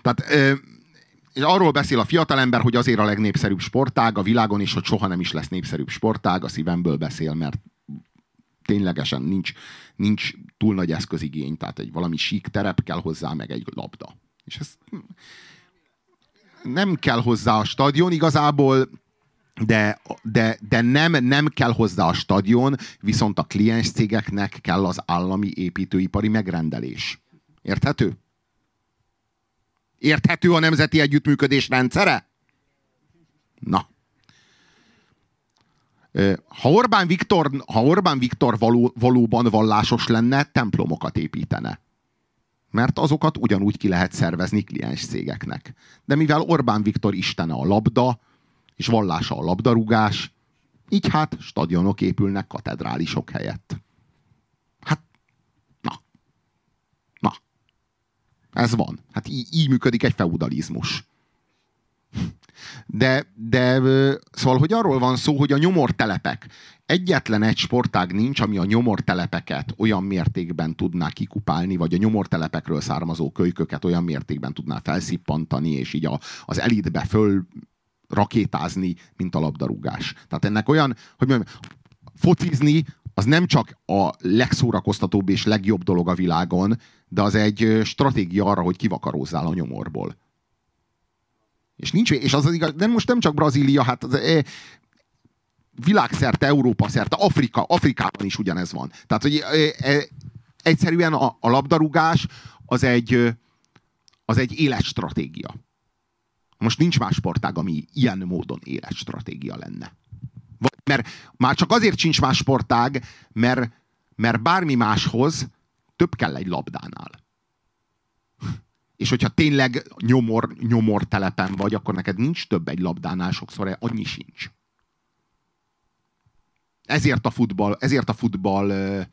Tehát és arról beszél a fiatalember, hogy azért a legnépszerűbb sportág a világon, és hogy soha nem is lesz népszerűbb sportág, a szívemből beszél, mert ténylegesen nincs, nincs túl nagy eszközigény, tehát egy valami sík terep kell hozzá, meg egy labda. És ez nem kell hozzá a stadion igazából, de, de, de nem, nem kell hozzá a stadion, viszont a kliens cégeknek kell az állami építőipari megrendelés. Érthető? Érthető a nemzeti együttműködés rendszere? Na. Ha Orbán Viktor, ha Orbán Viktor való, valóban vallásos lenne, templomokat építene. Mert azokat ugyanúgy ki lehet szervezni kliens cégeknek. De mivel Orbán Viktor istene a labda, és vallása a labdarúgás, így hát stadionok épülnek katedrálisok helyett. Ez van. Hát így, így működik egy feudalizmus. De, de szóval, hogy arról van szó, hogy a nyomortelepek, egyetlen egy sportág nincs, ami a nyomortelepeket olyan mértékben tudná kikupálni, vagy a nyomortelepekről származó kölyköket olyan mértékben tudná felszippantani, és így a, az elitbe föl rakétázni, mint a labdarúgás. Tehát ennek olyan, hogy mondjam, focizni az nem csak a legszórakoztatóbb és legjobb dolog a világon, de az egy stratégia arra, hogy kivakarózzál a nyomorból. És nincs, és az az igaz, de most nem csak Brazília, hát az, e, világszerte, Európa szerte, Afrika, Afrikában is ugyanez van. Tehát, hogy e, e, egyszerűen a, a labdarúgás az egy, az egy életstratégia. Most nincs más sportág, ami ilyen módon életstratégia lenne. Mert már csak azért sincs más sportág, mert, mert bármi máshoz több kell egy labdánál. És hogyha tényleg nyomor, nyomor telepen vagy, akkor neked nincs több egy labdánál, sokszor annyi sincs. Ezért a futball, ezért a futball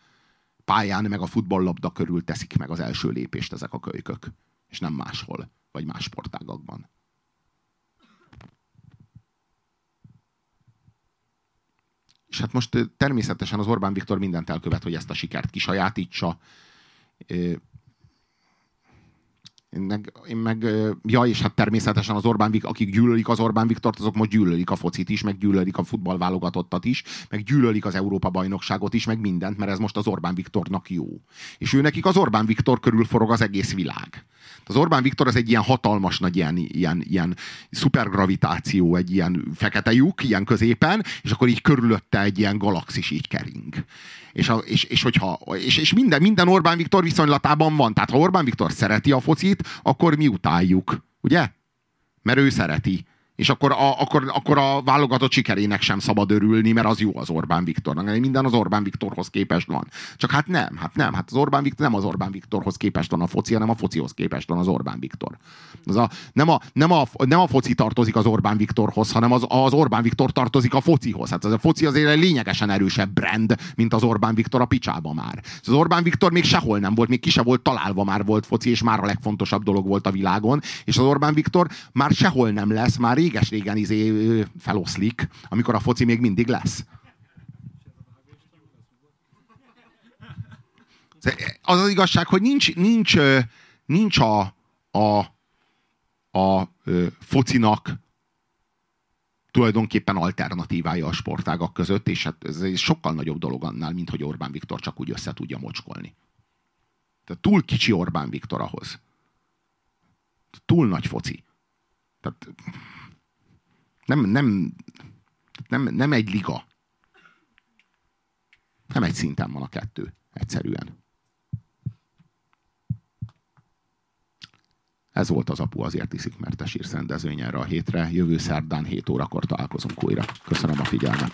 pályán, meg a futballlabda körül teszik meg az első lépést ezek a kölykök. És nem máshol, vagy más sportágakban. És hát most természetesen az Orbán Viktor mindent elkövet, hogy ezt a sikert kisajátítsa. Én meg, én meg, ja, és hát természetesen az Orbán Viktor, akik gyűlölik az Orbán Viktort, azok most gyűlölik a focit is, meg gyűlölik a futballválogatottat is, meg gyűlölik az Európa bajnokságot is, meg mindent, mert ez most az Orbán Viktornak jó. És ő nekik az Orbán Viktor körül forog az egész világ. Az Orbán Viktor az egy ilyen hatalmas nagy ilyen, ilyen, ilyen szupergravitáció, egy ilyen fekete lyuk, ilyen középen, és akkor így körülötte egy ilyen galaxis így kering. És, a, és, és, hogyha, és, és minden, minden Orbán Viktor viszonylatában van. Tehát ha Orbán Viktor szereti a focit, akkor mi utáljuk. Ugye? Mert ő szereti és akkor a, akkor, akkor a válogatott sikerének sem szabad örülni, mert az jó az Orbán Viktornak. Minden az Orbán Viktorhoz képest van. Csak hát nem, hát nem. Hát az Orbán Viktor nem az Orbán Viktorhoz képest van a foci, hanem a focihoz képest van az Orbán Viktor. Az a, nem, a, nem, a, nem a foci tartozik az Orbán Viktorhoz, hanem az, az Orbán Viktor tartozik a focihoz. Hát az a foci azért egy lényegesen erősebb brand, mint az Orbán Viktor a picsába már. Az Orbán Viktor még sehol nem volt, még ki se volt találva már volt foci, és már a legfontosabb dolog volt a világon. És az Orbán Viktor már sehol nem lesz, már réges-régen izé feloszlik, amikor a foci még mindig lesz. Az az igazság, hogy nincs, nincs, nincs a, a, a focinak tulajdonképpen alternatívája a sportágak között, és hát ez egy sokkal nagyobb dolog annál, mint hogy Orbán Viktor csak úgy össze tudja mocskolni. Tehát túl kicsi Orbán Viktor ahhoz. Túl nagy foci. Tehát nem, nem, nem, nem egy liga. Nem egy szinten van a kettő. Egyszerűen. Ez volt az apu azért iszik, mert te sírsz rendezvény erre a hétre. Jövő szerdán 7 órakor találkozunk újra. Köszönöm a figyelmet.